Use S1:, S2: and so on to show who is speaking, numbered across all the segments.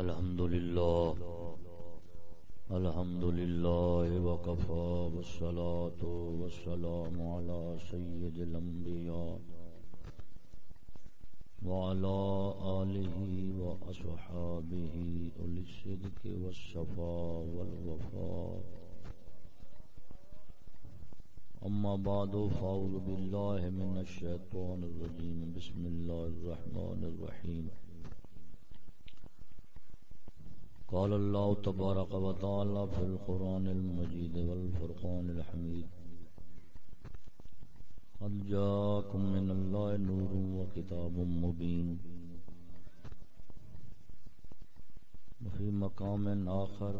S1: الحمد لله الحمد لله وكفى والصلاة والسلام على سيد الأنبياء وعلى آله وأصحابه أولي الصدق والصفاء والوفاء. أما بعد، فأعوذ بالله من الشيطان الرجيم. بسم الله الرحمن الرحيم. قال الله تبارك وتعالى في القرآن المجيد والفرقان الحميد. قد جاءكم من الله نور وكتاب مبين. وفي مقام آخر،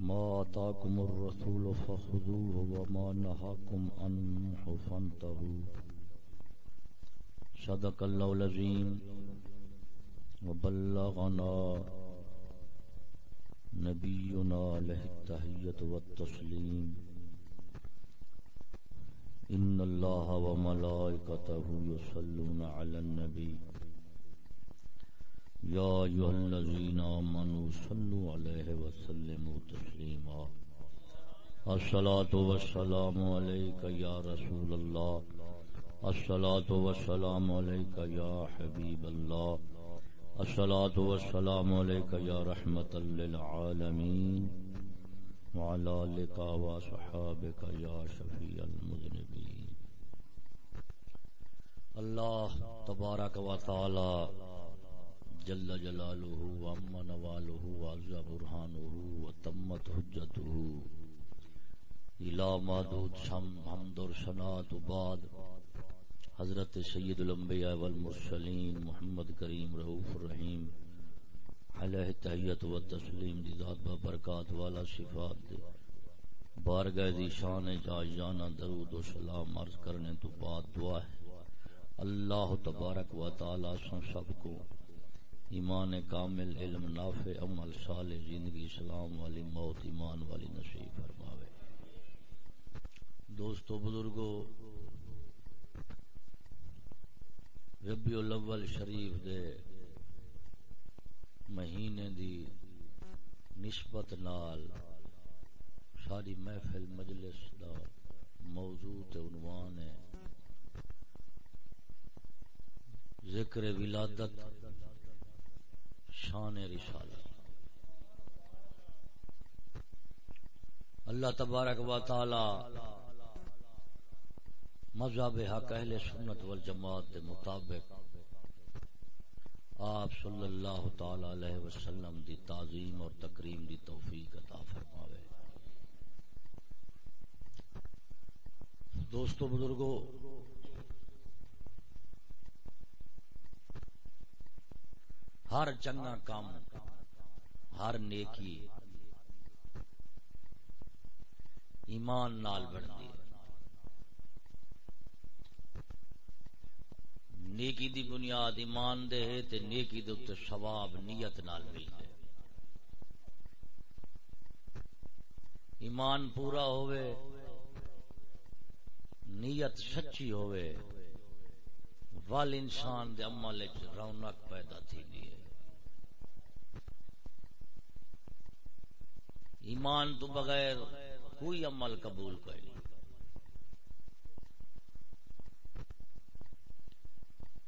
S1: ما آتاكم الرسول فخذوه وما نهاكم عنه فانتهوا. صدق الله العظيم. وبلغنا نبينا له التحية والتسليم. إن الله وملائكته يصلون على النبي. يا أيها الذين آمنوا صلوا عليه وسلموا تسليما. الصلاة والسلام عليك يا رسول الله. الصلاة والسلام عليك يا حبيب الله. الصلاة والسلام عليك يا رحمة للعالمين وعلى لك وصحابك يا شفيع المذنبين. الله تبارك وتعالى جل جلاله وعم نواله وعز برهانه وتمت حجته إلى ما دود شم، حمد ورسنات بعد حضرت سید الانبیاء والمرسلین محمد کریم رعوف الرحیم، علیہ تحیت و تسلیم دی ذات با برکات والا صفات دے۔ بارگاہ دی شان جاج جانا درود و سلام عرض کرنے تو بعد دعا ہے۔ اللہ تبارک و تعالی سن سب کو ایمان کامل، علم نافع، عمل صالح، زندگی اسلام والی موت، ایمان والی نصیب فرماوے۔ دوستو، بزرگو ربیع الاول شریف دے مہینے دی نسبت نال ساری محفل مجلس دا موضوع تے عنوان ہے۔ ذکر ولادت، شان رسالت۔ اللہ تبارک و تعالی مذہب حق اہل سنت والجماعت دے مطابق آپ صلی اللہ تعالی علیہ وسلم دی تعظیم اور تکریم دی توفیق عطا فرماوے۔ دوستو بزرگو، ہر چنگا کام، ہر نیکی ایمان نال بڑھتی ہے نیکی دی بنیاد ایمان دے تے نیکی دے اتنے ثواب، نیت نال ملتے ایمان پورا ہوئے نیت سچی ہوئے وال انسان دے عمل رونق پیدا تھی دی ہے۔ ایمان تو بغیر کوئی عمل قبول کرے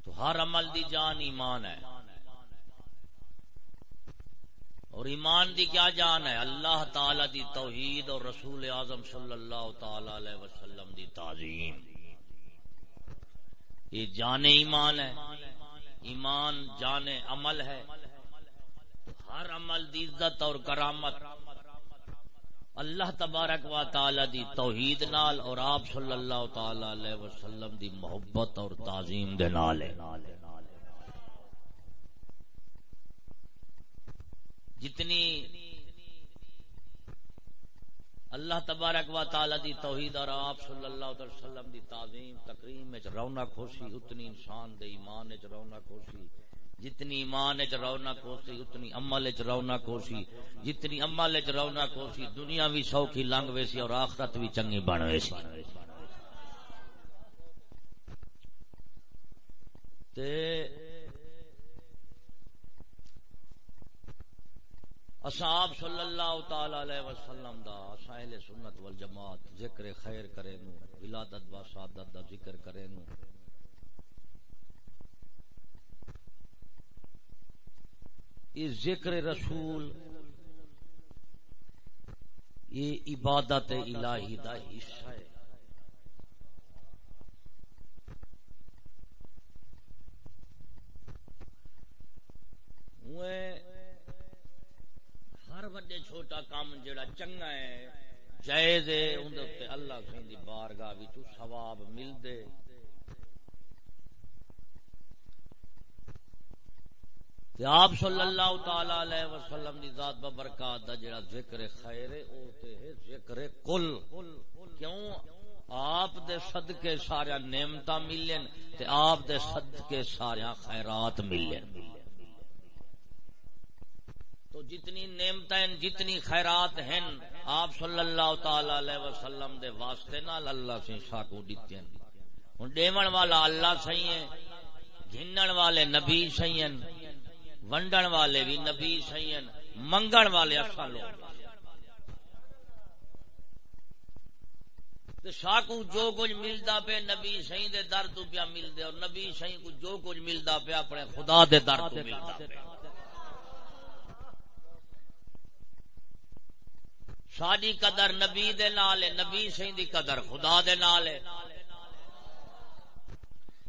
S1: تو ہر عمل دی جان ایمان ہے۔ اور ایمان دی کیا جان ہے؟ اللہ تعالی دی توحید اور رسول اعظم صلی اللہ تعالی علیہ وسلم دی تعظیم۔ یہ جان ایمان ہے۔ ایمان جان عمل ہے۔ ہر عمل دی عزت اور کرامت۔ اللہ تبارک و تعالی دی توحید نال اور آپ صلی اللہ تعالی علیہ وسلم دی محبت اور تعظیم دے نال جتنی اللہ تبارک و تعالی دی توحید اور آپ صلی اللہ علیہ وسلم دی تعظیم تقریم وچ رونق خوشی اتنی انسان دے ایمان وچ رونق خوشی جتنی ایمان چ رونق ہوسی اتنی عمل چ رونق ہوسی جتنی عمل چ رونق ہوسی دنیا بھی سوکھی لنگ ویسی اور آخرت بھی چنگی بن ویسی تے اصحاب صلی اللہ تعالی علیہ وسلم دا اہل سنت والجماعت ذکر خیر کرے نو، ولادت و سعادت دا ذکر کرے نو۔ یہ ذکر رسول، یہ عبادت الہی دا حصہ ہے۔ ہر وڈے چھوٹا کام جڑا چنگا ہے، جائز ہے، اندر اللہ سی بارگاہ ثواب مل دے آپ صلی اللہ تعالی علیہ وسلم دی ذات ببرکات دا جڑا ذکر خیر ہے، او تے ہے ذکر کل۔ کیوں؟ آپ دے صدقے سارا نعمتاں ملن تے آپ دے صدقے سارا خیرات ملن۔ تو جتنی نعمت جتنی خیرات ہیں، آپ صلی اللہ تعالی علیہ وسلم دے واسطے نال اللہ سے شاکو دیتے ہیں ہن ڈیون والا اللہ صحیح ہے گھنن والے نبی صحیح ہیں۔ ونڈن والے بھی نبی سی منگن والے اصل ساکو جو کچھ ملتا پہ نبی سی دے در تو پیا ملتے اور نبی سی کو جو کچھ ملتا پیا، اپنے خدا دے در تو ملتا پیا۔ ساری قدر نبی دے نال ہے، نبی سی دی قدر خدا دے نال ہے۔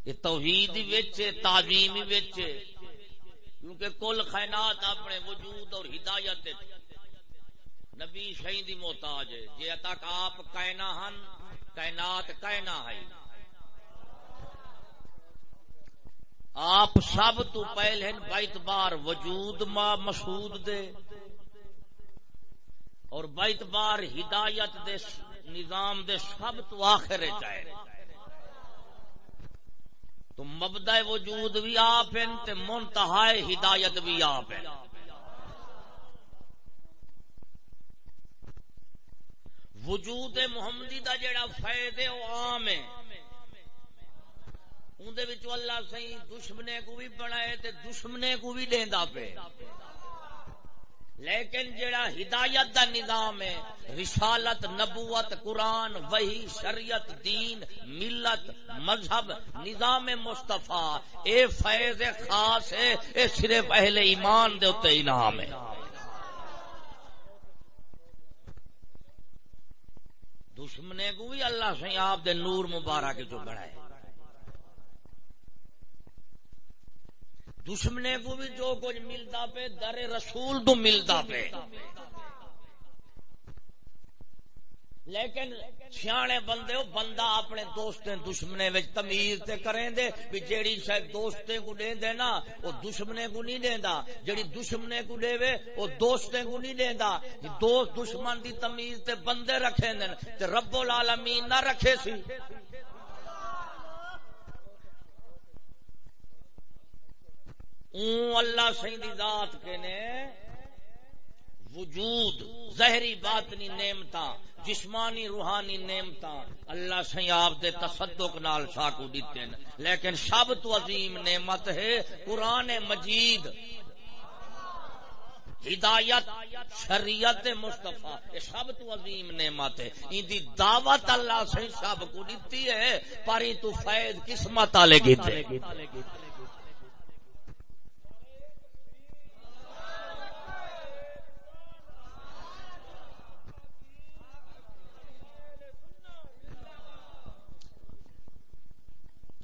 S1: یہ توحید وچ تعظیم وچ کیونکہ کل خینات اپنے وجود اور ہدایت نبی شہید محتاج ہے۔ جی تک آپ کائنا ہن، کائنات کائنا ہے۔ آپ سب تو پہلے بیت بار وجود ما مسود دے۔ اور بیت بار ہدایت دے نظام دے سب تو آخر چاہے تو مبدا وجود بھی آپ ہیں منتہا ہدایت بھی آپ ہیں۔ وجود محمدی دا جڑا فائد ہے، وہ عام ہے۔ اندر اللہ سی دشمنے کو بھی بنائے تے دشمنے کو بھی دینا پہ لیکن جڑا ہدایت دا نظام ہے، رسالت، نبوت، قرآن وہی شریعت، دین، ملت، مذہب، نظام مصطفیٰ، اے فیض خاص ہے، اے صرف اہل ایمان دے اتنے انعام ہے۔ دشمنے کو بھی اللہ سے آپ دے نور مبارک جو بڑھائے۔ دشمنے کو بھی جو کچھ ملتا پہ، در رسول تو ملتا پہ۔ لیکن سیانے بندے ہو، بندہ اپنے دوستیں دشمنے وچ تمیز تے کریں دے بھی جیڑی شاید دوستیں کو دیں دے نا وہ دشمنے کو نہیں دیں دا جیڑی دشمنے کو دے وے وہ دوستیں کو نہیں دیں دا دوست دشمن دی تمیز تے بندے رکھیں دے تے رب العالمین نہ رکھے سی۔ اون اللہ سہی ذات کے نے وجود، زہری باطنی نعمتا جسمانی روحانی نعمتا اللہ سی آپ دے تصدق نال ساکو دیتے ہیں۔ لیکن سب تو عظیم نعمت ہے قرآن مجید۔ ہدایت، شریعت مصطفیٰ، یہ سب تو عظیم نعمت ہے۔ ان دی دعوت اللہ سے سب کو دیتی ہے پر تو فیض، قسمت والے گیتے۔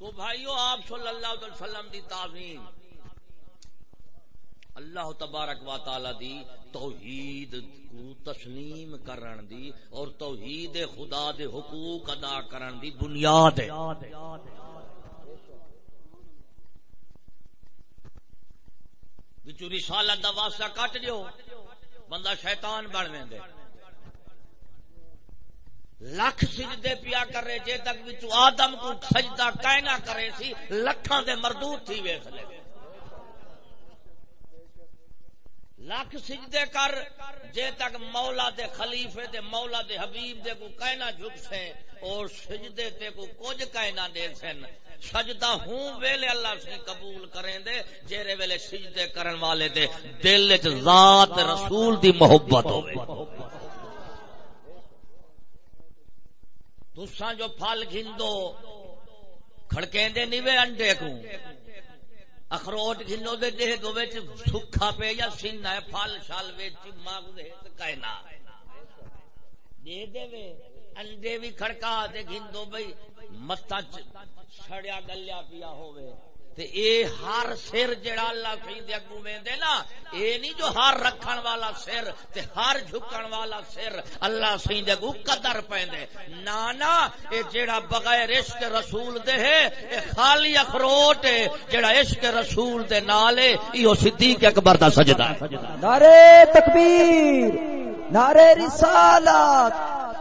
S1: تو بھائیو، آپ صلی اللہ علیہ وسلم دی تعظیم۔ اللہ تبارک و تعالی دی توحید کو تسلیم کرن دی اور توحید خدا دے حقوق ادا کرن دی بنیاد ہے۔ بچو رسالت دا واسطہ کٹ دیو، بندہ شیطان بن ویندے لکھ سجدے پیا کرے، جے تک بھی بچو آدم کو سجدہ کائنا کرے سی، لکھاں دے مردود تھی ویخ لے۔ لکھ سجدے کر، جے تک مولا دے خلیفے دے، مولا دے حبیب دے کو کائنا جھک سے، اور سجدے تے کو کچھ کائنا دے سن۔ سجدہ ہوں ویلے اللہ سے قبول کریں دے، جیرے ویلے سجدے کرن والے دے۔ دل وچ ذات رسول دی محبت ہوے۔ تساں جو پھل گھندو کھڑکیں دے نیوے انڈے کو اخروٹ گھنو دے دے دو وچ سکھا پہ یا سینہ ہے، پھل شال وچ ماغ دے کائنا دے دے وے انڈے بھی کھڑکا دے گھندو بھئی متا چھڑیا گلیا پیا ہووے۔ تے اے ہر سر جڑا اللہ سی دے اگوں ویندے نا، اے نہیں جو ہر رکھن والا سر تے ہر جھکن والا سر اللہ سی دے اگوں قدر پیندے۔ نا نا اے جڑا بغیر عشق رسول دے ہے، اے خالی اخروٹ ہے، جڑا عشق رسول دے نال ہے ایو صدیق اکبر دا سجدہ
S2: نعرے تکبیر نعرے رسالت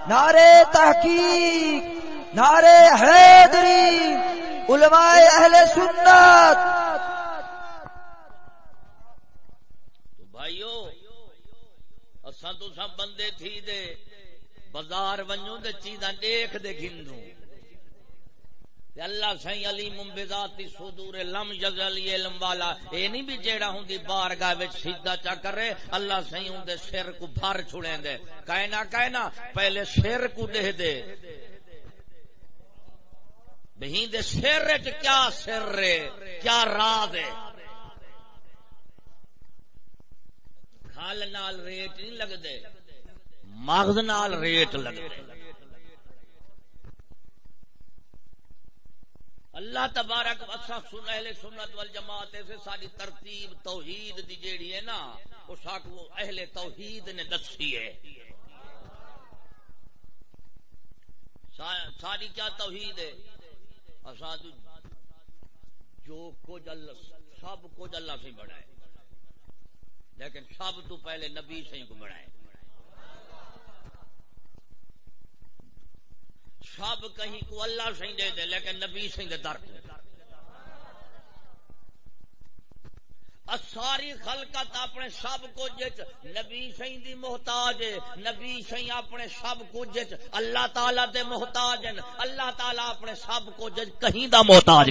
S2: نعرے تحقیق نعرے حیدری۔ علماء اہل سنت۔
S1: تو بھائیو، اساں تو سب بندے تھی دے، بازار ونجو دے چیزاں دیکھ دے گھنو اللہ سائیں علی ممبزاتی صدور لم یزل علم والا، اے نہیں بھی جیڑا ہوں دی بارگاہ وچ سیدھا چا کرے، اللہ سائیں ہوں دے سر کو بھر چھڑیں دے۔ کہنا کہنا پہلے سر کو دے دے۔ بہین دے سر کیا سر کیا راز ہے؟ کھال نال ریٹ نہیں لگ مغز نال ریٹ لگ اللہ تبارک سن اہل سنت والجماعت سے ساری ترتیب توحید دی جیڑی ہے نا، وہ ساکو اہل توحید نے دسی ہے۔ ساری کیا توحید ہے؟ جو کچھ اللہ سب کچھ اللہ سے بڑھائے لیکن سب تو پہلے نبی سے کو بڑھائے سب کہیں کو اللہ سے دے دے، لیکن نبی سے دے در ساری خلقت اپنے سب کچھ نبی سی دی محتاج نبی سی اپنے سب کچھ اللہ تعالی دے محتاج اللہ تعالی اپنے سب کچھ کہیں دا محتاج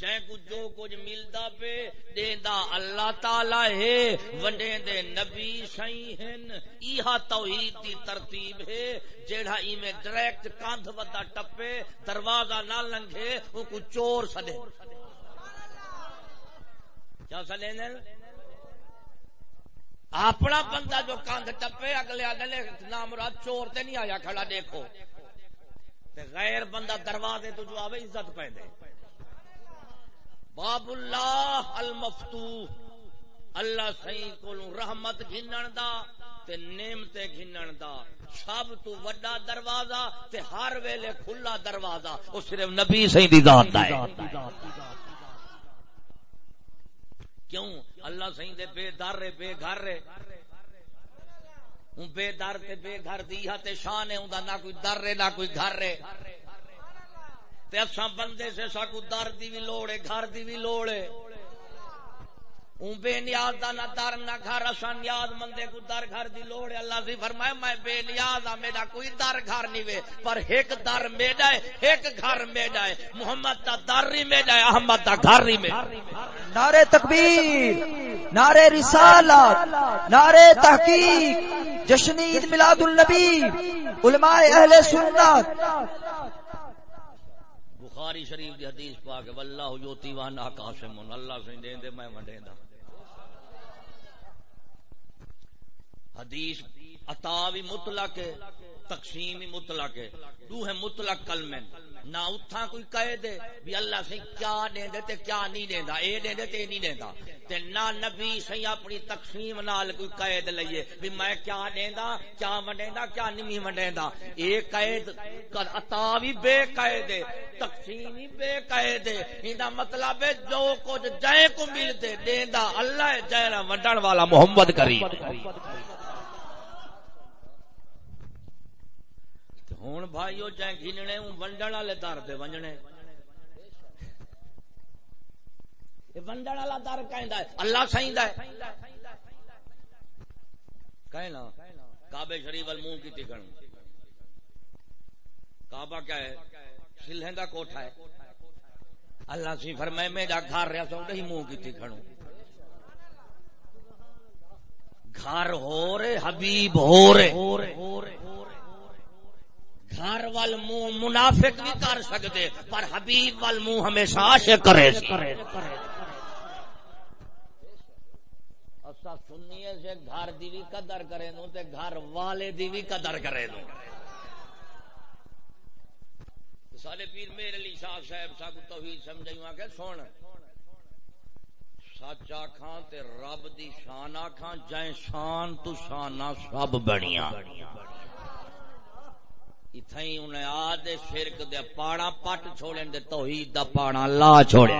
S1: جے کو جو کچھ ملدا پہ دیندا اللہ تعالی ہے ونڈے دے نبی سئی ہن۔ ایہا توحید دی ترتیب ہے جیڑا ای میں ڈائریکٹ کاندھ ودا ٹپے، دروازہ نہ لنگے او کو چور سدے۔ کیا سدے اپنا بندہ جو کاندھ ٹپے، اگلے اگلے نام مراد چور تے نہیں آیا، کھڑا دیکھو۔ تے غیر بندہ دروازے تو جو آوے، عزت پہ دے باب اللہ المفتو اللہ سی کو رحمت گھنن دا تے نعمت گھنن دا۔ سب تو وڈا دروازہ تے ہر ویلے کھلا دروازہ، او صرف نبی سی دی ذات دا ہے۔ کیوں؟ اللہ سی دے بے در رے بے گھر رے بے در تے بے گھر دی تے شان ہے اوندا نہ کوئی در رے نہ کوئی گھر رے تے اساں بندے سے ساکو در دی بھی لوڑ ہے، گھر دی بھی لوڑ ہے۔ اون بے نیاز دا نہ در نہ گھر، اساں نیاز مندے کو در گھر دی لوڑ ہے۔ اللہ سی فرمائے، میں بے نیاز ہاں میرا کوئی در گھر نہیں وے، پر ایک در میڈا ہے، ایک گھر میڈا ہے۔ محمد دا در ہی میڈا ہے، احمد دا گھر ہی میڈا
S2: نعرے تکبیر نعرے رسالت نعرے تحقیق جشن عید میلاد النبی، علماء اہل سنت۔
S1: بخاری شریف دی حدیث پا کے واللہ یوتی وانا قاسم اللہ سے دین دے میں ونڈیندا حدیث عطا بھی مطلق ہے، تقسیم بھی مطلق ہے۔ دو ہے مطلق کلمن نہ اتھا کوئی کہے دے بھی اللہ سے کیا دے دے تے کیا نہیں دے دا، اے دے دے تے نہیں دے دا۔ تے نہ نبی سے اپنی تقسیم نال کوئی قید لئیے بھی میں کیا دے دا، کیا ونڈے دا، کیا نہیں ونڈے دا۔ اے قید عطا بھی بے قید ہے، تقسیم بھی بے قید ہے۔ ایندا مطلب ہے جو کچھ جے کو ملتے دیندا اللہ ہے جے ونڈن والا محمد کریم۔ ہوں بھائی چاہے گھننے ونڈن والے در دے ونجنے ونڈن والا در کہ اللہ سائی کہنا کابے شریف منہ کی ٹکن کعبہ کیا ہے سلہیں کا کوٹھا ہے اللہ سی فرمائے میں جا گھر رہا سو نہیں منہ کی کھڑوں گھر ہو رہے حبیب ہو رہے گھر وال منہ منافق نہیں کر سکتے، پر حبیب وال منہ ہمیشہ عاشق کرے اسا سنیے سے گھر دی بھی قدر کرے نو تے گھر والے دی بھی قدر کرے نو۔ سارے پیر میرے لیے شاہ صاحب سا کو توحید سمجھائیوں کہ سن۔ سچ آخان تے رب دی شان آخان جائیں شان تو شانہ سب بنیاں اتھائی انہیں آدھے شرک دے پاڑا پٹ چھوڑیں دے توحید دا پاڑا لا چھوڑے۔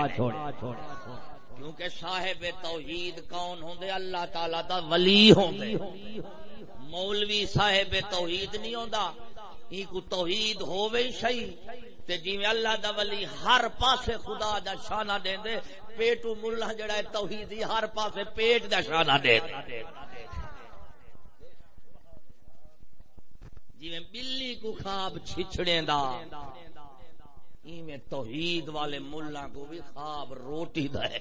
S1: کیونکہ صاحب توحید کون ہوں دے اللہ تعالیٰ دا ولی ہوں دے مولوی صاحب توحید نہیں ہوں دا کو توحید ہووے شئی۔ تے جی اللہ دا ولی ہر پاسے خدا دا شانہ دیں دے، پیٹو ملہ جڑا ہے توحیدی ہر پاسے پیٹ دا شانہ دیں دے۔ جی بلی کو خواب چھچڑے دا ایویں توحید والے ملا کو بھی خواب روٹی دے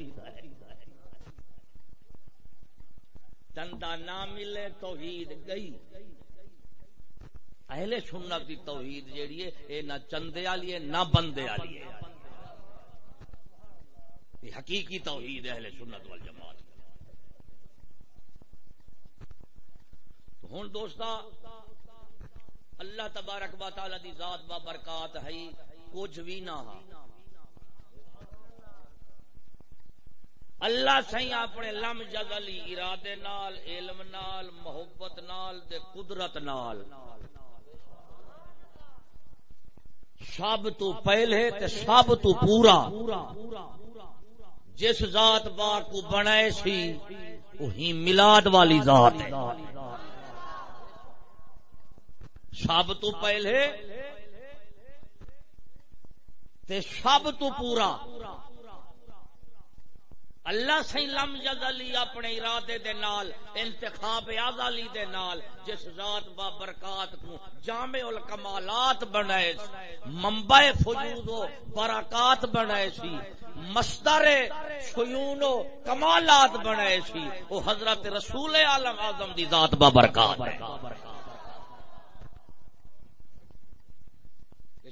S1: چندہ نہ ملے توحید گئی۔ اہل سنت کی توحید جیڑی ہے، اے نہ چندے والی ہے، نہ بندے والی ہے۔ یہ حقیقی توحید اہل سنت والجماعت۔ تو ہوں دوستہ اللہ تبارک و تعالی دی ذات با برکات ہے، کچھ بھی نہ اللہ سہی اپنے لم جگلی ارادے نال، علم نال، محبت نال دے قدرت نال۔ سب تو پہلے تے سب تو پورا۔ جس ذات با کو بنائے سی، وہی ملاد والی ذات ہے۔ سب تو پہلے تے سب تو پورا اللہ سی لم جدلی اپنے ارادے دے نال، انتخاب آزالی دے نال، جس ذات با برکات کو جامع الکمالات بنائے منبع فجود و برکات بنائے سی مستر شیون و کمالات بنائے سی، وہ حضرت رسول عالم اعظم دی ذات با برکات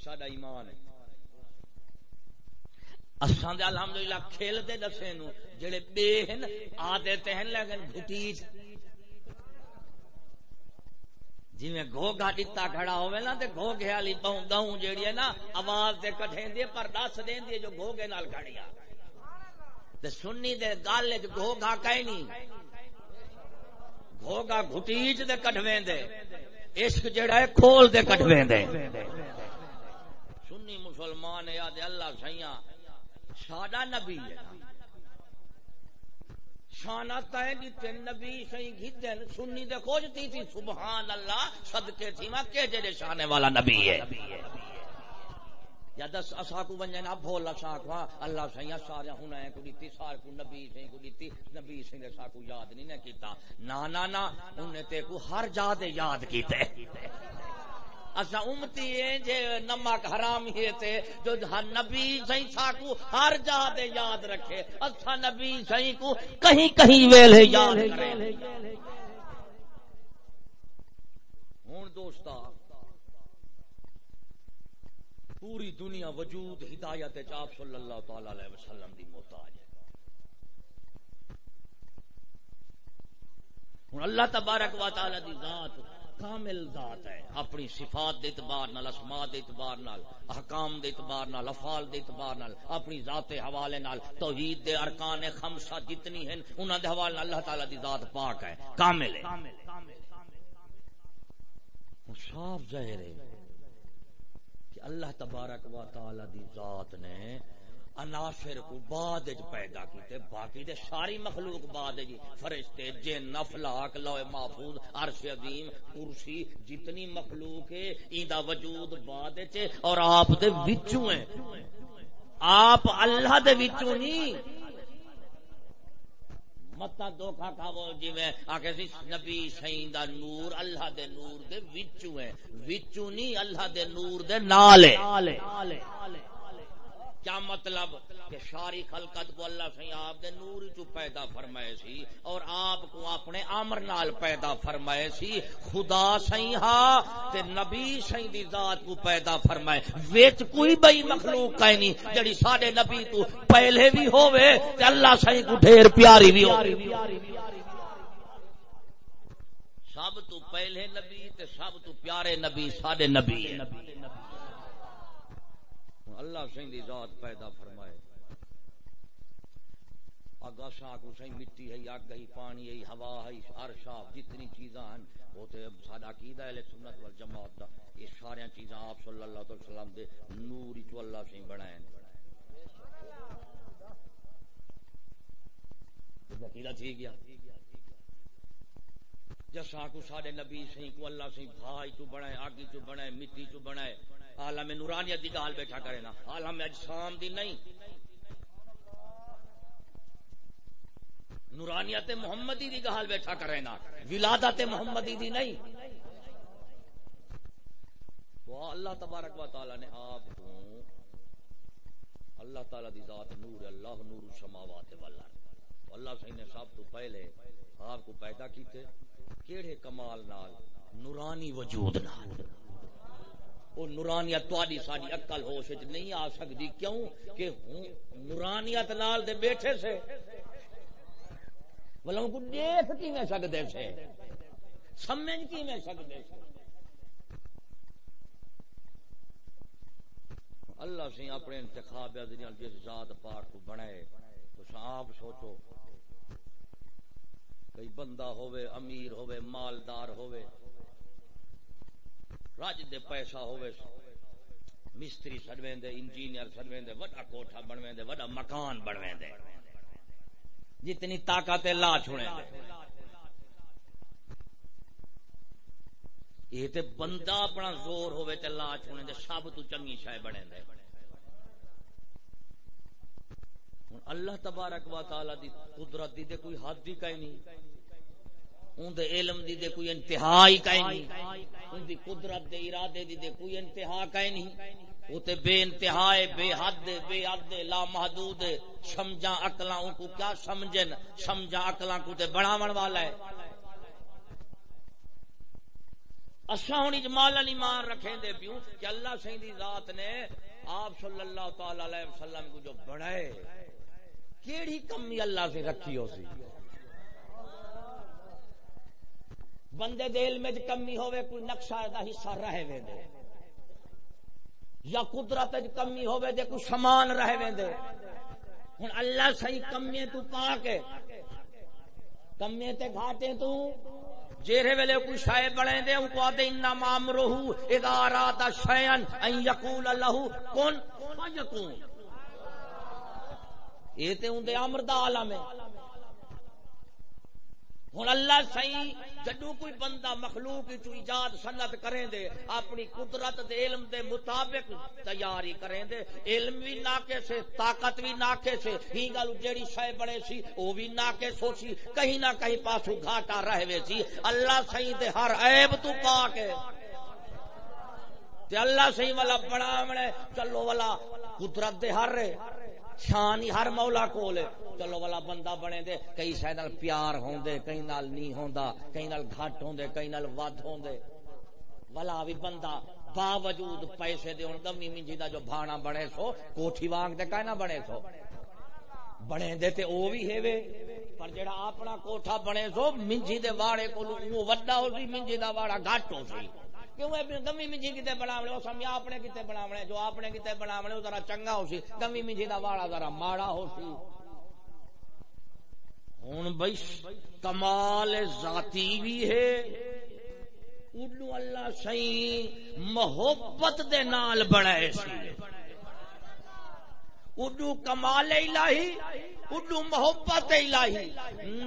S1: ساڈا ایمان ہے اساں دے الحمدللہ کھیل دے دسے نو جڑے بے ہن آدے تے ہن لگن گھٹیج جی میں گھوگا ڈتا کھڑا ہوئے نا تے گھوگے والی بہوں گاؤں جیڑی ہے نا آواز تے کٹھیں دی پر دس دین دی جو گھوگے نال کھڑیا تے سنی دے گل وچ گھوگا کہیں نہیں گھوگا گھٹیج دے کٹویں دے عشق جڑا ہے کھول دے کٹویں دے سنی مسلمان یاد اللہ سیاں ساڈا نبی ہے۔ شانا تے دیتے نبی سہی گھدن سنی دے کھوجتی تھی۔ سبحان اللہ، صدقے تھی۔ ماں کہ جڑے شانے والا نبی ہے۔ یا دس، اسا کو ونجن اب بھول اسا کو۔ اللہ سیا سارے ہن ہے کو دتی سار کو نبی سے کو دتی نبی سے نے سا کو یاد نہیں نہ کیتا۔ نا نا نا، انہیں تے کو ہر جا دے یاد کیتے اسا امتی ہیں جے نمک حرام ہی تے، جو نبی سہی ساکو، ہر جا دے یاد رکھے۔ اسا نبی سہی کو کہیں کہیں ویلے یاد کرے۔ ہن دوستا، پوری دنیا وجود ہدایت چاپ صلی اللہ تعالی علیہ وسلم دی محتاج ہے۔ ہن اللہ تبارک و تعالی دی ذات کامل ذات ہے۔ اپنی صفات دے اعتبار نال، اسماء دے اعتبار نال، احکام دے اعتبار نال، افعال دے اعتبار نال، اپنی ذات حوالے نال، توحید دے ارکان خمسہ جتنی ہیں، انہاں دے حوالے نال اللہ تعالی دی ذات پاک ہے، کامل ہے۔ صاف ظاہر ہے کہ اللہ تبارک و تعالی دی ذات نے عناصر کو بعد پیدا کیتے، باقی دے ساری مخلوق بعد جی فرشتے، جن، افلاک لوح محفوظ، عرش عظیم، کرسی، جتنی مخلوق ہے ایندا وجود بعد وچ اور آپ دے وچوں ہیں آپ اللہ دے وچوں نہیں۔ متا دھوکھا کھاو جی میں آکے سی، نبی سائیں دا نور اللہ دے نور دے وچوں ہے۔ وچوں نہیں، اللہ دے نور دے نال ہے کیا مطلب کہ ساری خلقت کو اللہ سی آپ دے نور چو پیدا فرمائے سی اور آپ کو اپنے امر نال پیدا فرمائے سی؟ خدا سی ہا تے نبی سی دی ذات کو پیدا فرمائے۔ ویچ کوئی بئی مخلوق کہیں نہیں جڑی ساڈے نبی تو پہلے بھی ہووے تے اللہ سی کو ڈھیر پیاری بھی ہو سب تو پہلے نبی تے سب تو پیارے نبی ساڈے نبی ہے اللہ سائیں دی ذات پیدا فرمائے۔ اگا شاہ کو مٹی ہے اگ ہی پانی ہے، ہوا ہے، عرش جتنی چیزاں ہیں، وہ تے ساڈا عقیدہ ہے سنت والجماعت دا۔ یہ ساری چیزاں آپ صلی اللہ علیہ وسلم دے نور وچ اللہ سائیں بنائے عقیدہ ٹھیک گیا۔ جسا کو ساڈے نبی سائیں کو اللہ سائیں بھائی تو بنائے، آگی تو بنائے، مٹی تو بنائے عالم نورانیت دی گال بیٹھا کرے نا. عالم اجسام دی نہیں. نورانیت محمدی دی گال بیٹھا کرے نا. ولادت محمدی دی نہیں. تو اللہ تبارک و تعالی نے آپ کو اللہ تعالی دی ذات نور، اللہ نور السماوات والارض. اللہ صحیح نے سب تو پہلے آپ کو پیدا کیتے کیڑے کمال نال، نورانی وجود نال؟ وہ نورانیت تاری ساری اکل ہوش نہیں آ سکتی کیوں؟ کہ نورانیت نال دے بیٹھے سے۔ مطلب کو دیکھ کی میں سکتے سے؟ سمجھ کی میں سکتے سے؟ اللہ سے اپنے انتخاب جس ذات پاک کو بنائے تو آپ سوچو۔ کئی بندہ ہوئے امیر ہوئے مالدار ہوئے رج دے پیسہ ہوئے مستری سڑویں دے انجینئر سڑویں دے وڈا کوٹھا بنویں دے وڈا مکان بنویں دے جتنی طاقت لا چھوڑے یہ تے بندہ اپنا زور ہوئے تے لا چھوڑے دے، سب تو چنگی شے بنے دے۔ اللہ تبارک و تعالی دی قدرت دی دے کوئی حد دی کہیں نہیں۔ ان دے علم دی دے کوئی انتہا ہی کہیں نہیں۔ ان دی قدرت دے ارادے دی دے کوئی انتہا کہیں نہیں۔ وہ تے بے انتہا ہے، بے حد بے حد لا محدود سمجھا عقلاں ان کو کیا سمجھن؟ سمجھا عقلاں کو تے بڑھاون والا ہے۔ اساں ہن اجمال ایمان رکھیں دے پیوں کہ اللہ سائیں دی ذات نے آپ صلی اللہ تعالی علیہ وسلم کو جو بڑھائے، کیڑی کمی اللہ سے رکھی ہو سی بندے دے علم وچ کمی ہوے کوئی نقشہ دا حصہ رہے وے دے۔ یا قدرت وچ کمی ہوے دے، کوئی سامان رہے وے دے۔ ہن اللہ صحیح کمی تو پا کے کمی تے گھاٹے تو جیرے ویلے کوئی شے بنے دے، ان کو آدے انما امرہ اذا اراد شیئا ان یقول له کن فیکون یہ تے اون دے امر دا عالم ہے۔ ہوں اللہ سی جدو کوئی بندہ مخلوق چو ایجاد سنت کریں دے اپنی قدرت دے علم دے مطابق تیاری کریں دے علم بھی ناکے سے طاقت بھی ناکے سے ہی گل جیڑی شے بڑے سی، او بھی ناکے سو سی۔ کہیں نہ کہیں پاسو گھاٹا رہے سی۔ اللہ سی دے ہر عیب تو پا کے تے اللہ سی والا بڑا چلو والا، قدرت دے ہر شان ہی ہر مولا کول چلو والا بندہ بنے دے، کئی شاید پیار ہوں دے کئی نال نہیں ہوں کئی نال گھٹ ہوں دے کئی نال ود ہوں دے والا بھی بندہ باوجود پیسے دے ہوں دمی منجی دا جو بھانا بنے سو، کوٹھی وانگ دے کہنا بنے سو۔ بنے دے تے او بھی ہے وے پر جڑا اپنا کوٹھا بنے سو، منجی دے واڑے کو وہ وڈا ہو سی، منجی دا واڑا گھٹ ہو سی۔ کیوں گمی منجی کتے بناونے؟ وہ سمجھا اپنے کتے بناونے؟ جو اپنے کتے بناونے وہ ذرا چنگا ہو سی۔ گمی منجی دا والا ذرا ماڑا ہو سی۔ ہوں بھائی، کمال ذاتی بھی ہے۔ اڈو اللہ سی محبت دے نال بنائے سی۔ اڈو کمال الہی، اڈو محبت الہی۔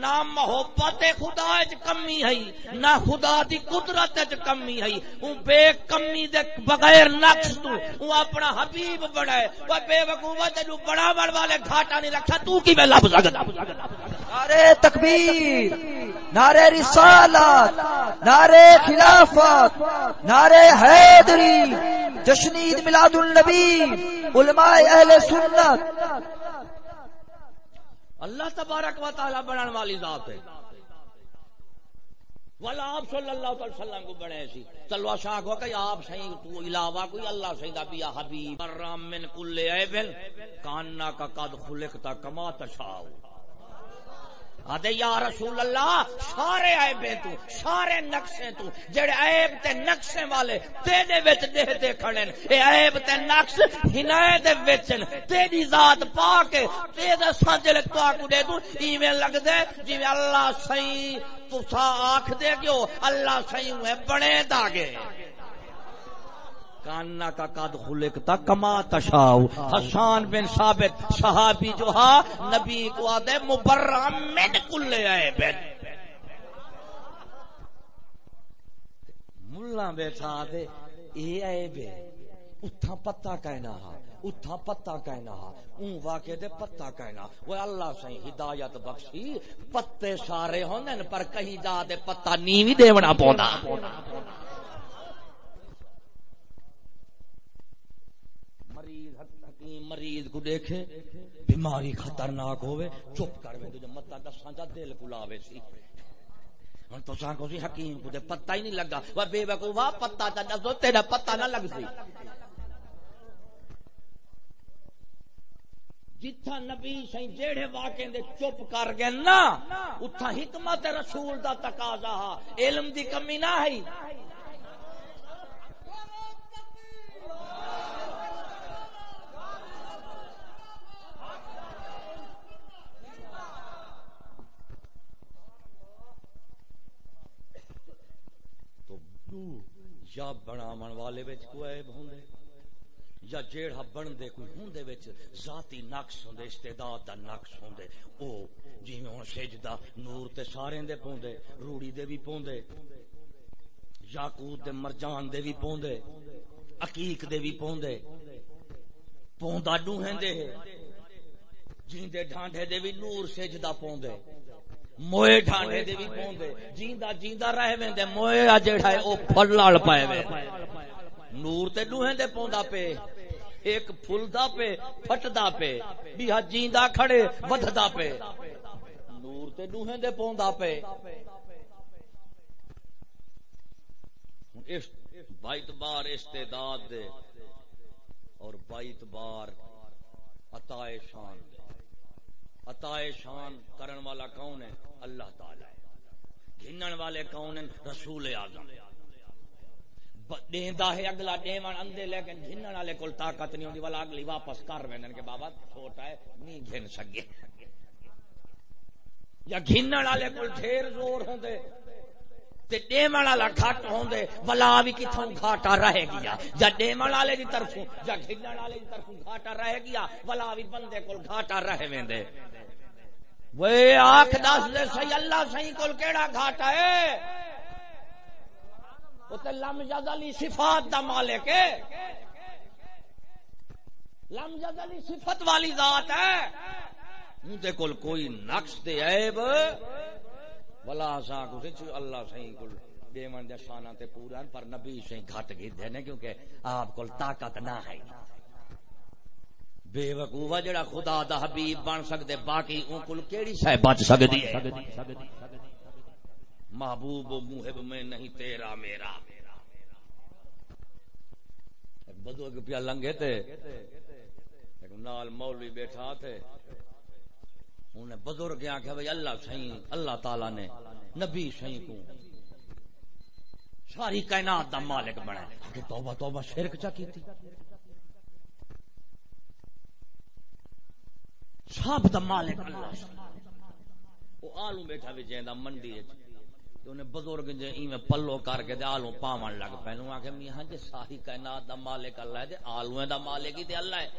S1: نہ محبت خدا اچ کمی ہے، نہ خدا دی قدرت اچ کمی ہے۔ او بے کمی دے بغیر نقص تو او اپنا حبیب بڑا ہے۔ او بے وقوفت جو بڑا بڑ والے گھاٹا نہیں رکھا تو کی میں لب سکدا
S2: نعرے تکبیر نعرے رسالت نعرے خلافت نعرے حیدری جشن عید میلاد النبی۔ علماء اہل سنت.
S1: اللہ تبارک و تعالی بنان والی ذات ہے۔ والا آپ صلی اللہ علیہ وسلم کو بڑے سی۔ چلو شاہ کو کہ آپ صحیح، تو علاوہ کوئی اللہ صحیح دا بیا حبیب۔ الرام من کل عیبن، کاننا کا قد خلقتا کما تشاؤ آدھے یا رسول اللہ، سارے عیبیں تو، سارے نقشے تو، جڑے عیب تے نقشے والے تیرے وچ دے دے کھڑے اے عیب تے نقش ہنائے دے وچن تیری ذات پا کے تیرے سانجل تو کو دے دوں ایویں لگ دے جویں اللہ صحیح تسا آکھ دے گیو اللہ صحیح ہے بنے داگے۔ کانا کا قد خلقتا کما تشاؤ حسان بن ثابت صحابی جو ہا، نبی کو آدھے مبرم من کل آئے بن. ملا بیٹھا آدھے، اے آئے بے اتھا پتہ کہنا ہا اتھا پتہ کہنا ہا اون واقع دے پتہ کہنا وہ اللہ سے ہدایت بخشی، پتے سارے ہوندن پر کہیں جا دے پتہ نیوی دیونا پونا مریض، حکیم مریض کو دیکھے، بیماری خطرناک ہوئے چپ کر وے جو متا دساں جا دل کو لاوے سی۔ ہن تو سان کو سی حکیم کو دے پتہ ہی نہیں لگا۔ وہ بے وقوفا پتہ تا دسو، تیرا پتہ نہ لگ سی۔ جتھا نبی سی جیڑے واقعے دے چپ کر گئے نا اتھا حکمت رسول دا تقاضا ہا علم دی کمی نہ ہے۔ یا بناون والے وچ کوئی عیب ہوندے یا جیڑا بندے کوئی ہوندے وچ ذاتی نقص ہوندے استعداد دا نقص ہوندے او جویں ہن سجدہ نور تے سارے دے پوندے روڑی دے بھی پوندے یاقوت دے مرجان دے بھی پوندے عقیق دے بھی پوندے پوندا ڈوہیں دے جیندے ڈھانڈے دے بھی نور سجدہ پوندے موئے ڈھانڈے دے بھی پوندے جیندا جیندا رہ ویندے موئے آ جیڑا ہے او پھل لال پائے وے۔ نور تے ڈوہیں دے پوندا پے۔ ایک پھلدا پہ پھٹدا پہ بھی ہا جیندا کھڑے ودھدا پہ نور تے ڈوہیں دے پوندا پہ اس بائت بار استعداد دے اور بائت بار عطائے شان دے۔ عطا شان کرن والا کون ہے؟ اللہ تعالی ہے۔ گھنن والے کون ہیں؟ رسول اعظم۔ دیندا ہے اگلا، دیوان اندے لیکن گھنن والے کول طاقت نہیں ہوندی، والا اگلی واپس کر وینن کہ بابا چھوٹا ہے، نہیں گھن سکے۔ یا گھنن والے کول ڈھیر زور ہوندے۔ تے ڈیمن والا گھٹ ہوندے ولا بھی کتھوں گھاٹا رہ گیا۔ یا ڈیمن والے دی طرفوں، یا گھنن والے دی طرفوں گھاٹا رہ گیا، ولا بھی بندے کول گھاٹا رہ ویندے وہ آخ دس دے سی اللہ سی کول کیڑا گھاٹا ہے؟ وہ تے لم جد علی صفات دا مالک ہے۔ لم جد علی صفت والی ذات ہے۔ اندے کول کوئی نقص دے عیب ولا سا کچھ اللہ سی کول دیون دے شاناں تے پورا پر نبی سی گھٹ گئے دے نے کیونکہ آپ کول طاقت نہ ہے۔ بے وقوفا جڑا خدا دا حبیب بن سکتے باقی اون کول کیڑی شے بچ سکدی ہے؟ محبوب و محب میں نہیں، تیرا میرا۔ بزرگ پیا لنگے تھے نال مولوی بیٹھا تھے انہیں بزرگ آخیا بھائی اللہ سی اللہ تعالی نے، نبی سی کو ساری کائنات دا مالک بنا توبہ توبہ، شرک چا کی تھی سب دا مالک اللہ وہ آلو بیٹھا بھی جیندا منڈی انہیں بزرگ جے ایویں پلو کر کے آلو پاون لگ پے۔ نو آکھے میاں جے ساری کائنات دا مالک اللہ ہے، تے آلویں دا مالک ہی تے اللہ ہے۔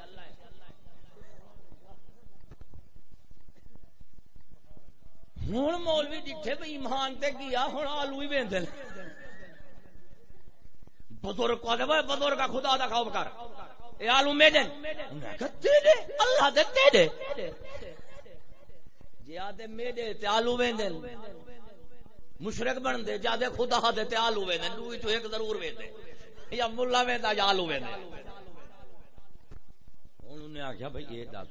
S1: ہوں مولوی ڈٹھے بھی ایمان تے گیا ہوں آلو ہی ویندے بزرگ کو دے بزرگ کا خدا دا خوف کر۔ اے آلو میرے اللہ دے تیرے۔ جی آدھے تے آلو ویندن مشرق بن دے خدا دے تے آلو ویندن دوئی تو ایک ضرور ویندے۔ یا ملا ویندا یا آلو ویندے انہوں نے آکھیا یہ دس۔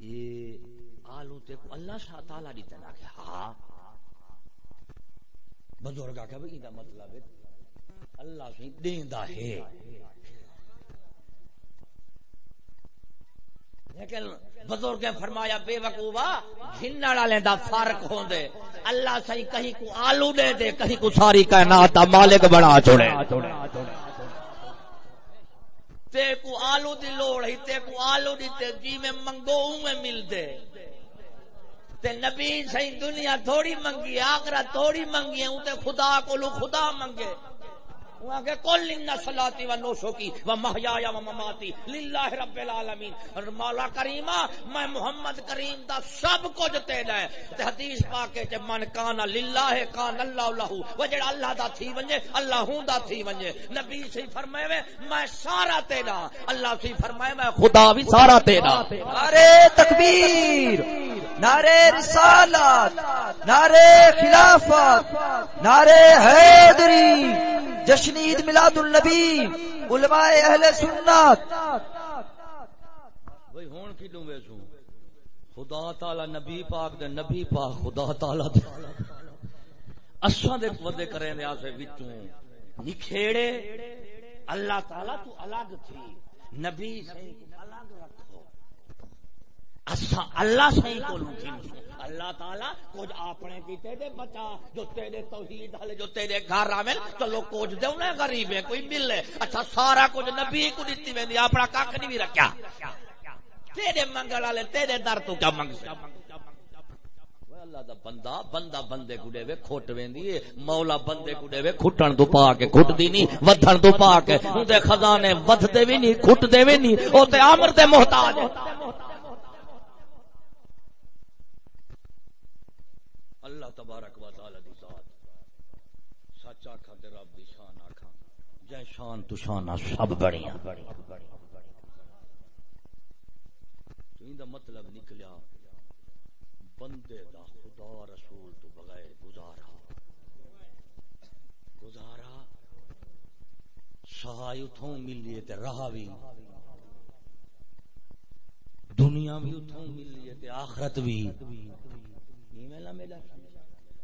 S1: یہ آلو تے کو اللہ شاہ تعالی دیتا نا کہ ہاں۔ بزرگ آکھیا بھئی یہ مطلب ہے۔ اللہ سے دیندا ہے۔ لیکن بزرگ فرمایا بے وقوبا گھنن والے دا فرق ہوندے اللہ صحیح کہیں کو آلو دے دے، کہیں کو ساری کائنات دا مالک بنا چھوڑے۔ تے کو آلو دی لوڑ ہی تے کو آلو دی تے جی میں منگو ہوں میں مل دے۔ تے نبی صحیح دنیا تھوڑی منگی، آخرت تھوڑی منگی ہوں تے خدا کو خدا منگے۔ کل ان صلاتی و نوشوکی و محیا و مماتی للہ رب العالمین۔ مولا کریما میں محمد کریم دا سب کچھ تیرا ہے۔ تے حدیث پاکے چ من کان للہ کان اللہ لہو و جڑا اللہ دا تھی ونجے، اللہ ہوں دا تھی ونجے۔ نبی سی فرمائے وے میں سارا تیرا، اللہ سی فرمائے، میں خدا بھی سارا تیرا۔
S2: نعرے تکبیر نعرے رسالت نعرے خلافت نعرے حیدری، جشن عید میلاد النبی، علماء اہل سنت۔
S1: بھئی ہون کی دوں ویسوں خدا تعالی نبی پاک دے نبی پاک، خدا تعالی دے۔ اساں دے ودے کریں دے آسے وچوں۔ نکھیڑے، اللہ تعالی تو الگ تھی۔ نبی صحیح الگ رکھو اساں اللہ صحیح کو لوں اللہ تعالی کچھ اپنے کیتے دے بچا، جو تیرے توحید والے، جو تیرے گھر آویں چلو کچھ دے، انہیں غریب ہے کوئی ملے۔ اچھا سارا کچھ نبی کو دتی ویندی، اپنا ککھ نہیں بھی رکھیا۔ تیرے منگل والے، تیرے در تو کیا منگ اللہ دا بندہ بندہ بندے گڈے وے، کھٹ ویندی ہے۔ مولا بندے گڈے وے، کھٹن تو پا کے کھٹ دی نہیں، ودھن تو پا کے۔ اون دے خزانے ودھدے وی نہیں کھٹ دے وی نہیں، او تے امر تے محتاج ہے اللہ تبارک و تعالی دی ذات۔ سچ آکھا تے رب دی شان آکھا جے شان تو شان سب بڑیاں۔ تو ایندا مطلب نکلیا، بندے دا خدا رسول تو بغیر گزارا۔ گزارا، سہائی اتھوں ملیے تے رہا بھی دنیا بھی اتھوں ملیے تے آخرت بھی میلا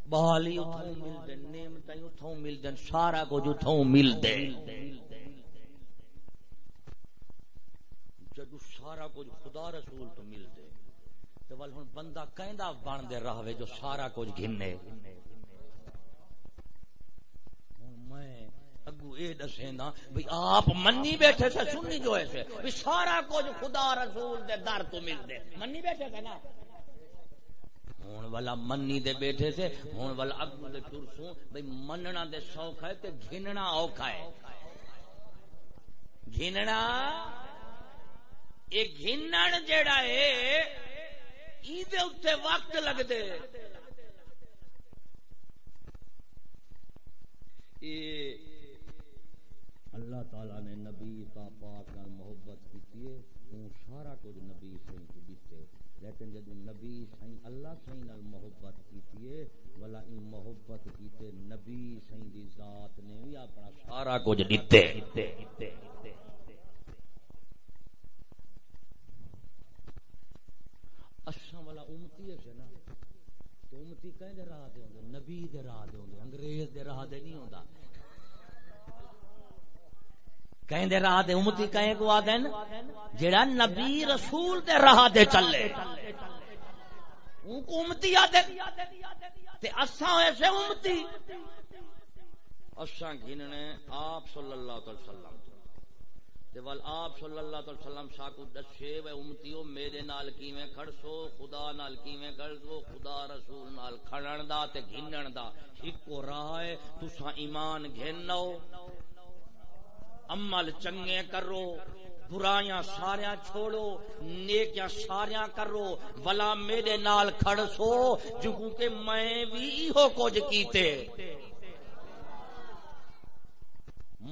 S1: بحالی اتھوں مل نعمتیں اتھوں مل سارا کچھ اتھوں مل جدو سارا کچھ خدا رسول تو مل دے تو ول ہن بندہ کیندا بن دے رہوے جو سارا کچھ گھنے۔ میں اگو اے دسے نا بھئی آپ منی بیٹھے سے سننی جو ایسے سارا کچھ خدا رسول دے در تو مل دے۔ منی بیٹھے تھے نا؟ ہون والا منی دے بیٹھے سے ہون والا اگو دے ترسوں بھئی مننا دے شوق ہے تے گھننا اوکھا ہے گھننا اے گھنن جیڑا ہے ای دے اوتے وقت لگ دے اے اللہ تعالی نے نبی پاک نال محبت کی ہے وہ سارا کچھ نبی سے لیکن جدو نبی سائیں اللہ سائیں نال محبت کیتی ہے، ولا محبت کیتے نبی سائیں دی ذات نے بھی اپنا سارا کچھ دتے۔ اساں والا امتی ہے نا تو امتی کہیں دے راہ دے ہوندے نبی دے راہ دے ہوندے انگریز دے راہ دے نہیں ہوندا۔ کہیں دے راہ دے امتی کہیں کو آدن جڑا نبی رسول دے راہ دے چلے۔ ان کو امتی آدن تے اساں ایسے امتی۔ اساں گھننے آپ صلی اللہ علیہ وسلم۔ تے ول آپ صلی اللہ علیہ وسلم شاہ کو دسے وے امتیو میرے نال کیویں کھڑسو، خدا نال کیویں کھڑسو، خدا رسول نال کھڑن دا تے گھنن دا۔ اکو راہ ہے، تساں ایمان گھنو عمل چنگے کرو، برائیاں ساریاں چھوڑو، نیکیاں ساریاں کرو، ولا میرے نال کھڑ سو جو کہ میں بھی ہو کچھ کیتے۔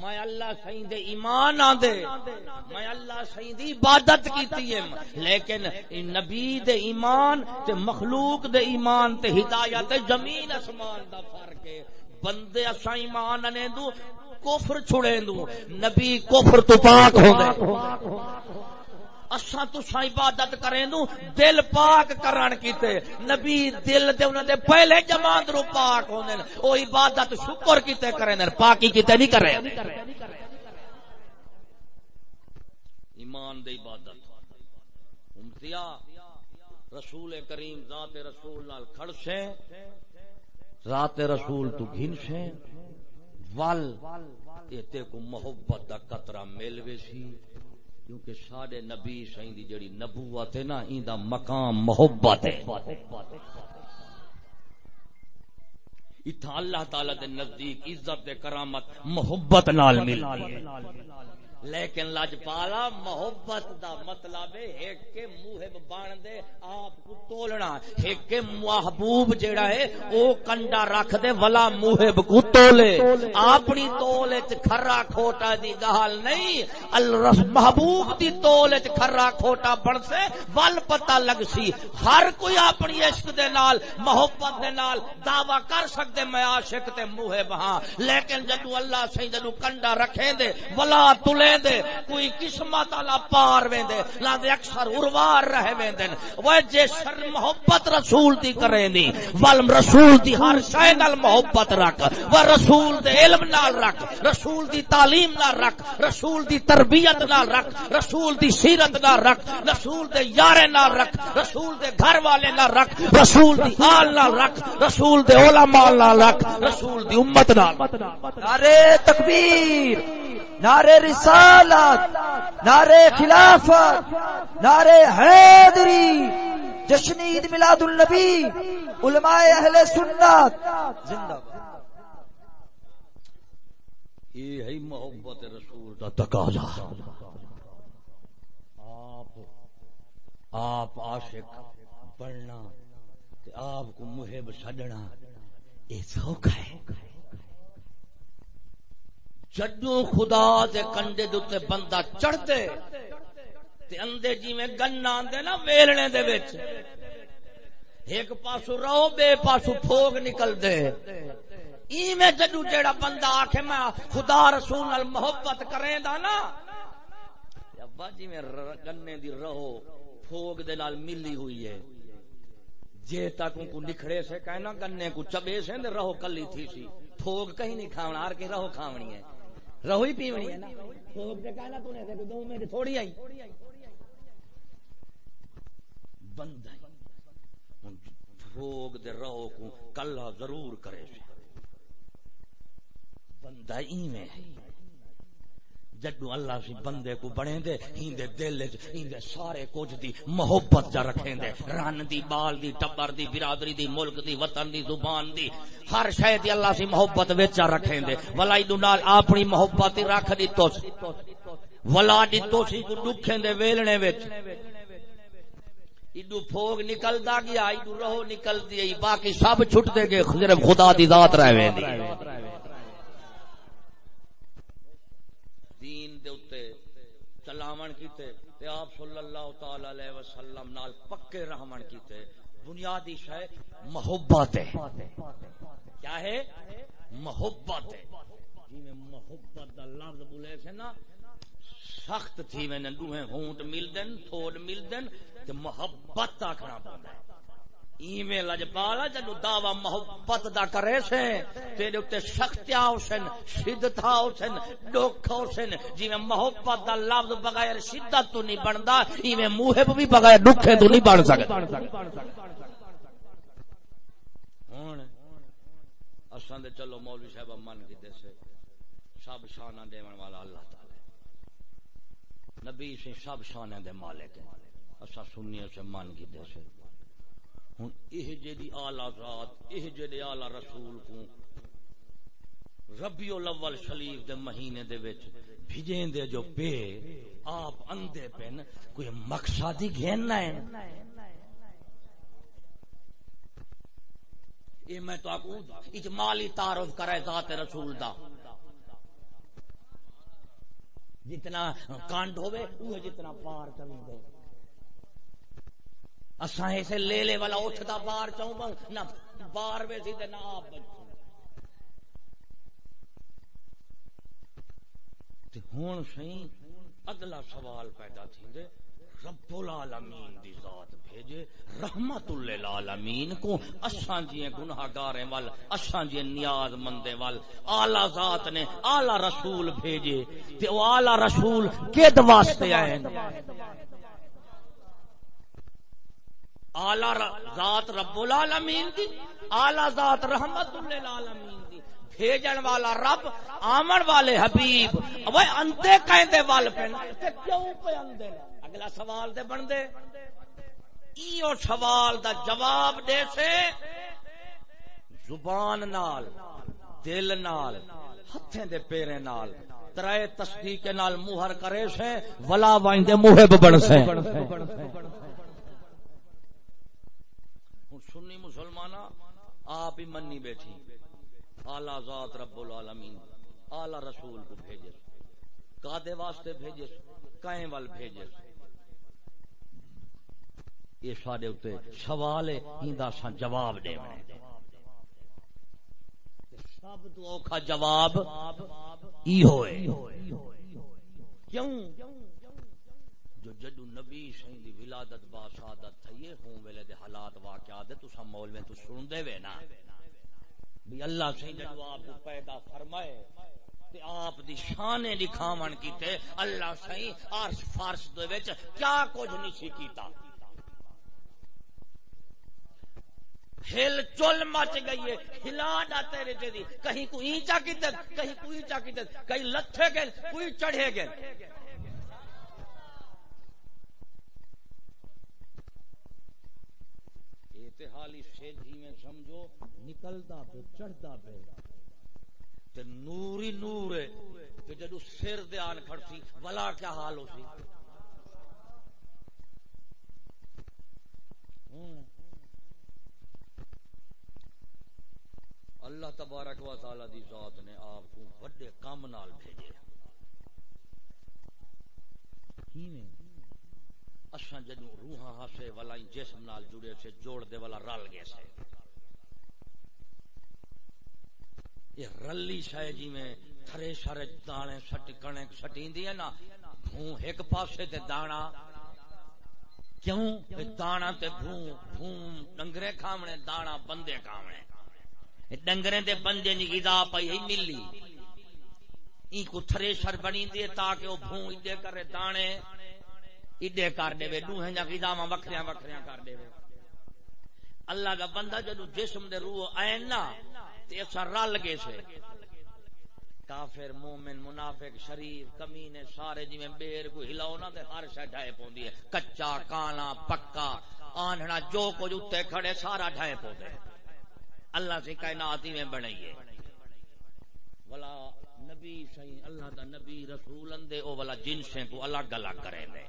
S1: میں اللہ سی دے ایمان آ دے میں اللہ سی دی عبادت کیتی ہے۔ لیکن نبی دے ایمان تے مخلوق دے ایمان تے ہدایت زمین اسمان دا فرق ہے۔ بندے اسا ایمان نے دو کفر چھڑے دو نبی کفر تو پاک ہو دے اساں تساں عبادت کریں نو، دل پاک کرن کیتے۔ نبی دل دے انہاں دے پہلے جماعت رو پاک ہوندے او عبادت شکر کیتے کریں پاکی کیتے نہیں کرے ایمان دے عبادت۔ امتیا رسول کریم ذات رسول نال کھڑ سے ذات رسول تو گھن سے ول تے کو محبت دا قطرہ ملوے سی۔ کیونکہ سارے نبی سائیں دی جڑی نبوت ہے نا، ایندا مقام محبت ہے۔ اتھا اللہ تعالی دے نزدیک عزت دے کرامت محبت نال ملتی لیکن لجپالا محبت دا مطلب ایک کے محب بان دے، آپ کو تولنا۔ ایک کے محبوب جیڑا ہے، او کنڈا رکھ دے، ولا محب کو تولے۔ اپنی تولے چ کھرا کھوٹا دی گال نہیں، الرس محبوب دی تولے چ کھرا کھوٹا بن سے ول پتہ لگ سی۔ ہر کوئی اپنی عشق دے نال، محبت دے نال دعوی کر سکدے، میں عاشق تے محب ہاں لیکن جدو اللہ سہی جدو کنڈا رکھیں دے، ولا تلے۔ ویندے، کوئی قسمت والا پار ویندے، لاندے اکثر اروار رہ ویندے وہ جے شر محبت رسول دی کرے نی ول رسول دی ہر شے نال محبت رکھ وہ رسول دے علم نال رکھ، رسول دی تعلیم نال رکھ، رسول دی تربیت نال رکھ، رسول دی سیرت نال رکھ، رسول دے یارے نال رکھ، رسول دے گھر والے نال رکھ، رسول دی آل نال رکھ، رسول دے علماء نال رکھ، رسول دی امت نال۔
S2: نعرے تکبیر! نعرے رسالت نعرے خلافت نعرے حیدری جشن عید میلاد النبی علماء اہل سنت۔ زندہ
S1: یہ ہے محبت رسول دا تقاضا۔ آپ آپ عاشق بڑھنا آپ کو محب چھڈنا یہ سوکھا ہے۔ جدو خدا دے کنڈے دے بندہ چڑھتے، تے اندے جی میں گنا آندے نا ویلنے دے وچ، ایک پاسو رہو بے پاسو پھوگ نکل دے ایویں جدو جیڑا بندہ آکھے میں خدا رسول نال محبت کریں دا نا ابا جی میں گنے دی رہو، پھوگ دے نال ملی ہوئی ہے۔ جے تک کو نکھڑے سے کہنا، گنے کو چبے سے رہو کلی تھی سی۔ پھوگ کہیں نہیں کھاونا، ہر کے رہو کھاونی ہے۔ رہو ہی پیونی ہے نا۔ تو نے میں تھوڑی آئی۔ بند دے رہو کو کلا ضرور کرے۔ بندہ ایویں جدو اللہ سی بندے کو بنے دے ہیندے دل ہیندے سارے کچھ دی محبت جا رکھیں دے رن دی، بال دی، ٹبر دی، برادری دی، ملک دی، وطن دی، زبان دی، ہر شے دی اللہ سی محبت وچ رکھیں دے ولا ایدو نال اپنی محبت رکھ دی تو، ولا دی تو سی کو دکھیں دے ویلنے وچ۔ ایڈو پھوگ نکلدا گیا، ایڈو رہو نکل دی باقی سب چھٹ دے گے صرف خدا دی ذات رہ ویندی دین دے اتے چلاون کیتے تے آپ صلی اللہ تعالی علیہ وسلم نال پکے رحمن کیتے، بنیادی شے محبت ہے۔ کیا ہے؟ محبت ہے۔ جی میں محبت دا لفظ بولے سے نا، سخت تھی میں نے دوہیں ہونٹ مل دن تھوڑ مل دن تے محبت آکھنا پڑتا ہے۔ ای میں لجپالا جنو دعوی محبت دا کرے سے تیرے اتے سختیا ہوسن شدت ہوسن دکھ ہوسن جی محبت دا لفظ بغیر شدت تو نہیں بندا ای میں محب بھی بغیر دکھے تو نہیں بن سکتا۔ ہن، اساں دے چلو مولوی صاحب من کی دے سے۔ سب شانہ دیون والا اللہ تعالی۔ نبی سے سب شانہ دے مالک ہیں۔ اساں سنیے سے من کی دے سے۔ ہوں یہ جی آلہ ذات، یہ جی آلہ رسول کو ربیع الاول شریف دے مہینے دے وچ بھیجیں دے جو پے، آپ اندے پن کوئی مقصد ہی گھننا ہے۔ یہ میں تو آپ اجمالی تعارف کرے ذات رسول دا۔ جتنا کانڈ ہوئے وہ جتنا پار چمی دے اساں ایسے لے لے والا اٹھتا بار چاہوں نہ بار ویسی تے نہ آپ بچوں۔ ہوں سی اگلا سوال پیدا تھی دے رب العالمین دی ذات بھیجے، رحمت للعالمین کو اساں جی گناہگارے وال، اساں جی نیاز مندے وال اعلی ذات نے اعلی رسول بھیجے۔ تے او اعلی رسول کد واسطے آئے اعلی ذات رب العالمین دی، اعلی ذات رحمت للعالمین دی۔ بھیجن والا رب، آمن والے حبیب۔ وہ انتے کہندے وال پہ کیوں پہ اندے اگلا سوال دے بن دے۔ ایو سوال دا جواب دے سے زبان نال، دل نال، ہتھیں دے پیرے نال، ترائے تصدیق نال مہر کرے سے، ولا وائن دے محب بن سے۔ ہوں سنی مسلمانہ آپ ہی منی بیٹھی۔ آلہ ذات رب العالمین آلہ رسول کو بھیجے۔ کادے واسطے بھیجے کہیں وال بھیجے۔ یہ سارے اتنے سوال ہے سا جواب دے سب تو اوکھا جواب ای ہوئے کیوں؟ جو جدو نبی سائیں دی ولادت با شہادت تھئی ہوں ویلے دے حالات واقعات تو سب مول میں تو سن دے وے نا۔ بھی اللہ سائیں جدو آپ کو پیدا فرمائے تے آپ دی شان دکھاون کیتے، اللہ سائیں عرش فارس دے وچ کیا کچھ نہیں سی کیتا۔ ہل چل مچ گئی ہے، ہلا ڈا تیرے دی کہیں کو اینچا کی دت کہیں کو اینچا کی دت کہیں لتھے گئے، کوئی چڑھے گئے۔ اتحالی سیدھی میں سمجھو، نکلتا پہ، چڑھتا پہ۔ تے نوری نور ہے کہ جدو سر دے آن کھڑتی ولا کیا حال ہو اللہ تبارک و تعالی دی ذات نے آپ کو بڑے کام نال بھیجے۔ اساں جدوں روحاں ہاسے والا جسم نال جڑے سے، جوڑ دے والا رل گئے سے۔ یہ رلی شے جی میں تھرے سارے دانے سٹ کنے سٹیندی ہے نا، بھوں ایک پاسے تے دانا۔ کیوں؟ دانا تے بھوں بھوں ڈنگرے کھامنے، دانا بندے کھامنے۔ ڈنگرے دے بندے نی غذا پئی ہی ملی۔ ای کو تھریشر بنی دی تاکہ او بھون ایڈے کرے دانے۔ ایڈے کر دے وے دوہے جا غذا ما وکھریاں وکھریاں کر دے اللہ دا بندہ جدو جسم دے روح این نا، تے اسا رل گئے سے۔ کافر، مومن، منافق شریف کمینے سارے جی میں بیر کو ہلاؤ نا تے ہر شے ڈھائے پوندی ہے۔ کچا کانا پکا آنھنا جو کچھ اتے کھڑے سارا ڈھائے پوندے اللہ سے کائنات میں بنائیے ولا نبی صحیح اللہ دا نبی رسول اندے، او والا جنسیں کو الگ الگ کرے دے۔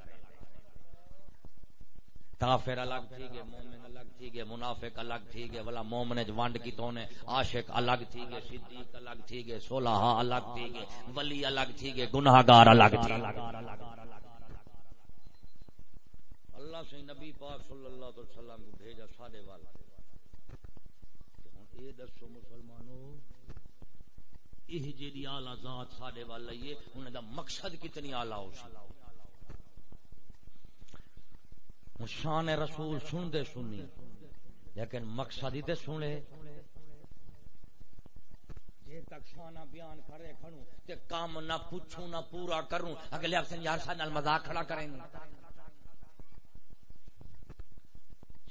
S1: کافر الگ تھی گئے، مومن الگ تھی گئے، منافق الگ تھی گئے والا مومن وانڈ کی تونے عاشق الگ تھی گئے، صدیق الگ تھی گئے صلحہ الگ تھی گئے، ولی الگ تھی گئے، گناہگار الگ تھی اللہ سے نبی پاک صلی اللہ علیہ وسلم کو بھیجا سادے والا اے دسو مسلمانوں یہ جی آلہ ذات ساڈے وال لئیے انہیں دا مقصد کتنی آلہ ہو سی؟ شان رسول سن دے سنی لیکن مقصد ہی تے سنے۔ جے تک شانہ بیان کرے کھڑوں تے کام نہ پوچھوں نہ پورا کروں، اگلے افسن یار سا نال مذاق کھڑا کریں گے۔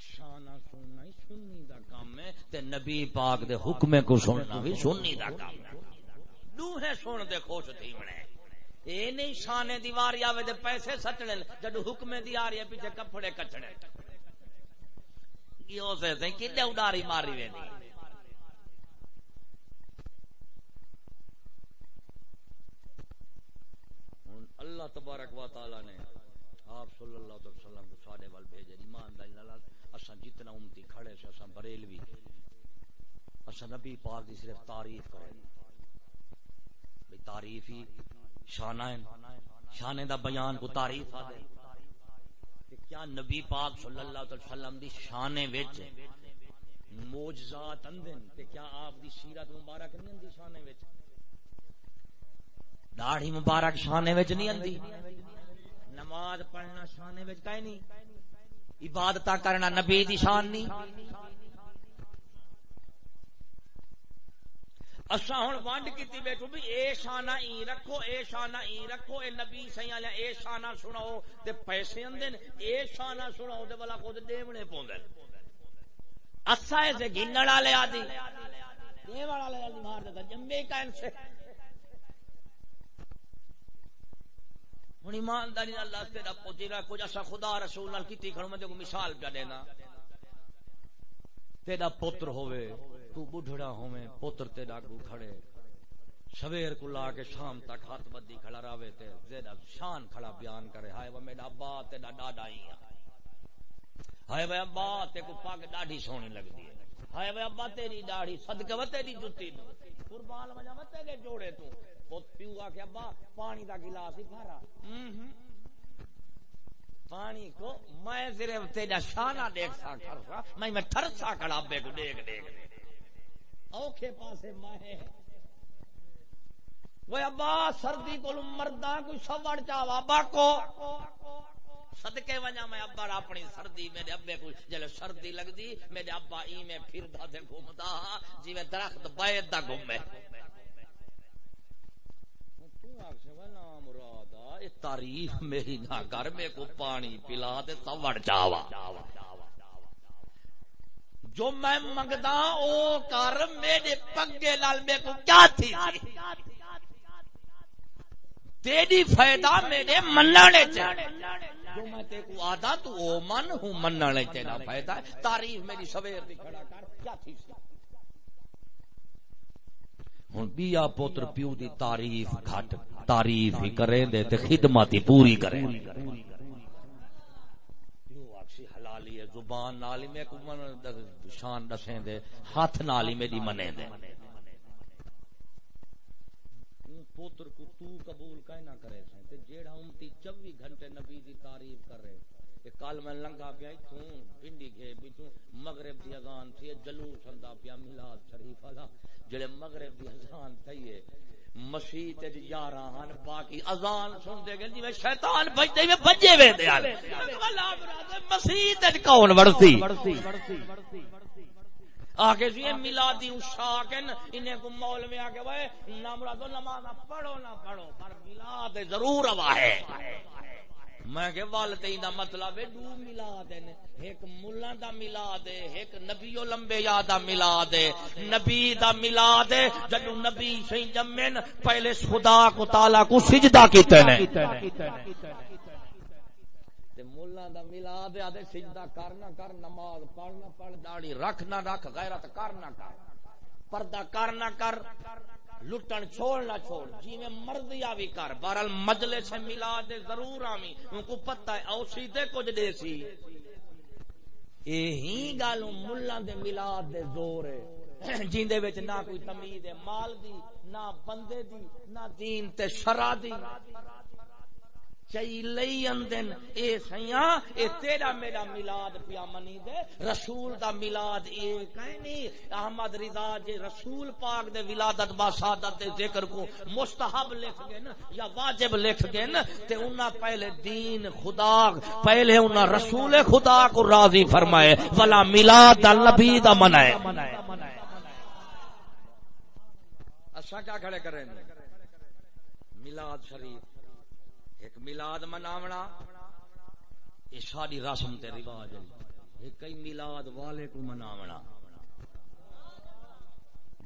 S1: شانہ سننا ہی سننی دا کام ہے تے نبی پاک دے حکمے کو سننا بھی سننی دا کام ہے۔ دوہے سن دے خوش تھی منے اے نہیں شانے دیواری آوے دے پیسے سٹنے جدو حکمے دی آ رہی ہے، پیچھے کپڑے کچڑے یہ ہو سے کدے اڈاری ماری وے دی۔ اللہ تبارک و تعالی نے آپ صلی اللہ علیہ وسلم کو سارے وال بھیجے ایمان دا اساں جتنا امتی کھڑے سے اساں بریلوی، اساں نبی پاک دی صرف تعریف کریں بھئی تعریف ہی شانہ شانے دا بیان کو تعریف آ کہ کیا نبی پاک صلی اللہ علیہ وسلم دی شانے وچ موجزات اندن تے کیا آپ دی سیرت مبارک نہیں اندی شانے وچ؟ داڑھی مبارک شانے وچ نہیں اندی۔ نماز پڑھنا شانے وچ کہیں نہیں عبادت کرنا نبی دی شان نہیں اسا ہن وانڈ کیتی بیٹھو بھی اے شانہ ای رکھو، اے شانہ ای رکھو، اے نبی سیاں لے اے شانہ سناؤ تے پیسے اندن اے شانہ سناؤ تے بلا خود دیونے پوندن اسا ایسے گنڑ والے آدی دیوڑ والے آدی مار جمبے کائن سے۔ ہن ایمانداری اللہ تیرا کچھ اسا خدا رسول نال کیتی کھڑو میں مثال پہ دینا۔ تیرا پتر ہوئے تو بڑھڑا ہوئے پتر تیرا کو کھڑے۔ سویر کو لا کے شام تک ہاتھ بدی کھڑا راوے تے زیدہ شان کھڑا بیان کرے۔ ہائے وہ میرا ابا، تیرا ڈاڈا ہی ہائے وہ ابا تے کو پاک ڈاڈی سونی لگ دی ہائے وہ ابا، تیری ڈاڑی صدقے وہ تیری جتی نو قربان وجہ وہ تیرے جوڑے تو پت پیو آ کے ابا، پانی دا گلاس ہی کھارا پانی کو میں صرف تیرا شانہ دیکھ سا کر سا، میں میں ٹھرسا کھڑا بے کو دیکھ دیکھ۔ اوکھے پاسے میں۔ وہ ابا سردی کو مردہ کوئی سوڑ چاوا ابا کو۔ صدقے وجہ میں ابا اپنی سردی، میرے ابے کو جلے سردی لگ دی میرے ابا ای میں پھر دا دے گھومدا ہاں، جی میں درخت بیت دا گھومے۔ تو تاریخ میری نہ گھر میں کو پانی پلا دے سوڑ جاوا۔ جو میں منگدا او کر، میرے پگے لال میں کو کیا تھی؟ تیری فائدہ میرے مننے چاہے جو میں تے کو آدھا تو او من ہوں مننے تیرا فائدہ ہے۔ تاریخ میری سویر دی کھڑا کر، کیا تھی؟ ہوں بیا پوتر پیو دی تعریف گھٹ۔ تعریف ہی کریں دے تے خدمت ہی پوری کریں۔ زبان نالی میں کو شان دسیں دے، ہاتھ نالی میری منے دے۔ پوتر کو تو قبول کہیں نہ کرے سیں تے جیڑا امتی چوی گھنٹے نبی دی تعریف کر رہے کہ کال میں لنگا پیا تو پنڈی گئے بھی تو مغرب دی اذان تھی، جلوس ہندا پیا میلاد شریف والا، جڑے مغرب دی اذان تھی ہے مسیح تے یاراں باقی اذان سن دے گل جویں جی شیطان بجدے وے بجے وے دے مسیح کون ورسی آگے جی میلادی اشاکن انہیں کو مول میں آگے نہ نمرہ نماز پڑھو نہ پڑھو، پر میلاد ضرور ہوا ہے میں کہ والدین دا مطلب ہے، دو میلاد ہیں ایک مولا دا میلاد ہے ایک نبی لمبے یا دا میلاد ہے نبی دا میلاد ہے جدو نبی سی جمن پہلے خدا کو تعالی کو سجدہ کیتے نے۔ تے مولا دا میلاد ہے سجدہ کرنا کر، نماز پڑھنا پڑھ، داڑھی رکھ نہ رکھ، غیرت کرنا کر۔ پردہ کرنا کر۔ لٹن چھوڑ نہ چھوڑ جی میں مرضی آوی کر، بہرحال مجلے سے ملا دے ضرور آمی ان کو پتہ ہے او سیدھے کچھ دے سی۔ یہی ہی گالوں ملہ دے ملا دے زور ہے۔ جین دے وچ نہ کوئی تمید ہے، مال دی، نہ بندے دی، نہ دین تے شرع دی۔ چئی لئی اندن، اے سیاں، اے تیرا میرا میلاد پیا منی دے، رسول دا میلاد اے کہیں احمد رضا جے رسول پاک دے ولادت با سعادت دے ذکر کو مستحب لکھ گئے نا یا واجب لکھ گئے نا تے انہاں پہلے دین خدا، پہلے انہاں رسول خدا کو راضی فرمائے، ولا میلاد دا نبی دا منائے۔ اچھا کیا کھڑے کریں میلاد شریف۔ ملاد مناونا یہ ساری رسم تے رواج ہے۔ یہ کئی میلاد والے کو مناونا۔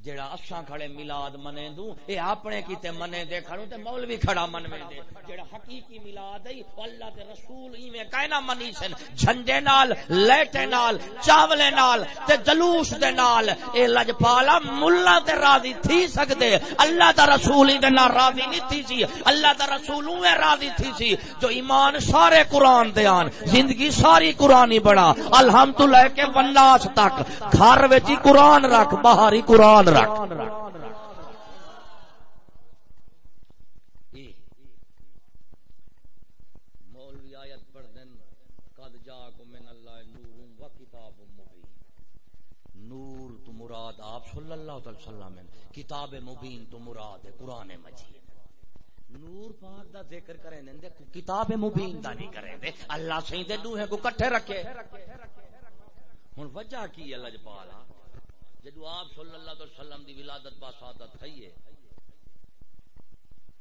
S1: جڑا اساں کھڑے میلاد منے دوں اے اپنے کیتے منے دے کھڑوں، تے مولوی کھڑا من دے جڑا حقیقی میلاد ہے اللہ تے رسول ایویں کائنا منی سن۔ جھنڈے نال، لیٹے نال، چاولے نال، تے جلوس دے نال۔ اے لجپالا مولا تے راضی تھی سکدے۔ اللہ دا رسول دے نال راضی نہیں تھی سی۔ اللہ دا رسول اوے راضی تھی سی۔ جو ایمان سارے قرآن دے آن، زندگی ساری قرآنی بڑا الحمدللہ کے والناس تک، گھر وچ قرآن رکھ، باہر ہی قرآن۔ رکھ اللہ نور تو مراد آپ صلی اللہ علیہ وسلم، کتاب مبین تو مراد ہے قرآن مجید۔ نور پاک دا ذکر کریں دے کتاب مبین دا نہیں کریں دے اللہ سہی دے دوہے کو کٹھے رکھے۔ ہن وجہ کی اللہ جپالا جدو آپ صلی اللہ علیہ وسلم دی ولادت با سعادت تھئی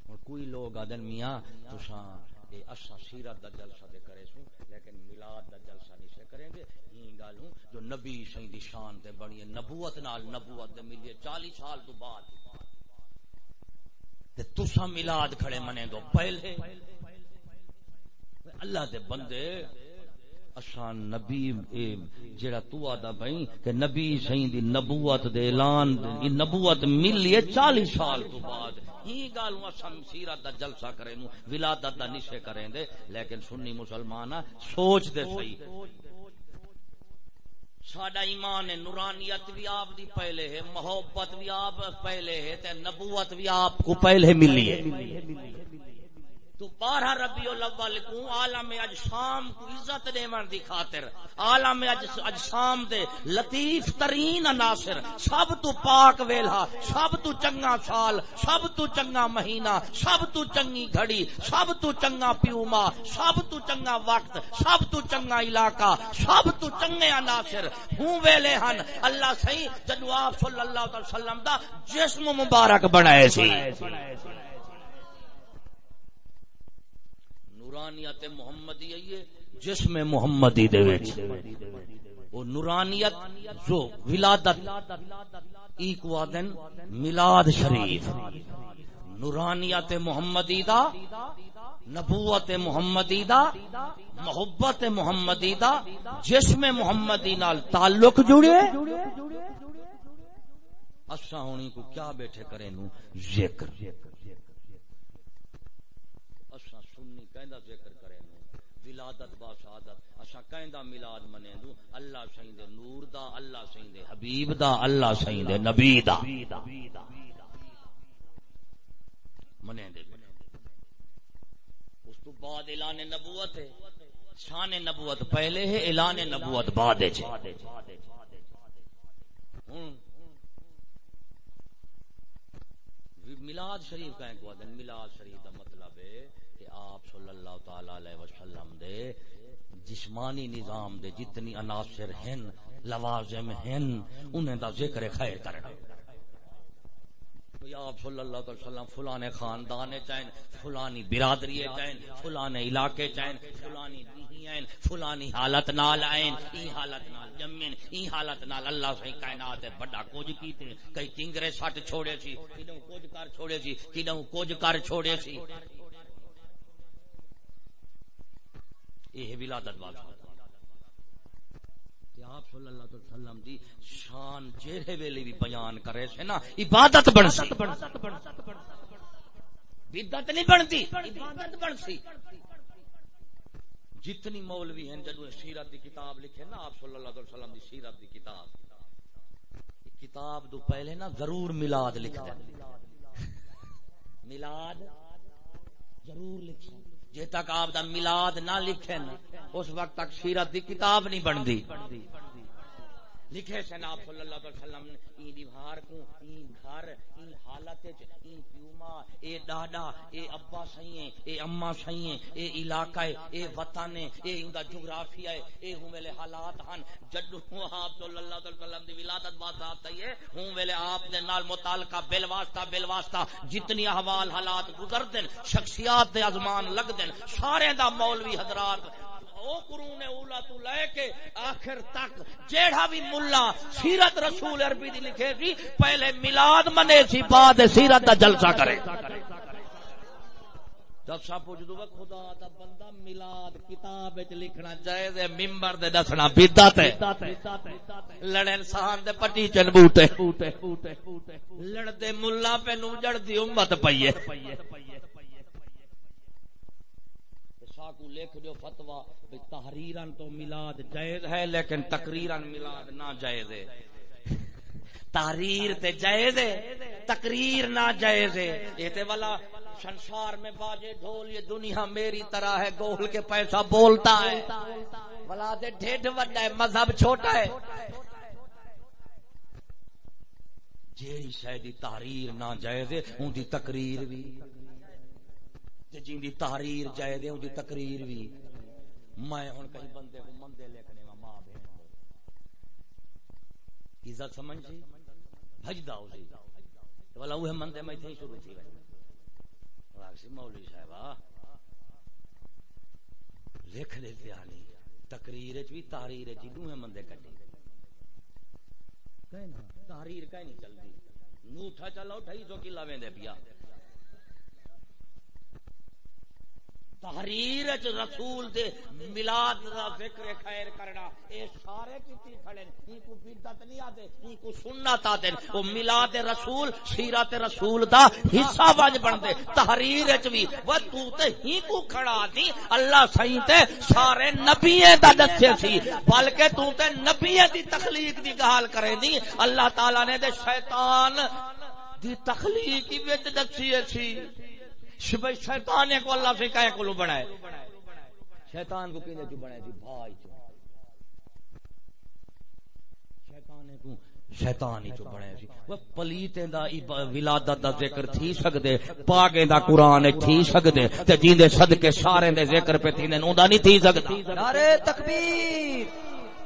S1: ہن کوئی لوگ آدن، میاں، تساں اے اسا سیرت دا جلسہ دے کرے سو لیکن میلاد دا جلسہ نہیں سے کریں گے۔ این گل ہوں جو نبی سہی دی شان تے بنی نبوت نال نبوت دے ملیے 40 سال تو بعد۔ تے تسا ملاد کھڑے منے دو، پہلے۔ اللہ دے بندے اشان نبی جڑا تو آدا بھائی، کہ نبی سہی دی نبوت دے اعلان دی نبوت ملی ہے 40 سال تو بعد۔ ہی گالوں اساں سیرت دا جلسہ کرے نو ولادت دا نشے کریں دے۔ لیکن سنی مسلمان سوچ دے صحیح۔ ساڈا ایمان ہے، نورانیت بھی آپ دی پہلے ہے، محبت بھی آپ پہلے ہے، تے نبوت بھی آپ کو پہلے ملی ہے۔ تو بارہ ربیع الاول کو عالم اج شام کو عزت دیون دی خاطر، عالم اج اج شام دے لطیف ترین عناصر، سب تو پاک ویلا سب تو چنگا سال، سب تو چنگا مہینہ، سب تو چنگی گھڑی، سب تو چنگا پیوما، سب تو چنگا وقت، سب تو چنگا علاقہ، سب تو چنگے عناصر۔ ہوں ویلے ہن، اللہ صحیح جدو آپ صلی اللہ علیہ وسلم دا جسم مبارک بنائے سی۔ نورانیت محمدی ہے جسم محمدی دے وچ۔ وہ نورانیت جو ولادت، ایک وادن میلاد شریف۔ نورانیت محمدی دا، نبوت محمدی دا، محبت محمدی دا، جسم محمدی نال تعلق جڑے۔ اسا ہونی کو کیا بیٹھے کرے نو؟ ذکر۔ کہندا ذکر کرے نو، ولادت با شہادت اسا کہندا میلاد منے دو اللہ سین دے نور دا، اللہ سین دے حبیب دا، اللہ سین دے نبی دا۔ منے دے اس تو بعد اعلان نبوت ہے۔ شان نبوت پہلے ہے، اعلان نبوت بعد ہے۔ میلاد شریف کا ایک وعدن میلاد شریف کا مطلب ہے صلی اللہ تعالی علیہ وسلم دے جسمانی نظام دے جتنی عناصر ہیں لوازم ہیں انہیں دا ذکر خیر کرنا۔ آپ صلی اللہ علیہ وسلم، فلانے خاندان چاہیں فلانی برادری چاہیں فلانے علاقے چاہیں فلانی دیہی فلانی حالت نال آئیں ای حالت نال جمین، ای حالت نال اللہ سے کائنات ہے، بڑا کچھ کیتے کئی کنگرے سٹ چھوڑے سی کینوں کچھ کر چھوڑے سی کینوں کچھ کر چھوڑے سی۔ یہ ولادت والا آپ صلی اللہ علیہ وسلم دی شان جہے ویلے بھی بیان کرے سے نا، عبادت بن سی۔ بدت نہیں بنتی، عبادت بن سی۔ جتنی مولوی ہیں، جدو سیرت دی کتاب لکھے نا، آپ صلی اللہ علیہ وسلم دی سیرت دی کتاب کتاب دو پہلے نا ضرور ملاد لکھ دیں ملاد ضرور لکھ دیں جی تک آپ دا ملاد نہ لکھن، اس وقت تک سیرت دی کتاب نہیں بنتی۔ لکھے سے صلی اللہ علیہ وسلم نے، این دیوار کو این گھر، این حالت وچ، این پیوما، اے ڈاڈا اے ابا سائیں اے اما سائیں اے علاقہ اے وطن اے اوندا جغرافیہ اے ہوں ویلے حالات ہن۔ جدوں آپ صلی اللہ علیہ وسلم دی ولادت بات آتی ہے، ہوں ویلے آپ دے نال متعلقہ بل واسطہ بل واسطہ جتنی احوال حالات گزر دین، شخصیات دے ازمان لگ دین، سارے دا مولوی حضرات او قرون اولا تو لے کے آخر تک جیڑا بھی ملا سیرت رسول عربی دی لکھے سی پہلے ملاد منے سی، بعد سیرت دا جلسہ کرے۔ جب سب پوچھ دو خدا دا بندہ ملاد کتاب وچ لکھنا جائز ہے، منبر دے دسنا بدعت ہے۔ لڑ انسان دے پٹی چن بوٹے۔ لڑ دے ملا پہ نو جڑ دی امت پئی ہے۔ کو لکھ دو فتوا تحریرن تو میلاد جائز ہے، لیکن تقریرن میلاد نہ جائز ہے۔ تحریر تے جائز ہے، تقریر نہ جائز ہے۔ یہ تے والا سنسار میں باجے ڈھول، یہ دنیا میری طرح ہے، گول کے پیسہ بولتا ہے۔ والا دے ڈھیڈ وڈا ہے، مذہب چھوٹا ہے۔ جیڑی شاید تحریر نہ جائز ان دی تقریر بھی۔ جن دی تحریر جائز ان دی تقریر بھی میں ہن کئی بندے کو مندے لکھنے وا ماں بہن عزت سمجھ سی بھجدا ہو سی والا وہ مندے میں تھے شروع تھی وای مولوی صاحب لکھ دے دیانی تقریر وچ بھی تحریر وچ دوہے مندے کٹی تحریر کہیں نہیں چلتی نوٹا چلا اٹھائی تو کلا ویندے پیا۔ تحریر چ رسول دے میلاد دا ذکر خیر کرنا۔ اے سارے کیتی کھڑے ہیں۔ کو بدعت نہیں آتے، ہی کو سنت آتے او میلاد رسول، سیرت رسول دا حصہ وج بندے تحریر وچ وی و تو تے ہی کو کھڑا دی اللہ سائیں تے سارے نبیوں دا دسے سی۔ بلکہ تو تے نبیوں دی تخلیق دی گال کرے دی اللہ تعالی نے دے شیطان دی تخلیق وچ دسی سی۔ شیطان کو اللہ سے کہے کو بنائے۔ شیطان کو کینے چ بنائے تھی، بھائی شیطان کو شیطان ہی چ بنائے سی وہ پلیتے دا ولادت دا ذکر تھی سکدے، پاگے دا قران تھی سکدے، تے جیندے صدقے سارے دے ذکر پہ تھی اوندا نہیں تھی سکدا۔
S2: نعرہ تکبیر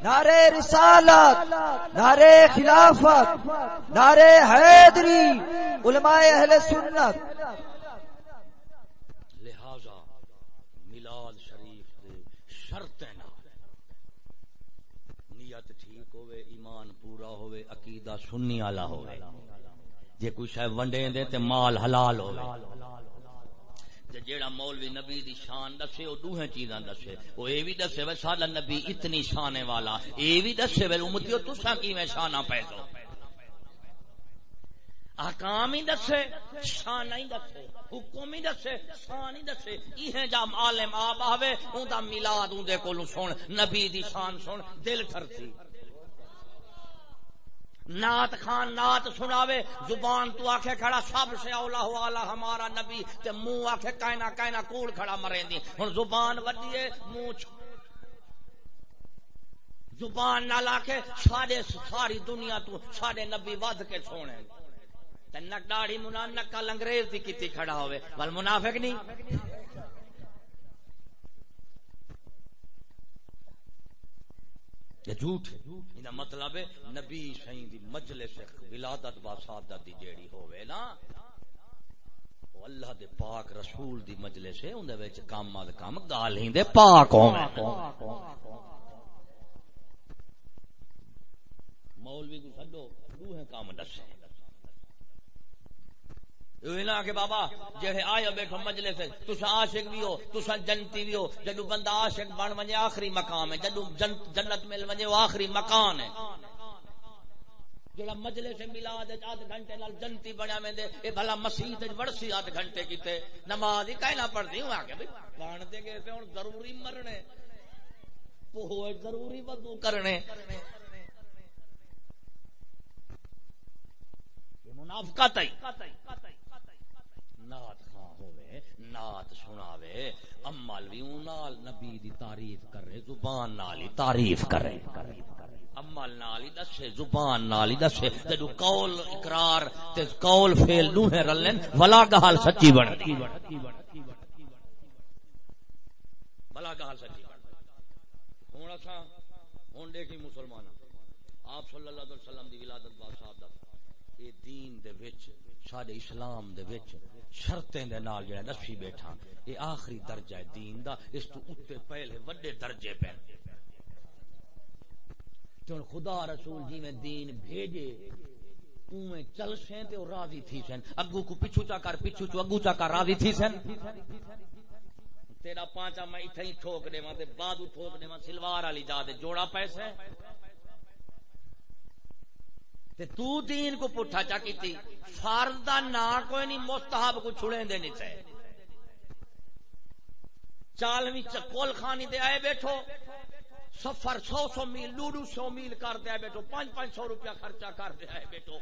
S2: نعرے رسالت نعرے خلافت نعرے حیدری، علماء اہل سنت۔
S1: عقیدہ سنی والا ہوئے۔ جے کوئی شے ونڈے دے تے مال حلال ہوئے۔ جیڑا مولوی نبی دی شان دسے، او دوہے چیزاں دسے۔ او اے وی دسے وے ساڈا نبی اتنی شان والا۔ اے وی دسے وے امتیو تساں کیویں شاناں پیسو احکام ہی دسے، شان ہی دسے، حکم ہی دسے، شان ہی دسے۔ یہ جا عالم آب آوے اون دا میلاد اون دے کولوں سن، نبی دی شان سن، دل ٹھرتی۔ نات خان نات سناوے، زبان تو آکھے کھڑا، سب سے اولا ہوا اللہ ہمارا نبی، تے منہ آکھے کائنا کائنا کوڑ کھڑا مریں دی۔ ہن زبان ودیے منہ زبان نہ لاکھے سارے ساری دنیا تو سارے نبی ود کے سونے۔ تے نک داڑھی منا نکل انگریز دی کیتی کھڑا ہوئے ول منافق نہیں یہ جھوٹ ہے۔ مطلب ہے نبی سائیں دی مجلس ولادت با سعادت دی جیڑی ہوے نا او اللہ دے پاک رسول دی مجلس ہے اون دے وچ کام مد کام گال ہی دے پاک ہوے مولوی کو چھڈو روح کام دسے۔ کہ بابا جہے آئے بیٹھو مجلے سے تسا عاشق بھی ہو تسا جنتی بھی ہو جدو بندہ عاشق بن ونجے آخری مقام ہے جدو جنت مل ونجے وہ آخری مکان ہے۔ جڑا مجلے سے ملا آدھ گھنٹے نال جنتی بنیا میں دے، اے بھلا مسیح تے بڑسی آدھ گھنٹے کیتے، نماز ہی کہنا پڑتی ہوں آگے بھئی۔ بان دے گئے تھے ہن ضروری مرنے۔ وہ ضروری وضو کرنے۔ یہ منافقت ہے۔ نات خاں ہوئے نات سناوے، امال بھی نال نبی دی تعریف کرے، زبان نال تعریف کرے۔ امال نال دسے، زبان نال دسے۔ جدو قول اقرار تے قول فعل دوہے رلن ولا گال سچی بن۔ بلا گال سچی بن۔ ہن اساں ہن دیکھی مسلمان آپ صلی اللہ علیہ وسلم دی ولادت با صاحب دا۔ اے دین دے وچ، ساڈے اسلام دے وچ شرطیں دے نال جڑا دسی بیٹھا۔ یہ آخری درجہ ہے دین دا، اس تو اوتے پہلے وڈے درجے پہ چون خدا رسول جی میں دین بھیجے اویں چل سیں تے راضی تھی سن اگو کو پچھو چا کر، پچھو چو اگو چا کر راضی تھی سن تیرا پانچا میں ایتھے ہی ٹھوک دے تے بادو ٹھوک دے سلوار والی جا دے جوڑا پیسے۔ تے تو دین کو پٹھا چا کیتی۔ فرض دا نا کوئی نہیں، مستحب کو چھڑے دے نہیں چاہے چالویں چکول خانی دے آئے بیٹھو۔ سفر سو سو میل، لوڈو سو میل کر دے آئے بیٹھو۔ پانچ پانچ سو روپیہ خرچہ کر دے آئے بیٹھو۔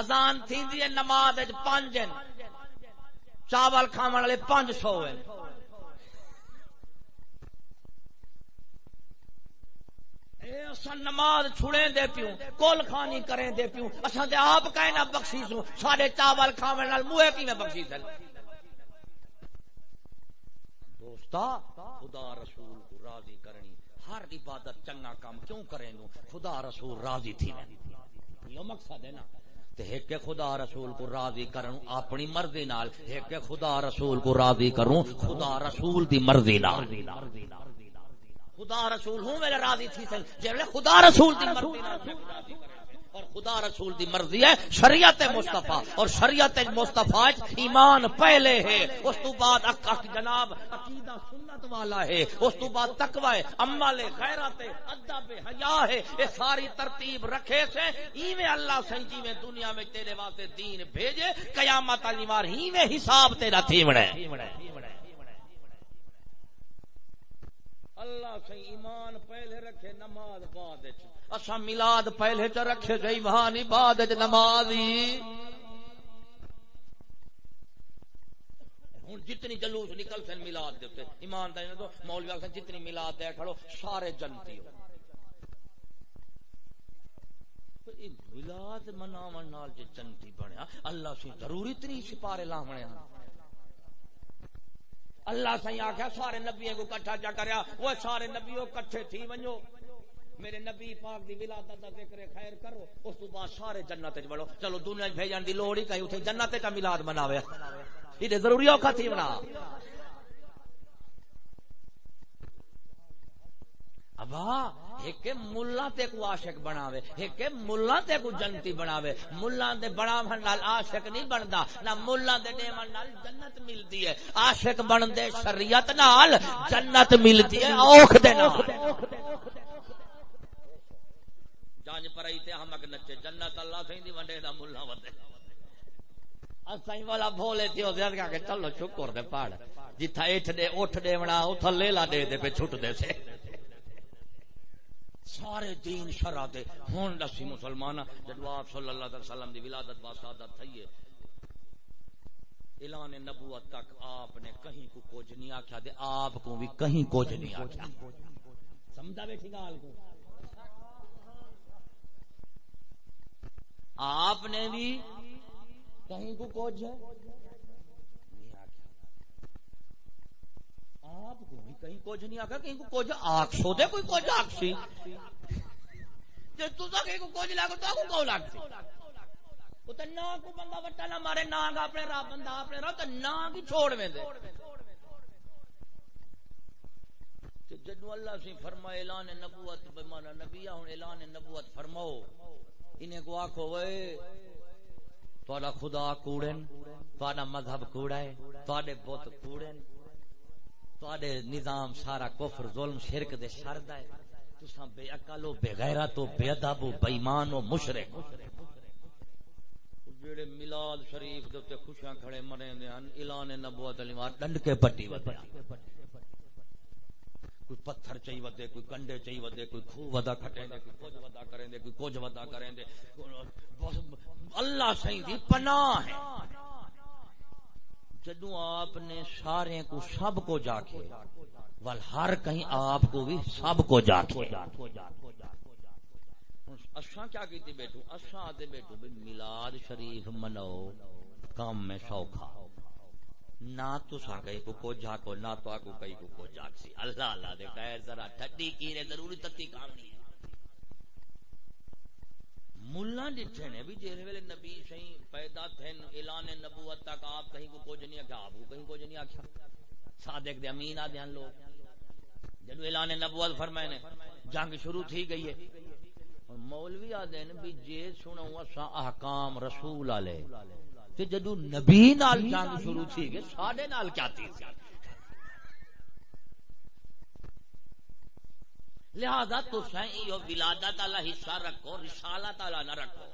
S1: ازان تھی نماز پانچ چاول کھاون والے پانچ سو نماز چھڑے دے پیوں کول خانی کریں دے پیوں۔ اصل تے آپ کہنا بخشیش ہوں سارے چاول کھاوے نال منہ کی میں بخشیش ہے دوستا، خدا رسول کو راضی کرنی، ہر عبادت چنگا کام کیوں کریں گے خدا رسول راضی تھی یہ مقصد ہے نا ایک خدا رسول کو راضی کروں اپنی مرضی نال، ایک خدا رسول کو راضی کروں خدا رسول دی مرضی نال۔ خدا رسول ہوں، میرے راضی تھی سن۔ جب خدا رسول دی مرضی اور خدا رسول دی مرضی ہے شریعت مصطفیٰ۔ اور شریعت مصطفیٰ ایمان پہلے ہے۔ اس تو بعد اک جناب عقیدہ سنت والا ہے۔ اس تو بعد تقوی ہے عمل غیرت ادب حیا ہے۔ یہ ساری ترتیب رکھے سے ایویں اللہ سے جی میں دنیا میں تیرے واسطے دین بھیجے، قیامت علی مار ہی میں حساب تیرا تھیمڑے۔ اللہ سے ایمان پہلے رکھے نماز بعد اصا ملاد پہلے چ رکھے گئی ایمان بعد نماز ہی۔ ہوں جتنی جلوس نکل سن ملاد دے ایمان دے تو مولوی آخر جتنی ملاد دے کھڑو، سارے جنتی ہو۔ ملاد مناون نال جے جنتی بنیا، اللہ سے ضروری تری سپارے لاونے ہاں اللہ سی آخیا سارے نبی کو کٹھا چا کریا۔ وہ سارے نبی کٹھے تھی ونجو میرے نبی پاک دی ولادت دا ذکر خیر کرو، اس تو بعد سارے جنت وچ بڑھو۔ چلو دنیا وچ بھیجن دی لوڑ ہی کہیں اوتھے جنت کا میلاد مناوے۔ یہ ضروری اوکھا تھی ونا ابا ایک ملا تے کو عاشق بناوے، ایک ملا تے کو جنتی بناوے۔ ملا دے بناون نال عاشق نہیں بندا، نہ ملا دے دیون نال جنت ملدی ہے۔ عاشق بن دے شریعت نال جنت ملدی ہے، اوکھ دے نال۔ جانج پرائی تے ہمک نچے، جنت اللہ سہی دی ونڈے دا ملا ودے اسائی والا بھولے تے او زیاد کہ چلو شکر دے پاڑ۔ جتھا اٹھ دے اٹھ دے ونا اوتھا لیلا دے دے پہ چھٹ دے سے۔ سارے دین شرع دے۔ ہون دسی مسلمان جدو آپ صلی اللہ علیہ وسلم دی ولادت با سعادت تھئی اعلان نبوت تک آپ نے کہیں کو کچھ نہیں آکھیا دے آپ کو بھی کہیں کچھ نہیں آکھیا۔ سمجھا بیٹھی گال کو؟ آپ نے بھی کہیں کو کچھ ہے آپ کو بھی کہیں کچھ نہیں آخر کہیں کو کچھ آخ سو دے، کوئی کچھ آخ سی۔ جب تو کہیں کو کچھ لاگو تو کو کون سی۔ وہ تو نا کو بندہ بٹا نہ مارے اپنے راہ بندہ اپنے راہ تو چھوڑ میں دے جدو اللہ سے فرمائے، اعلان نبوت بمانا ہوں اعلان نبوت فرماؤ۔ انہیں کو آخو وے تھوڑا خدا کوڑن مذہب کوڑا ہے بت کوڑن۔ تواڈے نظام سارا کفر، ظلم، شرک دے شرد ہے۔ تساں بے عقل ہو بے غیرت ہو بے ادب ہو بے ایمان ہو مشرک۔ جڑے میلاد شریف دے تے خوشیاں کھڑے مرے دے ہن، اعلان نبوت علی مار ڈنڈ کے پٹی ودیا کوئی پتھر چاہیے ودے، کوئی کنڈے چاہیے ودے، کوئی خوہ ودا کھٹے دے، کوئی کچھ ودا کریں دے، کوئی کچھ ودا کریں دے۔ اللہ سہی دی پناہ ہے۔ جدو آپ نے سارے کو سب کو جا کے ول ہر کہیں آپ کو بھی سب کو جا کے اصا کیا کیتی بیٹھو؟ اصا آتے بیٹھو بھی میلاد شریف منو کام میں سوکھا۔ نہ تو سا کہیں کو کو جا کو نہ تو آکو کہیں کو کو جا سی اللہ اللہ دے خیر، ذرا ٹھڈی کی رے ضروری تتی کام نہیں ہے۔ ملا ڈٹھے نے بھی جس ویلے نبی سی پیدا تھے، اعلان نبوت تک آپ کہیں کو کچھ نہیں آخیا آپ کو کہیں کچھ نہیں آخیا صادق دے امین آ دیا لوگ۔ جب اعلان نبوت فرمائے نے، جنگ شروع تھی گئی ہے۔ مولوی آدھے بھی جے سنو، اسا احکام رسول والے تے جدو نبی نال جنگ شروع تھی گئی، ساڈے نال کیا تھی؟ لہذا تو سائیں ولادت والا حصہ رکھو، رسالت والا نہ رکھو۔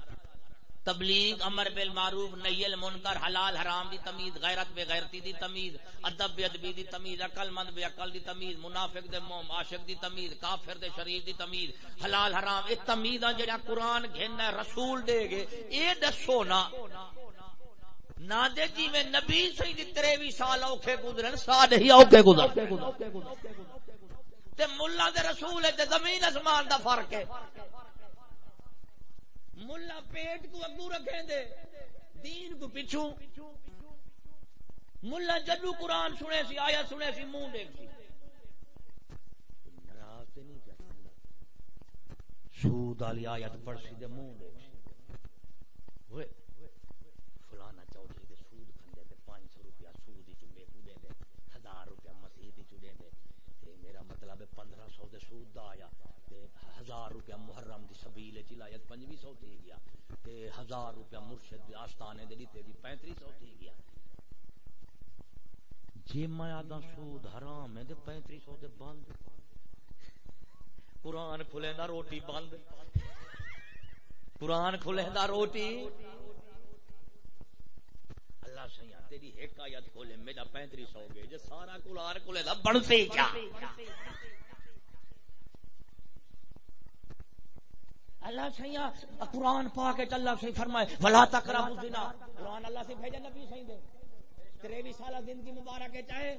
S1: تبلیغ، امر بالمعروف نیل منکر حلال حرام دی تمیز، غیرت بے غیرتی دی تمیز، ادب بے ادبی دی تمیز عقل مند بے عقل دی تمیز، منافق دے موم، عاشق دی تمیز، کافر دے شریف دی تمیز، حلال حرام، اے تمیز جڑا قرآن گھننا رسول دے گے، اے دسو نا۔ نہ دے جی میں نبی سی دی 23 سال اوکھے گزرن، ساڈے ہی اوکھے گزر تے ملا دے رسول تے زمین اسمان دا فرق ہے۔ ملا پیٹ کو اگو رکھیں دے، دین کو پچھو ملا جدو قرآن سنے سی آیا سنے سی، منہ دیکھ سی۔ ناراض تے نہیں کیا سود والی آیت پڑھ سی دے منہ دیکھ سی ہوئے فلانا چودھری دے سود کھندے تے پانچ سو روپیہ سود ہی چمے کو دے دے ہزار روپیہ مسیح ہی چڑے دے تے میرا پندرہ سو دے سود دا آیا تے ہزار روپیہ محرم دی سبیل چلایت پنجوی سو تھی گیا۔ تے ہزار روپیہ مرشد دی آستانے دے دیتے دی پینتری سو تھی گیا۔ جی میں آدھا سود حرام ہے دے پینتری سو دے بند۔ قرآن کھلے دا روٹی بند۔ قرآن کھلے دا روٹی اللہ سیاں تیری ایک آیت کھولے میرا پینتری سو گئے جی سارا قرآن کھلے دا بنتے کیا اللہ سیا قرآن پا کے اللہ سے فرمائے، ولا تقربوا الزنا۔ قرآن اللہ سے بھیجا، نبی سہی دے تریوی سالہ زندگی مبارک ہے، چاہے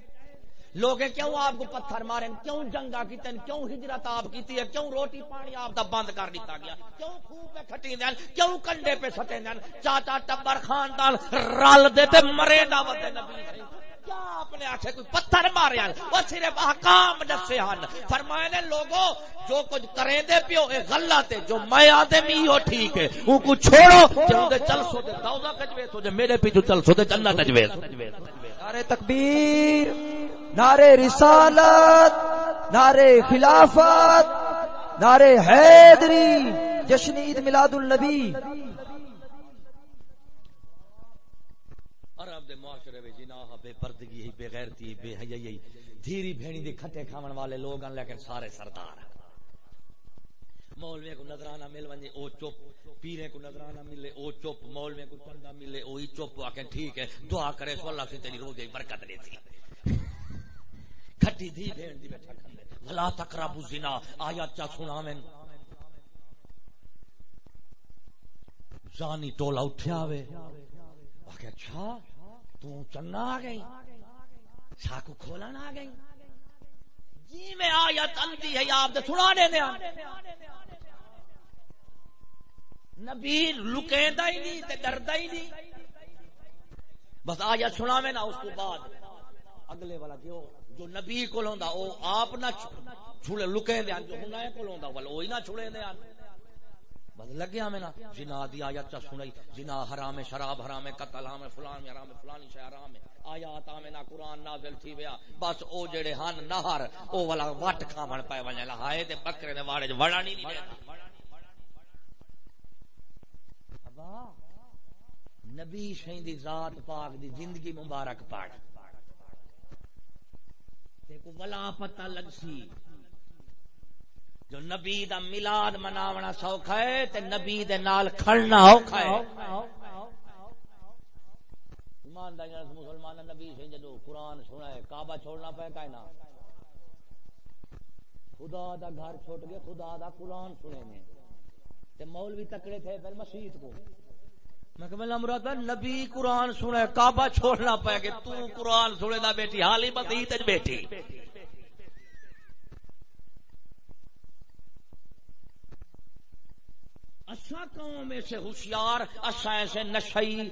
S1: لوگ کیوں آپ کو پتھر مارے کیوں جنگا کی تین کیوں ہجرت آپ کی ہے؟ کیوں روٹی پانی آپ دا بند کر دیتا گیا؟ کیوں خوب پہ کھٹی دین کیوں کنڈے پہ سٹے دین چاچا ٹبر خاندان رل دے تے مرے دعوت نبی سہی کیا اپنے آٹھے کوئی پتھر مارے وہ صرف احکام دسے ہن۔ فرمائے نے، لوگو، جو کچھ کریں دے پیو، اے غلط ہے جو میں آدمی ہو، ٹھیک ہے۔ ان کو چھوڑو جب چل سو دے دوزہ کجوے سو دے میرے پیچھو چل سو دے جنت کجوے
S2: نعرے تکبیر نعرے رسالت نعرے خلافت نعرے حیدری، جشن عید میلاد النبی۔
S1: عرب دے معاشرے وچ جناح، بے پردگی، بے غیرتی، بے حیائی، دھیری بھینی دے کھٹے کھاون والے لوگ ہیں، لیکن سارے سردار ہیں۔ مولوی کو نظرانہ مل ونجے، او چپ پیرے کو نظرانہ ملے، او چپ مولوی کو چندہ ملے او ہی چپ آکے ٹھیک ہے، دعا کرے سو اللہ سے تیری روزے برکت دیتی کھٹی دھی بھین دی بیٹھا کھندے ولا تقربوا الزنا، آیات چا سناویں۔ زانی ٹولا اٹھیا وے۔ آکے اچھا تو چنا آ گئی۔ ساکو کھولن آ گئی۔ جی میں آیت اندی ہے آپ دے سنا دے دیا نبی لکیندا ہی نہیں تے ڈردا ہی نہیں۔ بس آیت سنا نا، اس کو بعد اگلے والا جو جو نبی کول ہوندا او آپ نہ چھڑے لکیندے دے جو ہن کول ہوندا، ول اوہی نہ چھڑے دے بس لگیا میں نا۔ جنا دی آیت چا سنائی جنا حرام ہے شراب، حرام ہے قتل، حرام ہے فلان حرام ہے فلانی شے، حرام ہے آیات آمنا قرآن نازل تھی ویا۔ بس او جڑے ہن نہر، او والا وٹ کھاون پے ونجے لا۔ ہائے تے بکرے دے واڑے وڑا نہیں نہیں ابا، نبی شہید دی ذات پاک دی زندگی مبارک پاک۔ تے کو ولا پتہ لگ سی۔ جو نبی دا میلاد مناونا سوکھا ہے تے نبی دے نال کھڑنا اوکھا ہے۔ ایمانداری مسلمان نبی سے جدو قرآن سنا ہے، کعبہ چھوڑنا پہ کائنا خدا دا گھر چھوٹ گئے خدا دا قرآن سنے میں تے مولوی تکڑے تھے پھر مسجد کو۔ میں کہ ملا مراد نبی قرآن سنے، کعبہ چھوڑنا پہ کہ تو قرآن سنے دا بیٹی، حالی بتی تج بیٹی۔ اسا قوم ایسے ہوشیار اسا ایسے نشئی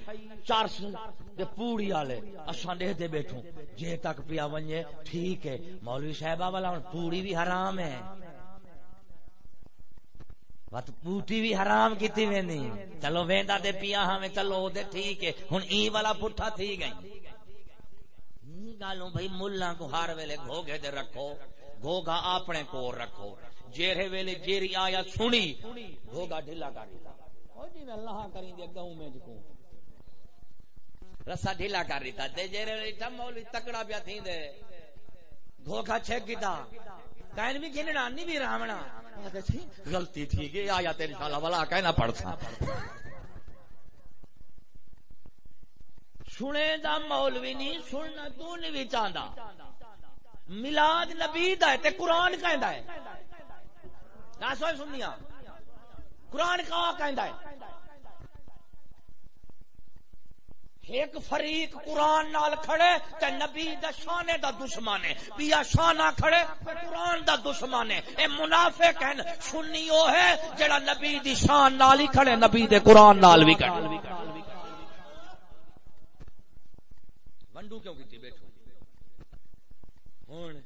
S1: چارس دے پوڑی والے اسا دے دے بیٹھو جے تک پیا ونجے، ٹھیک ہے۔ مولوی صاحبہ والا ہن، پوڑی بھی حرام ہے۔ وت پوٹی بھی حرام کیتی ویندی۔ چلو ویندا دے پیا ہاں چلو دے ٹھیک ہے۔ ہن ای والا پٹھا تھی گئی۔ نی گالوں بھائی ملہ کو ہر ویلے گھوگے دے رکھو۔ گھوگا اپنے کو رکھو۔ جیرے ویلے جیری آیا سنی گھوگا ڈھیلا کر دیتا۔ او جی میں اللہ کریں دے گاؤں میں جکوں۔ رسا ڈھیلا کر دیتا۔ دے جیرے ویلے تم مولوی تکڑا پیا تھی دے۔ گھوگا چھک گیتا کائن بھی گھننا نہیں بھی رامنا غلطی تھی گئی، آیا تیری شالا والا کہنا پڑتا سنے دا مولوی نہیں سننا تو نہیں بھی چاہتا ملاد نبی دا ہے تے قرآن کہندا ہے۔ نہ سوئے سنیا قرآن کا کہندا ہے؟ ایک فریق قرآن نال کھڑے تے نبی دا شانے دا دشمن ہے۔ بیا شانہ کھڑے قرآن دا دشمن ہے۔ اے منافق ہیں۔ سنی او ہے جڑا نبی دی شان نال ہی کھڑے، نبی دے قرآن نال بھی کھڑے۔ ونڈو کیوں کیتی بیٹھو؟ ہن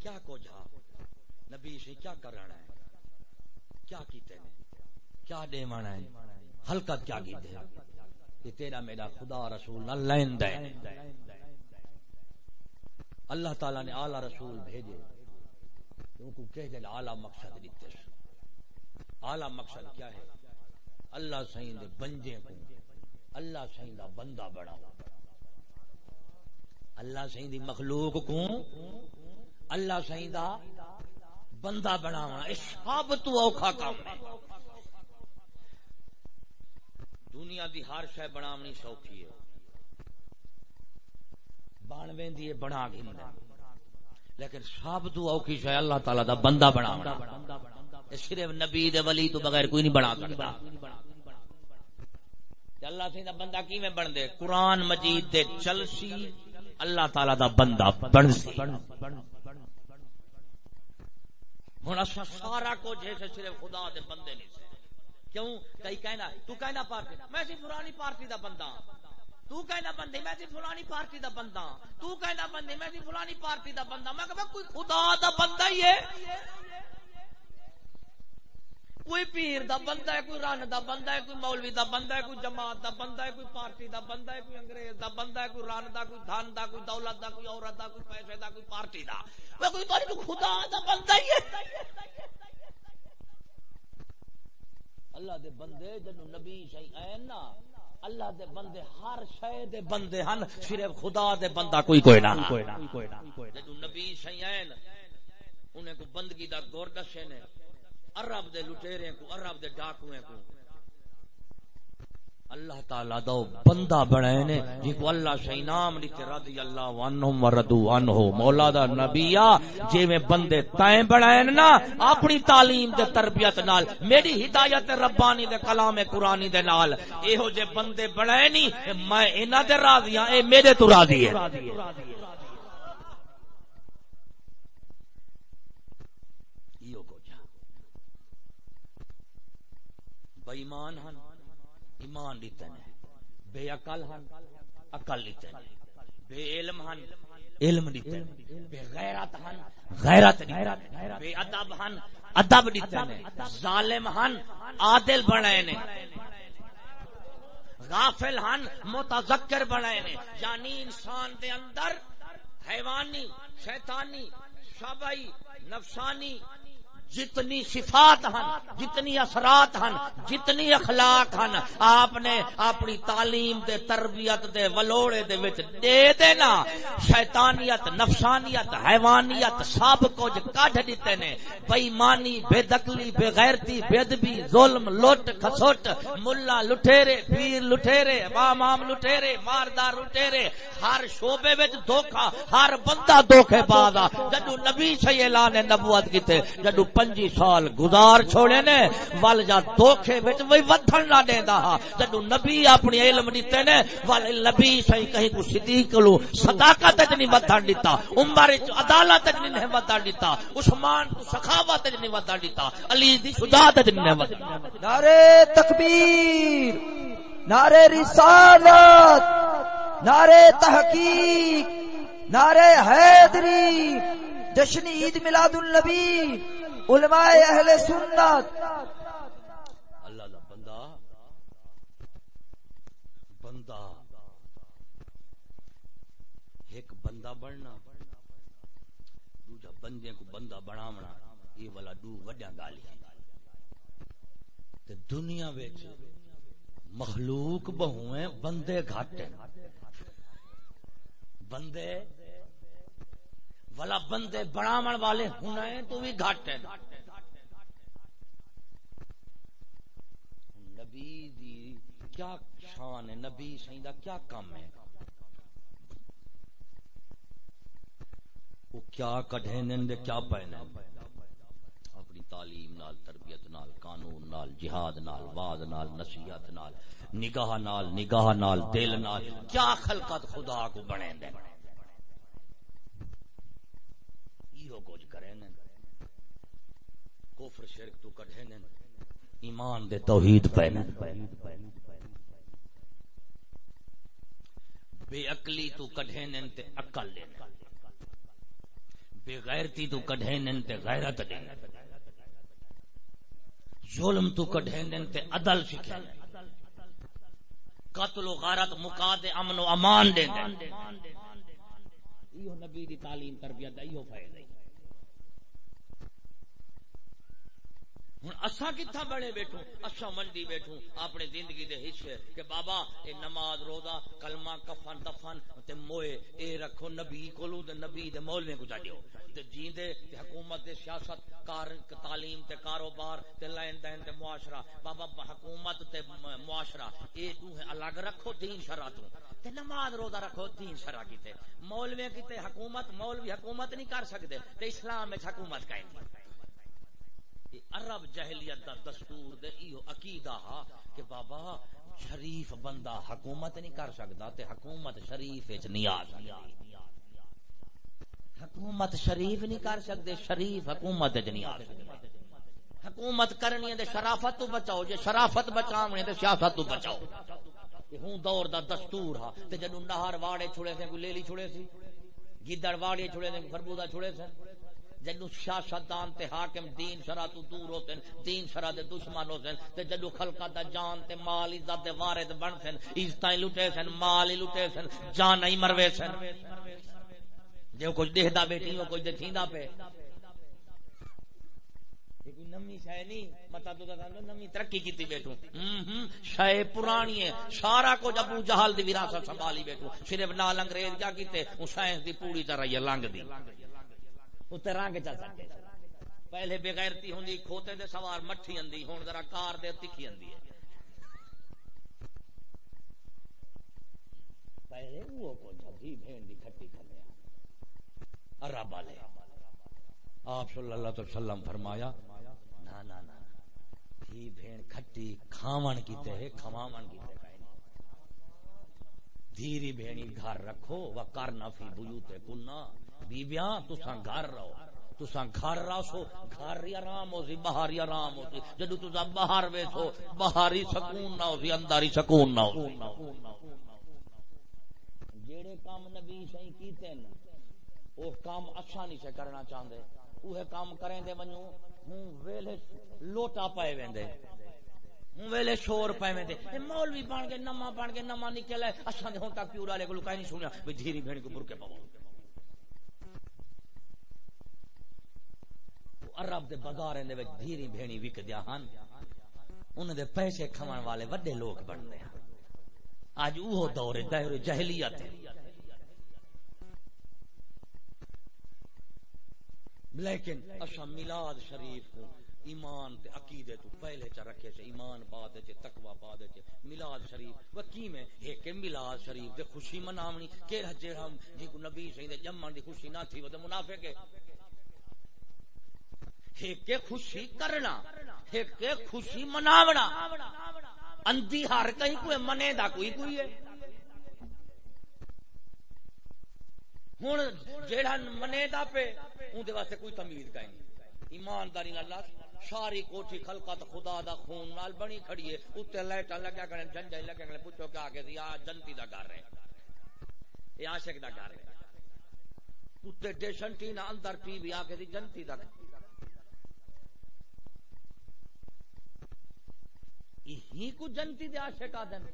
S1: کیا کو جا نبی سے کیا کرنا ہے؟ کیا کیتے نے؟ کیا دے مانا ہے؟ حلقت کیا کیتے ہیں؟ کہ تیرا میرا خدا رسول نہ لین دے۔ اللہ تعالیٰ نے اعلی رسول بھیجے۔ ان کو کہہ دے اعلی مقصد دیتے اعلی مقصد کیا ہے؟ اللہ سائیں دے بنجے کو۔ اللہ سائیں دا بندہ بڑا اللہ سائیں دی مخلوق کو۔ اللہ سائیں دا بندہ بناونا اس سب تو اوکھا کام ہے۔ دنیا دی ہر شے بناونی سوکھی ہے۔ بن ویندی ہے بنا گھندا لیکن سب تو اوکھی شے اللہ تعالی دا بندہ بناونا۔ صرف نبی دے ولی تو بغیر کوئی نہیں بنا سکتا۔ اللہ سے دا بندہ کیویں بن دے قرآن مجید دے چلسی اللہ تعالی دا بندہ بن سی۔ ہوں سارا کچھ ہے صرف خدا دے بندے نہیں کیوں؟ کئی کہنا، تو کہنا پارٹی، میں سی فلانی پارٹی دا بندہ ہاں۔ تو کہنا بندے، میں سی فلانی پارٹی دا بندہ ہاں۔ تو کہنا بندے، میں سی فلانی پارٹی دا بندہ ہاں۔ میں کہ کوئی خدا دا بندہ ہی ہے۔ کوئی پیر دا بندہ ہے، کوئی رن دا بندہ ہے، کوئی مولوی دا بندہ ہے، کوئی جماعت دا بندہ ہے، کوئی پارٹی دا بندہ ہے، کوئی انگریز دا بندہ ہے، کوئی رن دا، کوئی دھن دا، کوئی دولت دا، کوئی عورت دا، کوئی پیسے دا، کوئی پارٹی دا۔ وہ کوئی باری خدا دا بندہ ہی ہے۔ اللہ دے بندے جنو نبی شئی این نا، اللہ دے بندے ہر شے دے بندے ہن، صرف خدا دے بندہ کوئی کوئی نہ۔ کوئی نہ کوئی نہ جنو نبی شئی این انہیں کو بندگی دا گور دشے نے۔ عرب دے لٹیرے کو، عرب دے ڈاکویں کو۔ اللہ تعالی دو بندہ بنائے نے جی کو اللہ سے انعام دیتے رضی اللہ عنہم وردو عنہ مولا دا نبیا جے میں بندے تائیں بنائے نا، اپنی تعلیم دے تربیت نال، میری ہدایت ربانی دے کلام قرآنی دے نال۔ اے ہو جے بندے بنائے نہیں میں انہاں دے راضی ہاں اے میرے تو راضی ہے۔ بےمان ہن، ایمان دیتے ہیں بے عقل ہن، عقل دیتے ہیں بے علم ہن، علم دیتے ہیں بے غیرت ہن، غیرت بے ادب ہن، ادب دیتے ہیں ظالم ہن، عادل بنائے نے۔ غافل ہن، متذکر بنائے نے۔ یعنی انسان دے اندر حیوانی، شیطانی شبعی نفسانی جتنی صفات ہن، جتنی اثرات ہن، جتنی اخلاق ہن، آپ نے اپنی تعلیم دے، تربیت دے، ولوڑے دے وچ دے دینا۔ شیطانیت، نفسانیت، حیوانیت سب کچھ کڈ دیتے نے۔ بے ایمانی بے دقلی بے غیرتی بے ادبی ظلم، لٹ کھسوٹ ملا لٹھیرے، پیر لٹھیرے، امام عام لٹھیرے، ماردار لٹھیرے۔ ہر شعبے وچ دھوکا ہر بندہ دھوکے باز جدو نبی صلی اللہ نبوت کیتے جدو پنجی سال گزار چھوڑے نے ول جا دھوکھے وچ وہی ودھن نہ دیندا ہا جدوں نبی اپنی علم دتے نے ول نبی صحیح کہیں کو صدیق لو صداقت وچ نہیں ودھن دتا، عمر وچ عدالت وچ نہیں ودھن دتا، عثمان کو سخاوت وچ نہیں ودھن دتا، علی دی شجاعت وچ نہیں ودھن
S2: نعرے تکبیر نعرے رسالت نعرے تحقیق نعرے حیدری، جشن عید میلاد النبی۔ علماء اہل سنت۔
S1: اللہ دا بندہ بندہ۔ ایک بندہ بننا۔ دوجا بندے کو بندہ بناونا یہ والا دو وڈیا گالی تے دنیا وچ مخلوق بہویں بندے گھٹ بندے والا بندے بناون والے ہونے تو بھی گھٹ ہیں نبی دی کیا شان ہے، نبی سائیں دا کیا کام ہے؟ وہ کیا کٹھے نن دے کیا پہنے؟ اپنی تعلیم نال، تربیت نال، قانون نال، جہاد نال واز نال، نصیحت نال، نگاہ نال نگاہ نال، دل نال، کیا خلقت خدا کو بنے دے؟ ایو کچھ کرے نے کفر شرک تو کڈھے نے ایمان دے توحید پہ نے بے عقلی تو کڈھے نے تے عقل دے بے غیرتی تو کڈھے نے تے غیرت دے ظلم تو کڈھے نے تے عدل سکھے قتل و غارت مکا دے امن و امان دے دے ایو نبی دی تعلیم تربیت ایو فائدہ ہوں اصا کتنا بڑے بیٹھوں اصا منڈی بیٹھوں اپنی زندگی دے حصے کہ بابا، اے نماز روزہ، کلمہ کفن دفن تے موئے، اے رکھو نبی کولو تے نبی دے مولوی کو چاہیو تے جیندے تے حکومت تے سیاست، کار تعلیم تے کاروبار تے لین دین تے معاشرہ۔ بابا، حکومت تے معاشرہ۔ اے تو الگ رکھو دین شرع تو۔ تے نماز روزہ رکھو دین شرع کیتے۔ مولوی کیتے حکومت، مولوی حکومت نہیں کر سکدے۔ تے اسلام وچ حکومت قائم عرب جہلیت دا دستور دے ایو عقیدہ ہا کہ بابا شریف بندہ حکومت نہیں کر سکتا تے حکومت شریف وچ نیاز حکومت شریف نہیں کر سکتے، شریف حکومت وچ نیاز حکومت کرنی ہے تے شرافت تو بچاؤ، جے شرافت بچاونی تے سیاست تو بچاؤ۔ ہوں دور دا دستور ہا، تے جدوں نہر واڑے چھڑے سے کوئی لیلی چھڑے سی گدڑ واڑے چھڑے سے خربوزہ چھڑے سے جدو سیاستدان تے حاکم دین شرع تو دور ہوتے ہیں، دین شرع دے دشمن ہوتے ہیں، تے جدو خلقہ دا جان تے مال عزت دے وارد بن سن عزتاں لٹے سن، مال لٹے سن، جان نہیں مروے سن۔ جو کچھ دیکھدا بیٹی ہو کچھ دکھیندا پہ کوئی نمی شے نہیں، متا تو نمی ترقی کیتی بیٹھو۔ شے پرانی ہے سارا کچھ ابو جہل دی وراثت سنبھالی بیٹھو۔ صرف نال انگریز کیا کیتے او سائنس دی پوری طرح یہ لنگ دی۔ اتنے رنگ چل سکتے پہلے بغیرتی ہوں کھوتے دے سوار مٹھی آدھی ہوں ذرا کار دے تکھی آدھی ہے۔ پہلے وہ جی بھین دی کھٹی کھلے عرب والے آپ صلی اللہ علیہ وسلم فرمایا، نا نا نا تھی بھین کھٹی کھاون کیتے ہے کھواون کیتے دھیری بھینی گھر رکھو و فی بیوتے کننا بیبیاں تساں گھر رہو۔ تساں گھر رہو سو گھر ہی آرام ہو سی باہر ہی آرام ہو سی جدو تساں باہر ویسو باہر ہی سکون نہ ہو سی اندر ہی سکون نہ ہو جیڑے کام نبی صحیح کیتے نا وہ کام اچھا آسانی سے کرنا چاہتے وہ کام کریں دے ونجو ہوں ویلے لوٹا پائے ویندے۔ ویلے شور پے میں دے مولوی بن کے نما بن کے نما نکل ہے اساں دے ہن تک پیورا لے کو کہیں نہیں سنیا، بھئی دھیری بھین کو برکے پاو عرب دے بازاریں دے وچ دھیری بھینی وک دیا ہن۔ انہاں دے پیسے کھوان والے وڈے لوگ بن دے اج اوہ دور ہے دور جاہلیت ہے۔ لیکن اساں میلاد شریف کو ایمان تے عقیدے تو پہلے چ رکھے سے، ایمان بعد تے تقوی بعد تے میلاد شریف وکی میں؟ ایک میلاد شریف تے خوشی مناونی، کیڑا جڑا جی کو نبی سہی دے جمن دی خوشی نہ تھی، وہ تے منافق ہے۔ ایک خوشی کرنا ایک خوشی مناونا۔ اندھی ہر کہیں کوئی منے دا کوئی کوئی ہے۔ ہوں جیڑا منے دا پہ اندر واسطے کوئی تمیز کا نہیں۔ ایمانداری اللہ ساری کوٹھی خلقت خدا دا خون نال بنی کھڑی ہے۔ اتنے لائٹاں لگا کریں جھنڈے لگا کریں پوچھو کہ آگے دی آ جنتی دا گھر ہے۔ یہ عاشق دا گھر ہے۔ اتنے ڈیشن ٹی نہ اندر ٹی وی آگے دی جنتی دا۔ گھر ہی کو جنتی دے عاشق آدم۔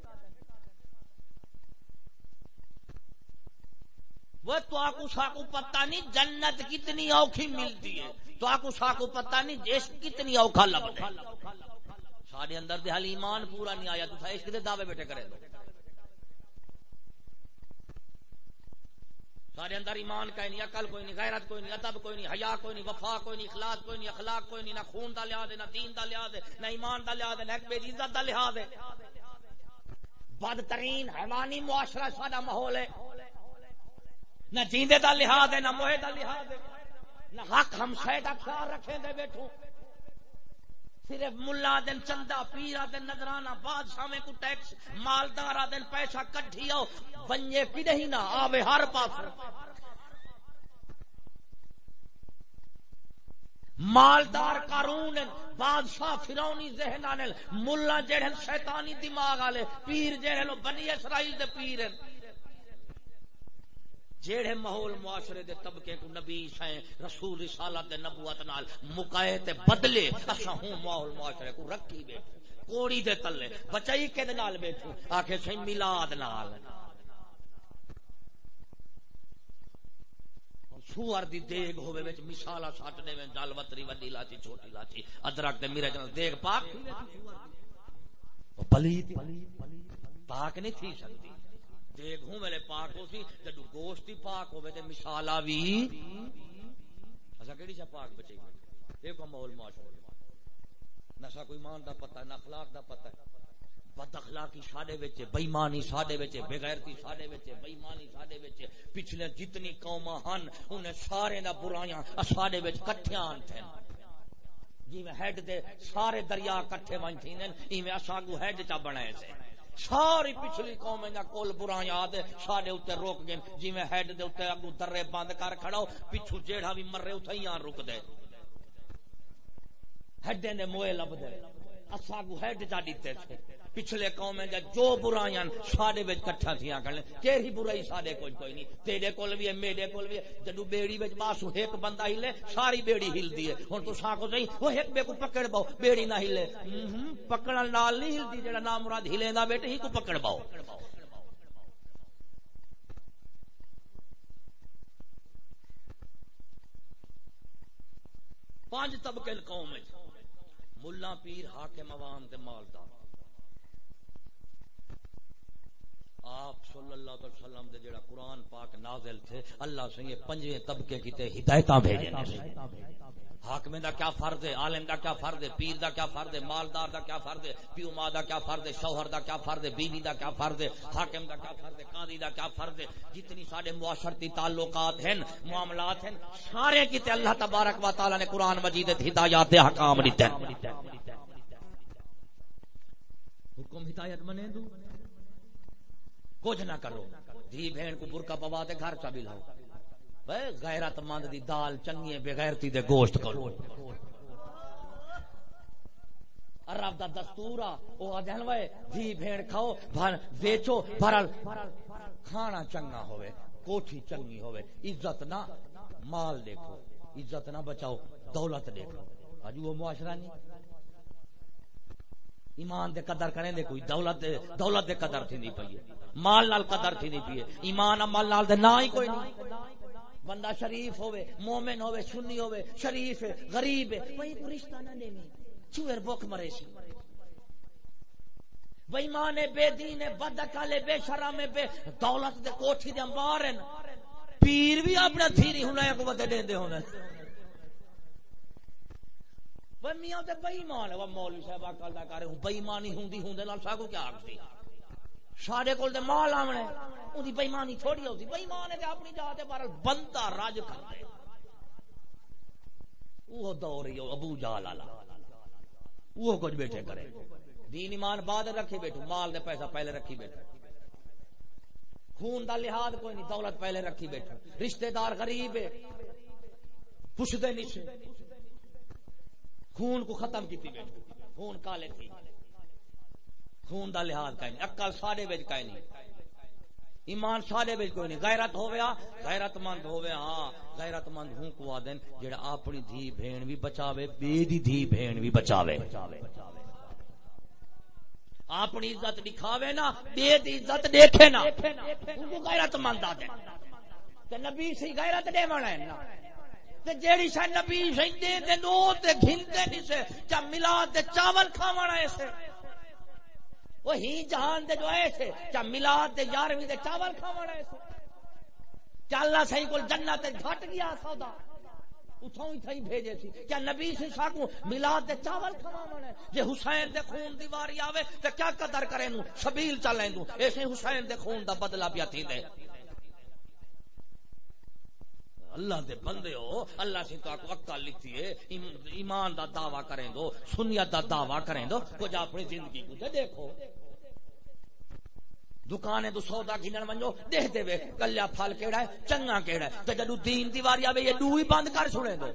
S1: وہ تو آکو ساکو پتہ نہیں جنت کتنی اوکھی ملتی ہے، تو آکو ساکو پتہ نہیں جیس کتنی اوکھا لگتا ہے۔ سارے اندر دے حال ایمان پورا نہیں آیا، تو عشق دے دعوے بیٹھے کرے دو۔ سارے اندر ایمان کا نہیں، عقل کوئی نہیں، غیرت کوئی نہیں، ادب کوئی نہیں، حیا کوئی نہیں، وفا کوئی نہیں، اخلاق کوئی نہیں، اخلاق کوئی نہیں، نہ خون دا لحاظ ہے، نہ دین دا لحاظ ہے، نہ ایمان دا لحاظ ہے، نہ ایک بے عزت دا لحاظ ہے۔ بدترین حیوانی معاشرہ سارا ماحول ہے۔ نہ جیندے دا لحاظ ہے، نہ موہے دا لحاظ ہے۔ نہ حق ہم دا خیال رکھیں دے بیٹھو صرف ملا دن چندہ پیرا دن، نظرانہ بادشاہ میں کو ٹیکس مالدارا دن پیسہ کٹھی آؤ، بنجے کدے ہی نہ آوے ہر پاس مالدار قارون بادشاہ فرونی ذہن آنے ملا جڑے شیطانی دماغ والے، پیر جڑے بنی اسرائیل دے پیر ہیں۔ جیڑے ماحول معاشرے دے طبقے کو نبی ہیں رسول رسالت دے نبوت نال مکائے تے بدلے اسا ہوں ماحول معاشرے کو رکھی بیٹھے کوڑی دے تلے، بچائی کے نال بیٹھو؟ آکھے سہی میلاد نال۔ سوار دی دیگ ہوے وچ مثالا سٹنے میں دل وتری وڈی لاچی چھوٹی لاچی ادرک تے میرے جن دیگ پاک پلیت، پاک نہیں تھی سکتی۔ دیکھوں میرے پاک ہو سی جدو گوشت ہی پاک ہوے تے مثالا بھی اسا کیڑی چا پاک بچے دیکھو ماحول معاشرے نشا کوئی مان دا پتہ ہے نہ اخلاق دا پتہ ہے بد اخلاقی ساڈے وچ بے ایمانی ساڈے وچ بے غیرتی ساڈے وچ بے ایمانی ساڈے وچ پچھلے جتنی قوماں ہن انہیں سارے دا برائیاں ساڈے وچ کٹھیاں تھے جی میں ہیڈ دے سارے دریا کٹھے ون تھین ایویں اساں کو ہیڈ چا بنائے سے ساری پچھلی قوم کول برا یاد سارے اتنے روک گئے جی میں ہیڈ دے اتنے اگو درے بند کر کھڑا پچھو جیڑا بھی مرے اتنے ہی رک دے۔ ہڈے نے موئے لب دے اصا کو ہیڈ جا دیتے تھے۔ پچھلے قوم میں جو برائیاں ساڈے وچ کٹھا تھیاں کرن تیری برائی ساڈے کوئی کوئی نہیں۔ تیرے کول بھی ہے، میرے کول بھی ہے۔ جدو بیڑی وچ باسو ایک بندہ ہلے، ساری بیڑی ہلدی ہے۔ ہن تو سا کو نہیں، وہ ایک بے کو پکڑ باؤ، بیڑی نہ ہلے۔ پکڑن نال نہیں ہلدی، جڑا نام مراد ہلیندا بیٹے، ہی کو پکڑ باؤ۔ پانچ طبقے قوم ملا پیر حاکم عوام تے مالدار۔ آپ صلی اللہ علیہ وسلم دے جڑا قرآن پاک نازل تھے، اللہ سے یہ پنجویں طبقے کی تے ہدایتاں بھیجے حاکم دا کیا فرض ہے، عالم دا کیا فرض ہے، پیر دا کیا فرض ہے، مالدار دا کیا فرض ہے، پیو ماں دا کیا فرض ہے، شوہر دا کیا فرض ہے، بیوی دا کیا فرض ہے، حاکم دا کیا فرض ہے، قاضی دا کیا فرض ہے۔ جتنی سارے معاشرتی تعلقات ہیں، معاملات ہیں، سارے کیتے اللہ تبارک و تعالی نے قرآن مجید ہدایات دے حکام دیتے حکم ہدایت منے دو کچھ نہ کرو۔ دھی بہن کو برکا پوا دے گھر چا بھی لاؤ۔ غیرت مند دی دال چنگی بغیرتی دے گوشت کرو۔ عرب دا دستور آ، او ادھن وے، دھی بھیڑ کھاؤ، بھر بیچو بھرل۔ کھانا چنگا ہوئے، کوٹھی چنگی ہوئے۔ عزت نہ، مال دیکھو۔ عزت نہ بچاؤ، دولت دیکھو۔ اج وہ معاشرہ نہیں۔ ایمان دے قدر کریں دے کوئی دولت دے دولت دے قدر تھی نہیں پئی مال نال قدر تھی نہیں پیے ایمان مال نال دے نہ ہی کوئی نہیں۔ بندہ شریف ہوے مومن ہوے سنی ہوے شریف ہے، غریب ہے۔ وہی رشتہ نہ دے چوہر بوک مرے سی۔ بے مانے بے دین بد کالے بے شرم ہے، بے دولت دے کوٹھی دے انبار ہیں پیر بھی اپنا تھیری ہونا ہے کو بدے دین دے ہونا وہ میاں تے بے ایمان ہے۔ وہ مولوی صاحب اکل دا کرے ہوں۔ بے ایمانی ہوندی ہوندے نال ساکو کیا آکھدی سارے کول تے مال آونے۔ اودی بے ایمانی تھوڑی ہوندی بے ایمان ہے تے اپنی جات تے بہرحال بندہ راج کر وہ دور ہی ابو جال والا۔ وہ کچھ بیٹھے کرے۔ دین ایمان بعد رکھے بیٹھو۔ مال دے پیسہ پہلے رکھی بیٹھو۔ خون دا لحاظ کوئی نہیں، دولت پہلے رکھی بیٹھو۔ رشتہ دار غریب ہے۔ پوچھتے نہیں۔ خون کو ختم کیتی بیٹھو خون کالے تھی۔ خون دا لحاظ کہیں اکل سارے بچ کہیں نہیں۔ ایمان سارے بچ کوئی نہیں۔ غیرت ہویا غیرت مند ہویا ہاں غیرت مند ہوں کو آدن جڑا اپنی دھی بہن بھی بچاوے بے دی دھی بہن بھی بچاوے۔ اپنی عزت دکھاوے نا بے دی عزت دیکھے نا۔ ان کو غیرت مند آدن تے نبی سی غیرت دے منا ہے نا۔ تے جیڑی شاہ نبی سی دے دے نو تے گھنتے نہیں سے، چا ملا تے چاول کھاوانا ایسے وہی جہان دے جو ایسے چا ملاد دے یارویں دے چاول کھاوانا ایسے چا اللہ صحیح کل جنت گھٹ گیا سودا۔ اتھوں ہی تھئی بھیجے سی۔ کیا نبی سے ساکو ملاد دے چاول کھواوانا ہے جے حسین دے خون دیواری آوے، تے کیا قدر کرے نو شبیل چلیں دوں ایسے حسین دے خون دا بدلہ پیا تھی دے اللہ دے بندے ہو، اللہ سے تو کو عقل ہے ایمان دا دعویٰ کریں دو، سنیت دا دعویٰ کریں دو، کچھ اپنی زندگی کو دیکھو۔ دکانے تو سودا گھنن منجو، دیکھ دے وے، کلیا پھل کیڑا ہے، چنگا کیڑا ہے، تے جدو دین دیواری آوے، یہ دو ہی بند کر چھڑے دو۔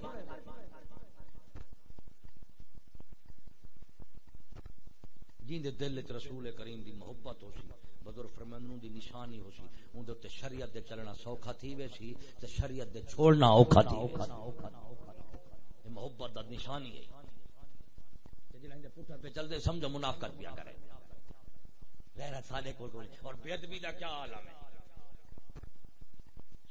S1: جین دے دل وچ رسول کریم دی محبت ہو سی۔ بدر فرمانوں دی نشانی ہو سی۔ اون دے شریعت دے چلنا سوکھا تھی وے سی تے شریعت دے چھوڑنا اوکھا تھی۔ یہ محبت دا نشانی ہے۔ تے جڑا دے پٹھا پہ چل دے سمجھو منافقت پیا کرے۔ غیرت سادے کول کوئی اور بے ادبی دا کیا عالم ہے؟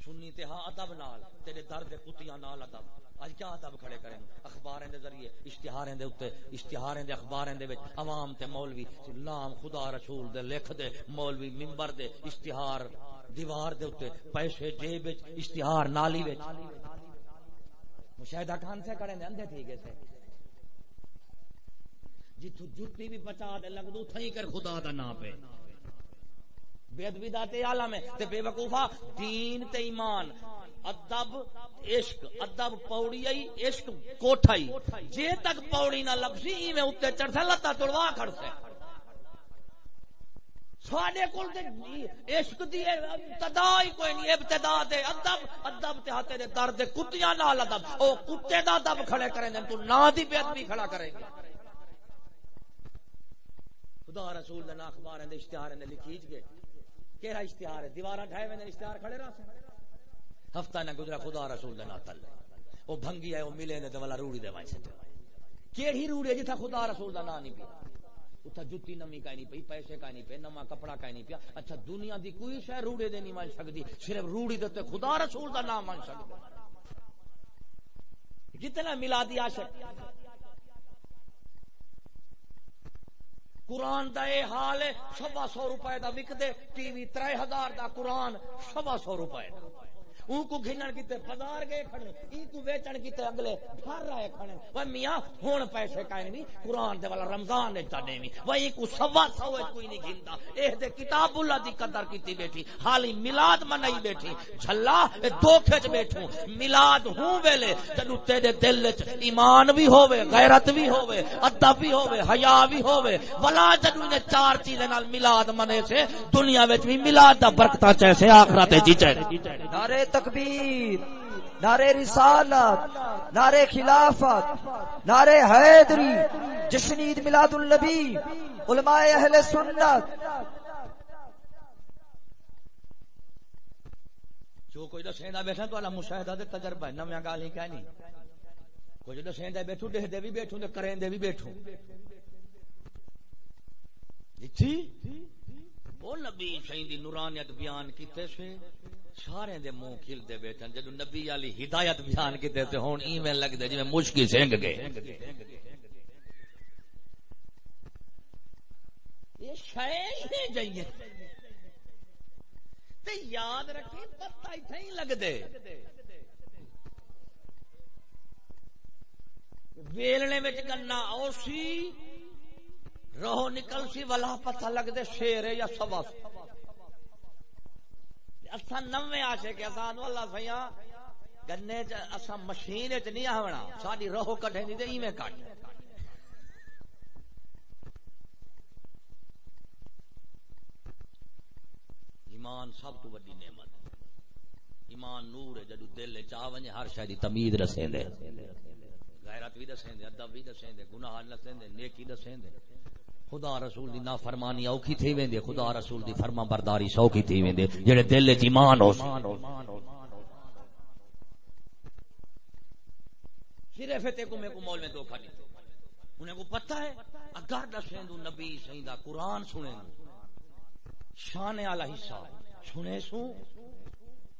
S1: سنی تے ہاں ادب نال، تیرے درد کتیاں نال ادب۔ اج کیا ادب کھڑے کریں اخباریں دے ذریعے اشتہاریں دے اوتے اشتہاریں دے اخباریں دے وچ۔ عوام تے مولوی جی نام خدا رسول دے لکھ دے، مولوی منبر دے اشتہار دیوار دے اوتے پیسے جیب وچ، اشتہار نالی وچ۔ مشاہدہ کھان سے کریں دے، اندھے تھی گئے سے جتو جتی بھی بچا دے لگ دو تھئی کر خدا دا نام پہ۔ بے ادبی دا تے عالم ہے، تے بے وقوفا دین تے ایمان۔ ادب، عشق، ادب پوڑی آئی، عشق کوٹھائی جے تک پوڑی نہ لبسی ای میں اوتے چڑھ سے لتا توڑوا کھڑ سے سواڈے کول تے عشق دی ابتدا ہی کوئی نہیں، ابتدا دے ادب ادب تے ہتے دے درد کتیاں نال ادب۔ او کتے دا ادب کھڑے کریں تو نہ دی بے ادبی کھڑا کرے گا خدا رسول دے اخبار دے اشتہار نے لکھیج گئے کیڑا اشتہار ہے؟ دیواراں ڈھائے وے اشتہار کھڑے رہا ہفتہ نہ گزرا خدا رسول دے نال تل او بھنگی ہے او ملے نے تے والا روڑی دے وائے کیڑی روڑی ہے جتھا خدا رسول دا نام نہیں پیا۔ اتھا جُتی نمی کا نہیں پئی، پیسے کا نہیں پے نما کپڑا کا نہیں پیا۔ اچھا دنیا دی کوئی شے روڑے دے نہیں مان سکدی، صرف روڑی دے تے خدا رسول دا نام مان سکدا جتنا میلادی عاشق۔ قرآن دا اے حال ہے، سوا سو روپے دا وک دے ٹی وی ترے ہزار دا قرآن، سوا سو روپے دا۔ اون کو گھنن کیتے، بازار گئے کھڑے، ای کو ویچن کیتے اگلے پھر رہے کھڑے۔ وہ میاں ہن پیسے کائیں نہیں قرآن دے والا رمضان دے چڑے نہیں وہ ای کو سوا سو کوئی نہیں گھندا۔ اے دے کتاب اللہ دی قدر کیتی بیٹھی۔ حالی میلاد منائی بیٹھی۔ جھلا، اے دھوکے چ بیٹھوں۔ میلاد ہوں ویلے جدو تیرے دل وچ ایمان بھی ہوے غیرت بھی ہوے ادب بھی ہوے حیا بھی ہوے ولا جدو نے چار چیزیں نال میلاد منے سے، دنیا وچ بھی میلاد دا برکتاں چے چیسے، آخرت جی چے
S2: نعرہ تکبیر نعرے رسالت نعرے خلافت نعرے حیدری جشن عید میلاد النبی، علماء اہل سنت۔
S1: جو کوئی دسیندا بیٹھا تو اللہ مشاہدہ دے تجربہ ہے نویاں گال ہی کہنی۔ کوئی دسیندا بیٹھو، دے دے بھی بیٹھو تے کریں دے بھی بیٹھو۔ جی وہ نبی شہید دی نورانیت بیان کیتے سے؟ سارے دے منہ کھل دے بیٹھے جدو نبی علی ہدایت بیان کیتے تے ہن ایویں لگ دے جویں مشکی سنگ گئے۔ یہ شے ہی جائیے تے یاد رکھی پتہ ایتھے ہی لگ ویلنے وچ گنا اوسی رہو نکل سی، ولا پتہ لگ شیر یا سوا اسا نوے آشے کے اسان واللہ سیاں گنے چ اسا مشین وچ نہیں آونا، ساڈی روح کٹے نہیں تے ایویں کٹ۔ ایمان سب تو بڑی نعمت۔ ایمان نور ہے، جدو دل وچ آ ونجے، ہر شے دی تمید رسیں دے غیرت بھی دسیں دے ادب بھی دسیں دے گناہ دسیں دے نیکی دسیں دے خدا رسول دی نافرمانی اوکھی تھی ویندے خدا رسول دی فرما برداری سوکھی تھی ویندے جڑے دل وچ ایمان ہو، صرف تے کو میں کو مول میں دھوکا نہیں۔ انہیں کو پتہ ہے، اگر دسیں دو نبی سیدا قرآن سنیں دو شان والا حصہ سنے سو،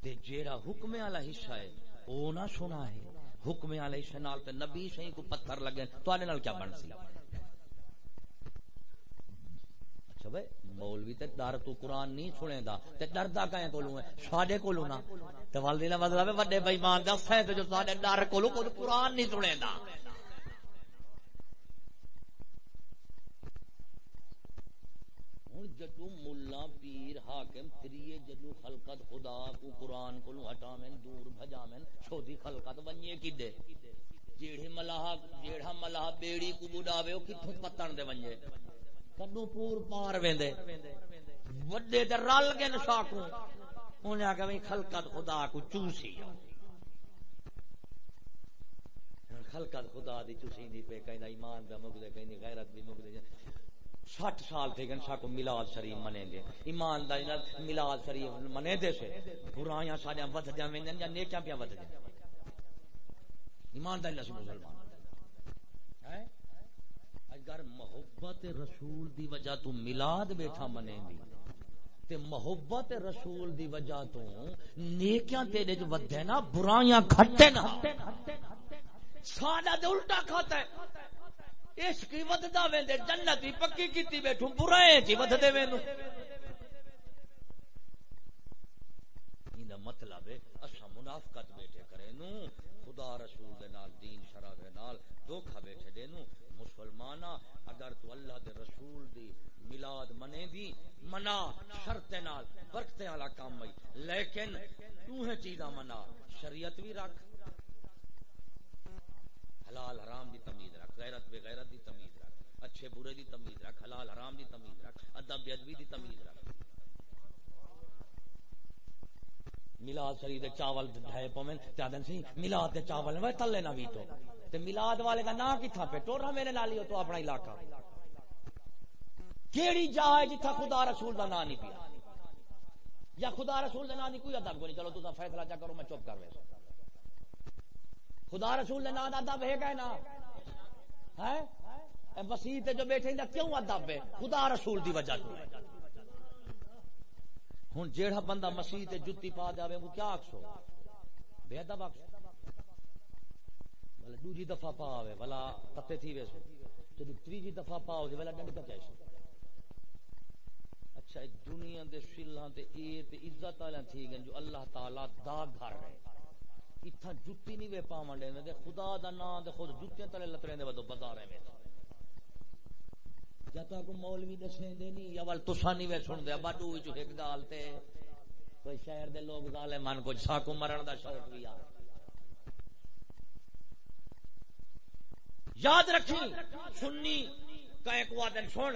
S1: تے جیڑا حکم والا حصہ ہے، او نہ سنا ہے۔ حکم والا حصہ نال تے نبی سہی کو پتھر لگے، تو نال کیا بن سی؟ اچھا مولوی تے ڈر تو قرآن نہیں سنے دا، تے ڈردا کہیں کولوں ہے؟ ساڈے کولوں نا۔ تے والدی دا مطلب ہے بڑے بے ایمان دا ہے تے جو ساڈے ڈر کولوں کو قرآن نہیں سنے دا۔ ہن جدو ملا پیر حاکم پھریے جدو خلقت خدا کو قرآن کو ہٹاویں دور بھجاویں چھوٹی خلقت ونجے کدے جیڑے ملاح جیڑا ملاح بیڑی کو بڈاوے او کتھوں پتن دے ونجے کدو پور پار ویندے۔ وڈے تے رل گن ساکوں انہیں آگے بھئی خلقت خدا کو چوسی خلقت خدا دی چوسی دی پہ، کہیں ایمان دا مگدے کہیں غیرت بھی مگدے سٹھ سال تھے گن ساکو ملاد شریف منے دے ایمان دا ملاد شریف منے دے سے۔ برایاں ساڑیاں ود دیا میں یا نیکیاں پیا ود دیا ایمان دا اللہ سے مسلمان۔ اگر محبت رسول دی وجہ تو ملاد بیٹھا منے دی. تے محبت رسول دی وجہ تو نیکیاں تیرے جو ودے نا برایاں کھٹے نا. ساڈا تے الٹا کھاتا ہے۔ عشق ہی وددا ویندے جنت ہی پکی کیتی بیٹھو برائے چ وددے وینو ایندا مطلب ہے اسا منافقت بیٹھے کرے نو، خدا رسول دے نال، دین شرع دے نال دھوکا بیٹھے دے نو۔ مسلمانا اگر تو اللہ دے رسول دی میلاد منے دی منا شرط نال برکتے والا کام وئی لیکن تو ہے چیزاں منا، شریعت بھی رکھ۔ حلال حرام دی تمیز رکھ، غیرت بے غیرت دی تمیز رکھ۔ اچھے برے دی تمیز رکھ، حلال حرام دی تمیز رکھ۔ ادب بے ادبی دی تمیز رکھ۔ ملاد شریف دے چاول ڈھائے پویں تے سی؟ ملاد دے چاول وے تلے نہ ویٹو۔ تے ملاد والے دا نام کتھا پہ ٹورا میرے نال ہی تو اپنا علاقہ۔ کیڑی جا ہے جتھا خدا رسول دا نام نہیں پیا؟ یا خدا رسول دا نام نہیں کوئی ادب کوئی چلو تو فیصلہ چا کرو، میں چپ کر ویسا خدا رسول نے نام ادب ہے کہ نا ہے؟ مسیح جو بیٹھے کیوں ادب ہے؟ خدا رسول دی وجہ تو۔ ہوں جیڑا بندہ مسیح جتی پا جائے وہ کیا آخسو بے ادب آخسو بھلے دوجی دفعہ پا آئے بلا تتے تھی ویسو جب تیجی دفعہ پا ہو بلا ڈنڈ کا چاہیے اچھا دنیا دے سلان تے اے تے عزت والے تھی گئے جو اللہ تعالی دا گھر ہے اتھا جتی نہیں وے پا منڈے دے خدا دا نام دے خود جتیاں تلے لترے دے ودو بازارے میں۔ جتا کو مولوی دسیں دے نہیں، یا ول تسا نہیں وے سن دے باڈو وچ ایک گال تے۔ کوئی شہر دے لوگ ظالمان کو ساکو مرن دا شوق بھی آ۔ یاد رکھیں سنی کا ایک وادن سن؟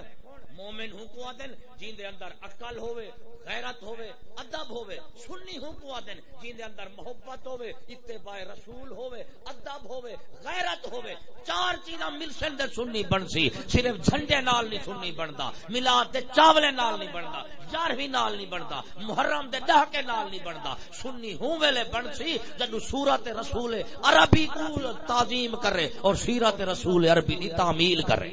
S1: مومن ہوں کو آدن جین دے اندر عقل ہوئے غیرت ہوئے ادب ہوئے سنی ہوں کو آدن جین دے اندر محبت ہوئے اتباع رسول ہوئے ادب ہوئے غیرت ہوئے چار چیزاں مل سن دے سنی بن سی صرف جھنڈے نال نہیں سنی بندا، ملاد دے چاولے نال نہیں بندا، یارویں نال نہیں بندا، محرم دے دہکے نال نہیں بندا۔ سنی ہوں ویلے بن سی جدو سورت رسول عربی کو تعظیم کرے اور سیرت رسول عربی دی تعمیل کرے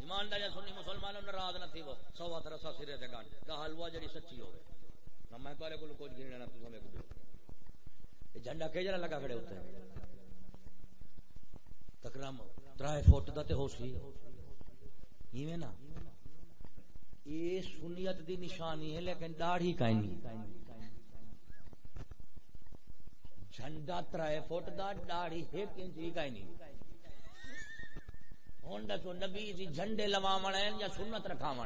S1: ایماندار سنی مسلمانوں ناراض نہ تھی وہ سوا ترسا سرے دے گان کہ حلوا جڑی سچی ہوے نہ میں تارے کول کچھ گھننا تو سمے کو یہ جھنڈا کہ جڑا لگا کھڑے ہوتے تکرام ترائے فٹ دا تے ہو سی۔ ایویں نا یہ سنیت دی نشانی ہے، لیکن داڑھی کہیں نہیں جھنڈا ترائے فٹ دا، داڑھی ایک انچ ہی کہیں نہیں ہوں دسو نبی دی جھنڈے لواو یا سنت رکھاو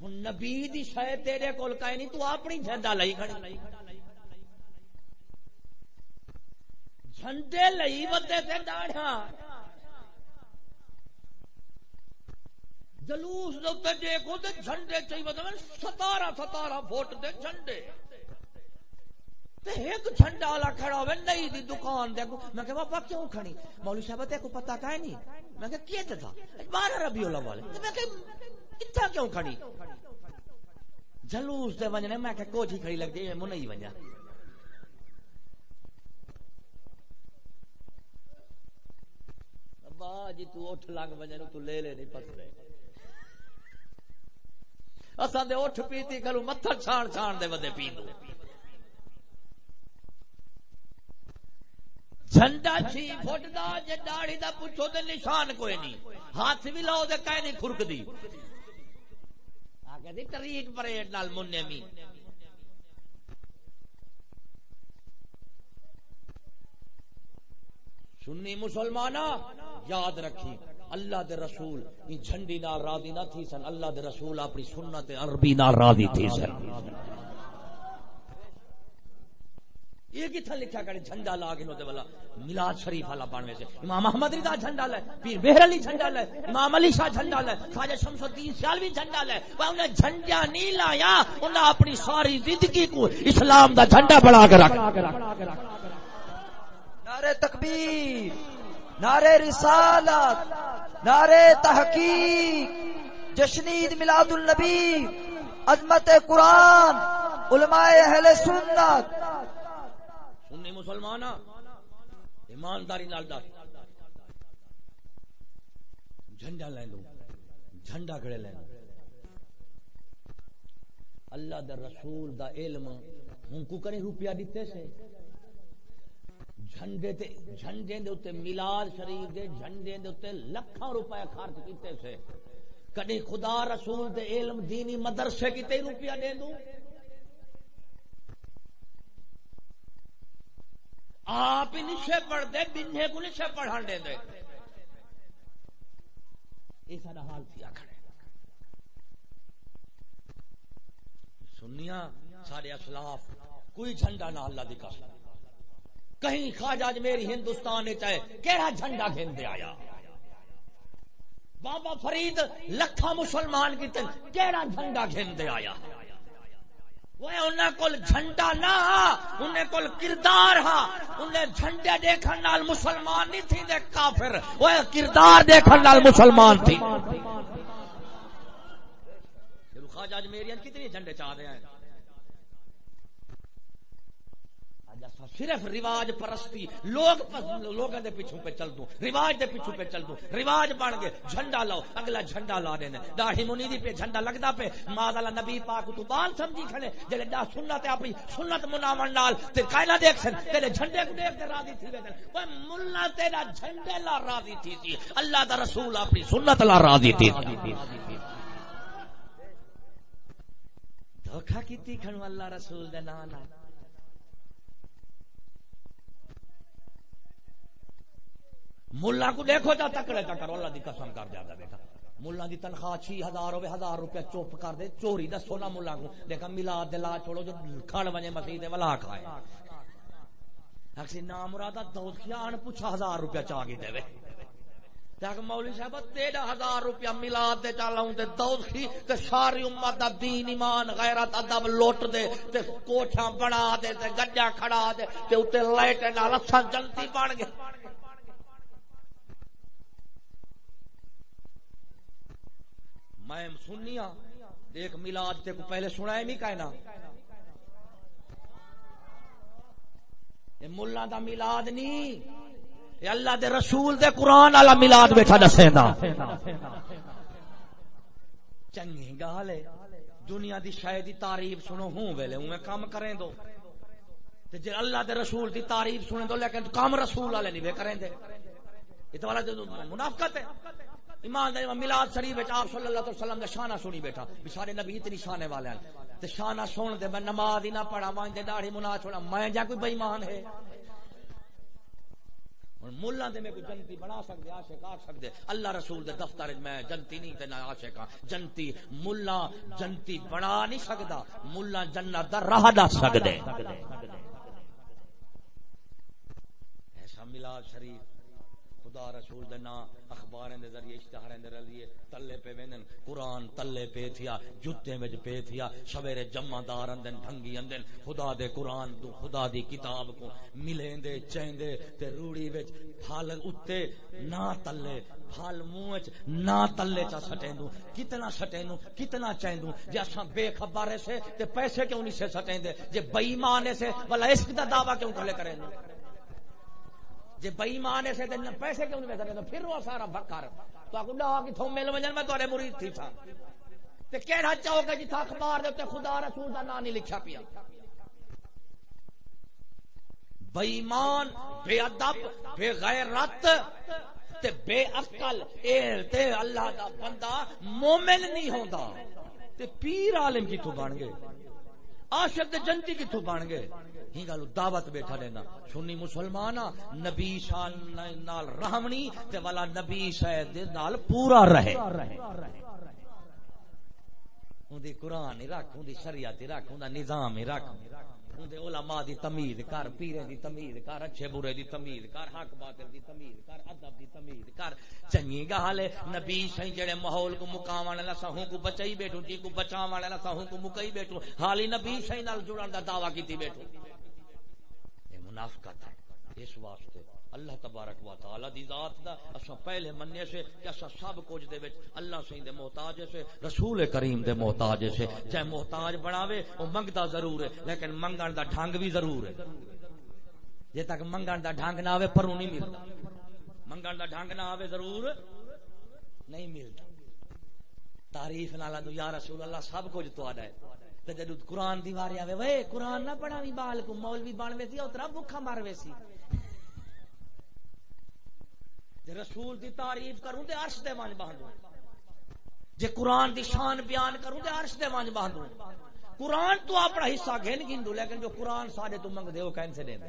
S1: ہوں نبی دی شاید تیرے کول کہیں نہیں تو اپنی جھنڈا لئی کھڑی۔ جھنڈے لئی ودے تھے داڑھا جلوس دے دیکھو تے جھنڈے چاہیے مطلب ستارہ ستارہ فوٹ دے جھنڈے۔ ایک جھنڈا والا کھڑا ہوئے، نئی دی دکان دے میں کہ بابا، کیوں کھڑی؟ مولوی صاحب، تے کو پتہ کا نہیں۔ میں کہ کیے تھا؟ بارہ ربیع الاول۔ میں کہ اتنا کیوں کھڑی؟ جلوس دے ونجنے میں کہ کوٹھی کھڑی لگ دی من نہیں ونجا ابا جی تو اٹھ لگ ونجے تو لے لے نہیں پس رہے اساں دے اٹھ پیتی کلو متھا چھان چھان دے ودے پیندو جھنڈا چھی فٹ دا جے داڑھی دا پوچھو تے نشان کوئی نہیں۔ ہاتھ وی لاؤ تے کہیں نہیں کھرک دی آگے دی ٹریٹ پریڈ نال مننے می۔ سنی مسلمانا یاد رکھی، اللہ دے رسول ای جھنڈی نال راضی نہ تھی سن۔ اللہ دے رسول اپنی سنت عربی نال راضی تھی سن۔ یہ کتنا لکھا کرے جھنڈا لا کے نوتے والا؟ میلاد شریف والا بنوے سے امام احمد رضا جھنڈا لے، پیر بہر علی جھنڈا لے، امام علی شاہ جھنڈا لے، خواجہ شمس الدین سیالوی جھنڈا لے۔ وہ انہیں جھنڈا نہیں لایا، انہیں اپنی ساری زندگی کو اسلام دا جھنڈا بنا کے رکھ۔
S2: نعرے تکبیر نعرے رسالت نعرے تحقیق جشن عید میلاد النبی، عظمت قرآن، علماء اہل سنت۔
S1: سنی مسلمان ایمانداری نال دس۔ جھنڈا لے لو جھنڈا کھڑے لے لو اللہ دا رسول دا علم، ہن کو کرے روپیہ دیتے سے؟ جھنڈے تے، جھنڈے دے اوتے میلاد شریف دے، جھنڈے دے اوتے لاکھاں روپے خرچ کیتے سے؟ کدی خدا رسول دے علم دینی مدرسے کیتے روپیہ دے دوں؟ آپ ہی نشے پڑھ دے بننے کو نشے پڑھان دے دے۔ یہ سارا حال کیا کھڑے سنیا سارے اسلاف، کوئی جھنڈا نہ اللہ دی قسم۔ کہیں خواجہ میری ہندوستان چاہے کہڑا جھنڈا گھن دے آیا؟ بابا فرید لکھا مسلمان کی تن کہڑا جھنڈا گھن دے آیا؟ وہ کول جھنڈا نہ انہیں کول کردار ہاں انہیں جھنڈے دیکھن نال مسلمان نہیں تھی دے کافر وہ کردار دیکھن نال مسلمان تھی خواجہ میری کتنی جھنڈے چاہ دے ہیں صرف رواج پرستی۔ لوگ لوگوں دے پیچھوں پہ چل دوں۔ رواج دے پیچھوں پہ چل دوں۔ رواج بن گئے، جھنڈا لاؤ۔ اگلا جھنڈا لا دینا داڑھی منی دی پہ جھنڈا لگتا پہ۔ ماں والا نبی پاک تو بال سمجھی کھڑے۔ جلے دا سنت اپنی سنت مناون نال تے کائنا دیکھ سن، تیرے جھنڈے کو دیکھ کے راضی تھی وے اوے مولا تیرا جھنڈے لا راضی تھی تھی اللہ دا رسول اپنی سنت لا راضی تھی دھوکا کیتی کھنو اللہ رسول دے نام ملا کو دیکھو جا تکڑے کا کرو اللہ دی قسم کر جاتا بیٹا۔ ملا دی تنخواہ چھ ہزار ہوئے، ہزار روپیہ چوپ کر دے۔ چوری دسو نا ملا کو۔ دیکھا ملا دلا چھوڑو جو کھڑ بنے مسیح والا کھائے۔ اکسی نام مرادا دود کیا پوچھا ہزار روپیہ چاگی دے وے۔ تاکہ مولی صاحب، تیرہ ہزار روپیہ ملا دے چالاؤں دے۔ دود کی تے ساری امت دا دین ایمان، غیرت، ادب لوٹ دے۔ تے کوٹھاں بنا دے، تے گڈیا کھڑا دے۔ تے اتے لائٹے نال اچھا جنتی بن گئے۔ میں سننی ہاں۔ سنیا ایک میلاد تے کو پہلے سنا ہے نہیں کہنا یہ ملا دا میلاد نہیں۔ یہ اللہ دے رسول دے قرآن والا میلاد بیٹھا دسے چنگی گال ہے۔ دنیا دی شاید دی تعریف سنو، ہوں ویلے، ہوں کام کریں دو۔ تے جے اللہ دے رسول دی تعریف سنے دو، لیکن کام رسول والے نہیں وے کریں دے۔ یہ تو والا منافقت ہے۔ ایمان دے میلاد شریف وچ آپ صلی اللہ علیہ وسلم دا شانہ سنی بیٹھا۔ بھی سارے نبی اتنی شانے والے ہیں۔ تے شانہ سن دے میں نماز ہی نہ پڑھا وان دے داڑھی منا چھوڑا میں جا کوئی بے ایمان ہے؟ اور مولا دے میں کوئی جنتی بنا سکدے، عاشق آ سکدے۔ اللہ رسول دے دفتر میں جنتی نہیں تے نہ عاشق ہاں۔ جنتی مولا جنتی بنا نہیں سکدا۔ مولا جنت دا راہ دس سکدے۔ ایسا میلاد شریف خدا رسول دے نا اخبار دے ذریعے اشتہار دے ذریعے تلے پہ وینن قرآن تلے پہ تھیا، جتے وچ پہ تھیا، سویرے جمع دار اندن، ڈھنگی اندن، خدا دے قرآن تو خدا دی کتاب کو ملیں دے چیندے تے روڑی وچ پھل اتے نہ تلے، پھل منہ وچ نہ تلے چا سٹیں دوں کتنا سٹیں دوں کتنا چاہیں دوں جے اساں بے خبر سے تے پیسے کیوں نہیں سے سٹیں جے بے ایمان سے، بھلا عشق دا دعویٰ کیوں کھلے کریں دوں جی بئی مان ایسے دن پیسے کیوں نہیں تو پھر وہ سارا بکر تو آپ ڈا کی تھو مل وجن میں تھوڑے مرید تھی تھا۔ تے کہڑا چاہو گے جتھا اخبار دے خدا رسول دا نام نہیں لکھا پیا۔ بےمان بے ادب، بے غیرت تے بے عقل، اے تے اللہ دا بندہ مومن نہیں ہوندا۔ تے پیر عالم کی تو بن گئے؟ عاشق دے جنتی کتوں بن گئے؟ ہی گل دعوت بیٹھا لینا سنی مسلمان نبی شان نال رحمنی تے والا نبی شاید نال پورا رہے۔ اندی قرآن ہی رکھ اندی شریعت ہی رکھ اندہ نظام ہی رکھ۔ اندے علماء دی تمید کر، پیرے دی تمید کر، اچھے برے دی تمید کر، حق باطل دی تمید کر، ادب دی تمید کر۔ چنگی گل نبی سائیں جڑے ماحول کو مکاون والا سہوں کو بچائی بیٹھو جی کو بچاون والا سہوں کو مکئی بیٹھو، حالی نبی سائیں نال جڑن دا دعویٰ کیتی بیٹھو۔ اے منافقت ہے، اس واسطے اللہ تبارک و تعالی دی ذات دا اسا پہلے مننے سے کہ اسا سب کچھ دے وچ اللہ سین دے محتاج سے، رسول کریم دے محتاج سے۔ چاہے محتاج بناوے، او منگدا ضرور ہے، لیکن منگن دا ڈھنگ بھی ضرور ہے۔ جے تک منگن دا ڈھنگ نہ آوے، پروں نہیں ملدا منگن دا ڈھنگ نہ آوے، ضرور نہیں ملدا تعریف نال تو یا رسول اللہ، سب کچھ تہاڈا ہے۔ تے جدوں قرآن دی واری آوے، وے قرآن نہ پڑھاوی، بال کو مولوی بنوے سی اوترا بھوکا مروے سی۔ رسول دی تعریف کروں تے عرش دے وانج باندھوں جے قرآن دی شان بیان کروں تے عرش دے وانج باندھوں قرآن تو اپنا حصہ گھن گندو لیکن جو قرآن سارے تو منگ دے وہ کہیں سے دے دے۔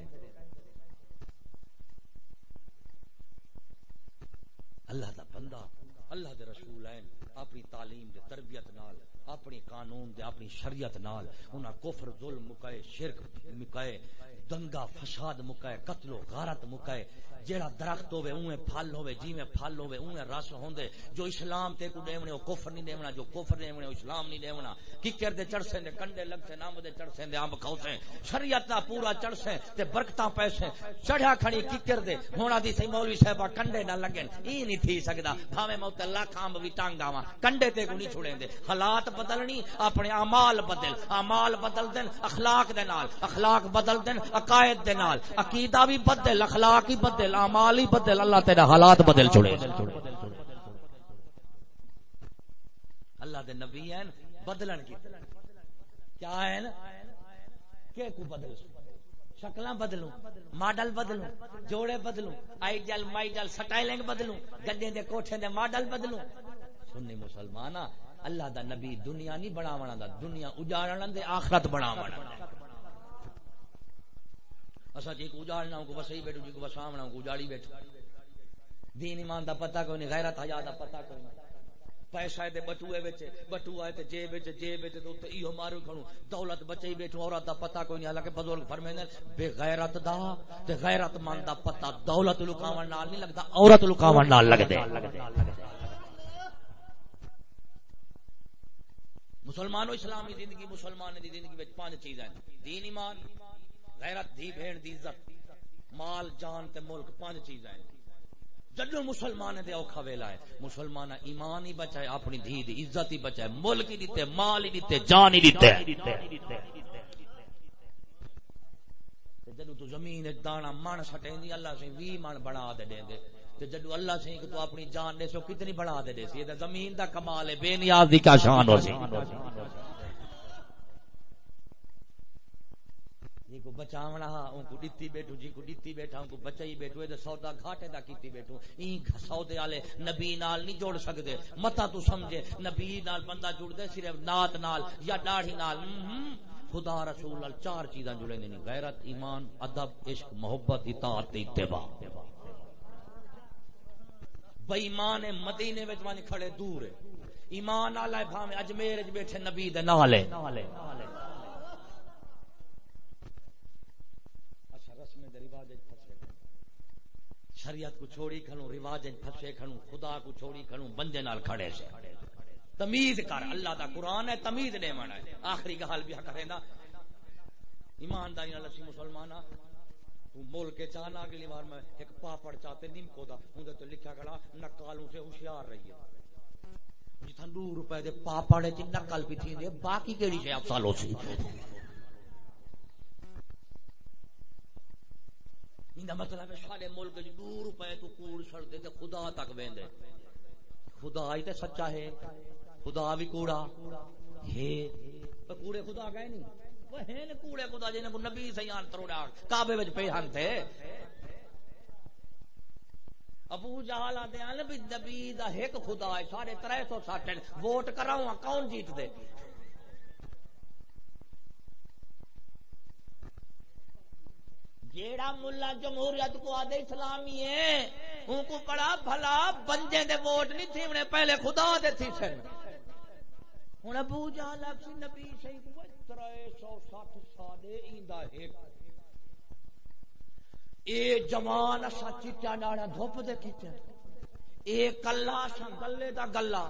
S1: اللہ دا بندہ، اللہ دے رسول ہیں، اپنی تعلیم دے تربیت نال، اپنی قانون دے، اپنی شریعت نال، انہاں کفر، ظلم، مکائے، شرک، مکائے دنگا فساد مکائے قتل و غارت مکائے جیڑا درخت ہوے اوے پھل ہوے جویں پھل ہوے اوے رس ہوندے۔ جو اسلام تے کو دیونے، او کفر نہیں دیونا، جو کفر دیونے، او اسلام نہیں دیونا۔ ککر دے چڑھ دے کنڈے لگ سے نام دے چڑھ دے امب کھاوسے شریعت دا پورا چڑھ سے تے برکتاں پیسے۔ چڑھا کھڑی ککر دے۔ ہونا دی سی مولوی صاحب کنڈے نہ لگن۔ ای نہیں تھی سکدا۔ بھاویں موت لاکھ امب وی ٹانگ آواں کنڈے تے کو نہیں چھڑیں دے۔ حالات بدلنی، اپنے اعمال بدل۔ اعمال بدل دین، اخلاق دے نال۔ اخلاق بدل دین عقائد دے نال، عقیدہ بھی بدل، اخلاق ہی بدل، اعمال ہی بدل، اللہ تیرا حالات بدل چھوڑے۔ اللہ دے نبی ہیں بدلن کی۔ کیا ہے کہ کو بدل شکلاں بدلوں، ماڈل بدلوں، جوڑے بدلوں آئیڈل مائیڈل سٹائلنگ بدلوں گڈے دے، کوٹھے دے، ماڈل بدلوں۔ سنی مسلمان اللہ دا نبی دنیا نہیں بناونا دا، دنیا اجاڑن دے، آخرت بناونا اسا جی کو اجاڑنا کو وسئی بیٹھو جی کو وسامنا کو اجاڑی بیٹھو۔ دین ایمان دا پتہ کوئی نہیں، غیرت حیا دا پتہ کوئی نہیں۔ پیسہ دے بٹوئے وچ بٹوا تے جیب وچ جیب وچ تے ایو مارو کھڑو دولت بچئی بیٹھو، عورت دا پتہ کوئی نہیں، حالانکہ بزرگ فرمیندے بے غیرت دا، تے غیرت مند دا پتہ دولت لکاون نال نہیں لگدا، عورت لکاون نال لگدے۔ مسلمانوں، اسلامی زندگی مسلمان دی زندگی وچ پانچ چیزاں دین ایمان غیرت، دھی بھین دی عزت، مال، جان تے ملک، پانچ چیزاں جدو مسلمان دے اوکھا ویلا ہے مسلمان ایمان ہی بچائے، اپنی دھی دی عزت ہی بچائے، ملک ہی دیتے، مال ہی دیتے، جان ہی دیتے۔ جدو تو زمین دانا من سٹیں دی، اللہ سے وی من بنا دے دیں دے۔ تے جدو اللہ سے کہ تو اپنی جان دے سو کتنی بنا دے دے سی زمین دا کمال ہے، بے نیاز دی کا شان ہو سی۔ ہاں، کو بچاونا ان کو ڈتی بیٹھو جی کو ڈتی بیٹھا ان کو بچائی بیٹھو، اے سودا گھاٹے دا کیتی بیٹھو۔ این سودے والے نبی نال نہیں جوڑ سکدے۔ متا تو سمجھے، نبی نال بندہ جڑ دے صرف نات نال یا داڑھی نال۔ خدا رسول اللہ چار چیزاں جڑے نہیں غیرت، ایمان، ادب، عشق، محبت، اطاعت تے اتباع۔ بے ایمان مدینے وچ وچ کھڑے دور ہے۔ ایمان والا بھاویں اجمیر وچ بیٹھے نبی دے نال ہے شریعت کو چھوڑی کھڑوں، رواج پھسے کھڑوں، خدا کو چھوڑی کھڑوں، بندے نال کھڑے سے۔ تمیز کر، اللہ دا قرآن ہے، تمیز دے مانا ہے۔ آخری گال بھی کرے نا ایمانداری نال اسی مسلمان ہاں۔ تو مول کے چاہنا، اگلی بار میں ایک پاپڑ چاہتے نیم کو دا اندر تو لکھا کھڑا نکالوں سے ہوشیار رہی ہے۔ جی جتھا نو روپے دے پاپڑ چ نکل پی تھی دے، باقی کیڑی شے افسالو سی مطلب ہے سارے ملک دور پے تو کوڑ چھڑ دے خدا تک ویندے۔ خدا ہی تے سچا ہے، خدا بھی کوڑا ہے۔ کوڑے خدا گئے نہیں۔ وہ ہیں کوڑے خدا جن کو نبی سیان تروڑا کعبے وچ پے ہن تھے ابو جہل آتے ہیں، نبی نبی دا ایک خدا ہے سارے 360 ووٹ کراؤں کون جیت دے؟ جیڑا ملا جمہوریت کو آدھے اسلامی ہے ان کو بڑا بھلا بنجے دے ووٹ نہیں تھی، انہیں پہلے خدا دے تھی سن۔ ہوں ابو جہل سی نبی سی ترے سو سٹھ سالے ایندا ایک۔ اے جوان اسا چٹا ناڑا دھوپ دے کیتے اے کلا اسا گلے دا گلا۔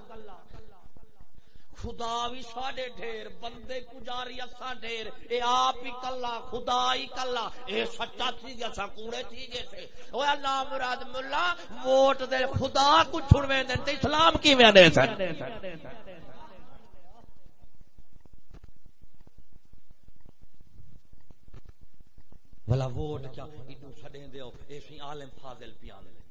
S1: خدا بھی ساڈے ڈھیر، بندے گزاری اسا ڈھیر، اے آپ ہی کلا، خدا ہی کلا، اے سچا تھی گیا سا کوڑے تھی گئے تھے۔ او اللہ مراد مولا ووٹ دے خدا کو چھڑویں دین تے اسلام کیویں دے سن؟ بھلا ووٹ کیا؟ ایڈو چھڈیں دیو ایسی عالم فاضل پیان دے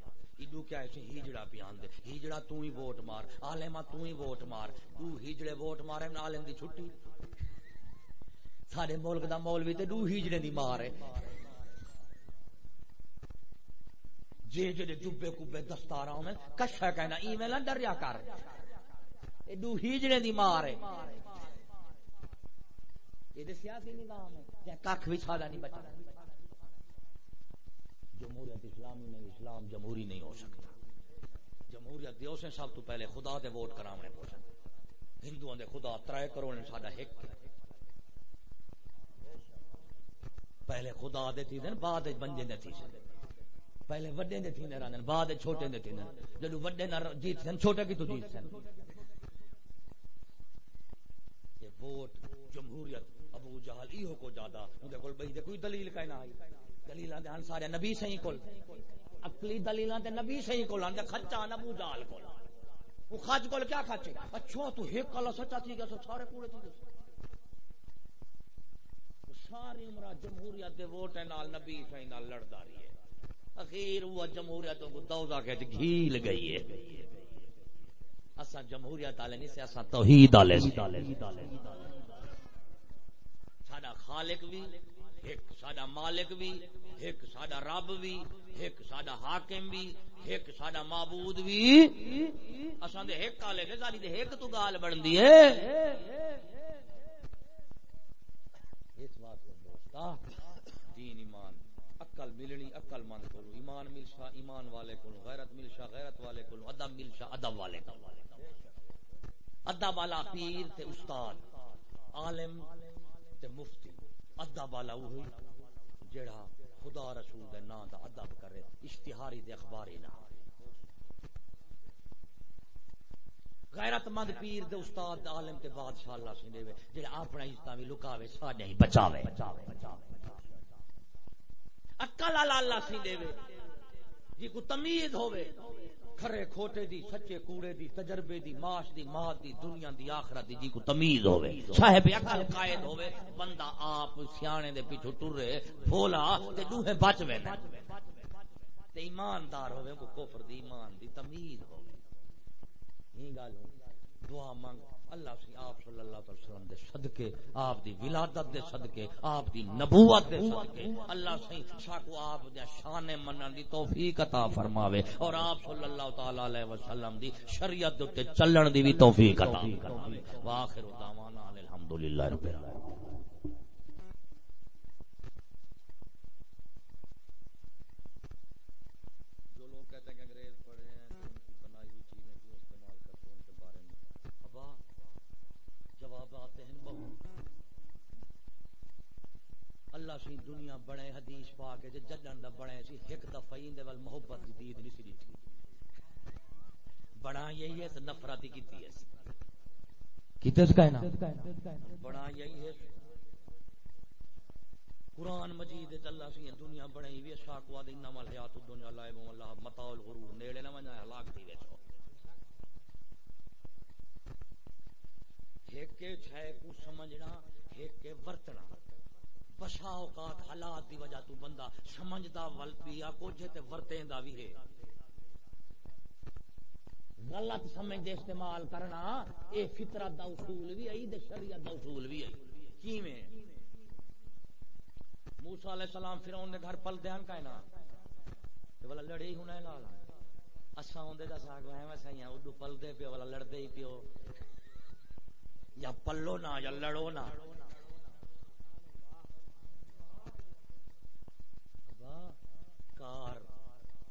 S1: ایڈو کیا ایسی ہیجڑا پیان دے۔ ہیجڑا تو ہی ووٹ مار۔ عالما تو ہی ووٹ مار۔ دو ہیجڑے ووٹ مارے عالم دی چھٹی۔ سارے ملک دا مولوی تے دو ہیجڑے دی مار ہے جے جے جبے کبے دستاراں میں، کشا کہنا، ای میل ڈریا کر۔ اے دو ہیجڑے دی مار ہے یہ سیاسی نظام ہے۔ کھ بھی سادہ نہیں بچا جمہوریت اسلامی نہیں اسلام جمہوری نہیں ہو سکتا۔ جمہوریت دیو سے سب تو پہلے خدا دے ووٹ کرامنے کراونے پوچھن ہندوؤں دے خدا ترائے کروڑ نے ساڈا ایک پہلے خدا دے تھی دن، بعد بنجے دے تھی سن۔ پہلے وڈے دے تھی رہن بعد چھوٹے دے تھی جدو وڈے نہ جیت سن، چھوٹے کی تو جیت سن۔ یہ ووٹ جمہوریت ابو جہل ایہو کو زیادہ ان دے کول بہی دے کوئی دلیل کہیں آئی دلیلاں دے ان سارے نبی صحیح کول۔ عقلی دلیلاں تے نبی صحیح کول ان خچا نبو جال کول۔ وہ خج کول کیا کھچے اچھا تو ایک کلا سچا تھی گیا سارے کوڑے تھی گئے۔ ساری عمر جمہوریت دے ووٹ نال نبی صحیح، نال لڑدا رہی ہے۔ اخیر وہ جمہوریتوں کو دوزا کے گھیل گئی ہے۔ اسا جمہوریت والے نہیں سے اسا توحید والے ساڈا خالق بھی ایک ساڈا مالک بھی، ایک ساڈا رب بھی، ایک ساڈا حاکم بھی، ایک ساڈا معبود بھی۔ اساں دے ایک کالے نے ساری دے ایک تو گال بندی ہے۔ اس واسطے دوستا دین ایمان، عقل ملنی، عقل مند کو ایمان ملشا، ایمان والے کو غیرت ملشا، غیرت والے کو ادب ملشا، ادب والے کو ادب والا پیر تے استاد، عالم تے مفتی۔ ادب والا وہی جڑا خدا رسول دے نام دا ادب کرے، اشتہاری دے اخباری نہ غیرت مند پیر دے استاد دے عالم تے بادشاہ اللہ سی دے جڑا اپنا عزت بھی لکاوے، ساڈے ہی بچاوے۔ عقل والا اللہ سی دے جی کو تمیز ہوے کھرے کھوٹے دی، سچے کوڑے دی، تجربے دی، معاش دی مات دی، دنیا دی، آخرت دی جی کو تمیز ہوے صاحب عقل قائد ہوے بندہ آپ سیانے دے پیچھے ٹرے بھولا تے دوہے بچ وینا تے ایماندار ہوے کو کفر دی ایمان دی تمیز ہوے یہ گل دعا مانگ۔ اللہ سی آپ صلی اللہ علیہ وسلم دے صدقے، آپ دی ولادت دے صدقے، آپ دی نبوت دے صدقے۔ اللہ سی ساکو آپ دے شان منن دی توفیق عطا فرماوے اور آپ صلی اللہ تعالی علیہ وسلم دی شریعت دے چلن دی بھی توفیق عطا فرماوے۔ واخر دعوانا الحمدللہ رب العالمین۔ اللہ سی دنیا بڑے حدیث پا کے ججن دا بڑے سی ایک دفعہ دے ول محبت دی دید نہیں سی دیتی بڑا یہی ہے نفرت کیتی ہے۔ کیتے اس کہنا؟ بڑا یہی ہے قرآن مجید اللہ سی دنیا بڑے ہی شاک وا دے انما الحیات الدنیا لائب اللہ متاع الغرور۔ نیڑے نہ ونجا ہلاک تھی وچو ایک کے چھے کو سمجھنا ایک کے ورتنا۔ بسا اوقات حالات دی وجہ تو بندہ سمجھدا ول پیا کچھ تے ورتیندا بھی ہے۔ غلط سمجھ دے استعمال کرنا، اے فطرت دا اصول بھی ہے تے شریعت دا اصول بھی ہے۔ کیویں؟ موسی علیہ السلام فرعون دے گھر پل دیان کائنا تے والا لڑے ہی ہونا لال اساں ہوندے دا ساگ ہے میں سیاں اودو پل دے پیو والا لڑدے ہی پیو یا پلو نہ، یا لڑو نہ۔ سرکار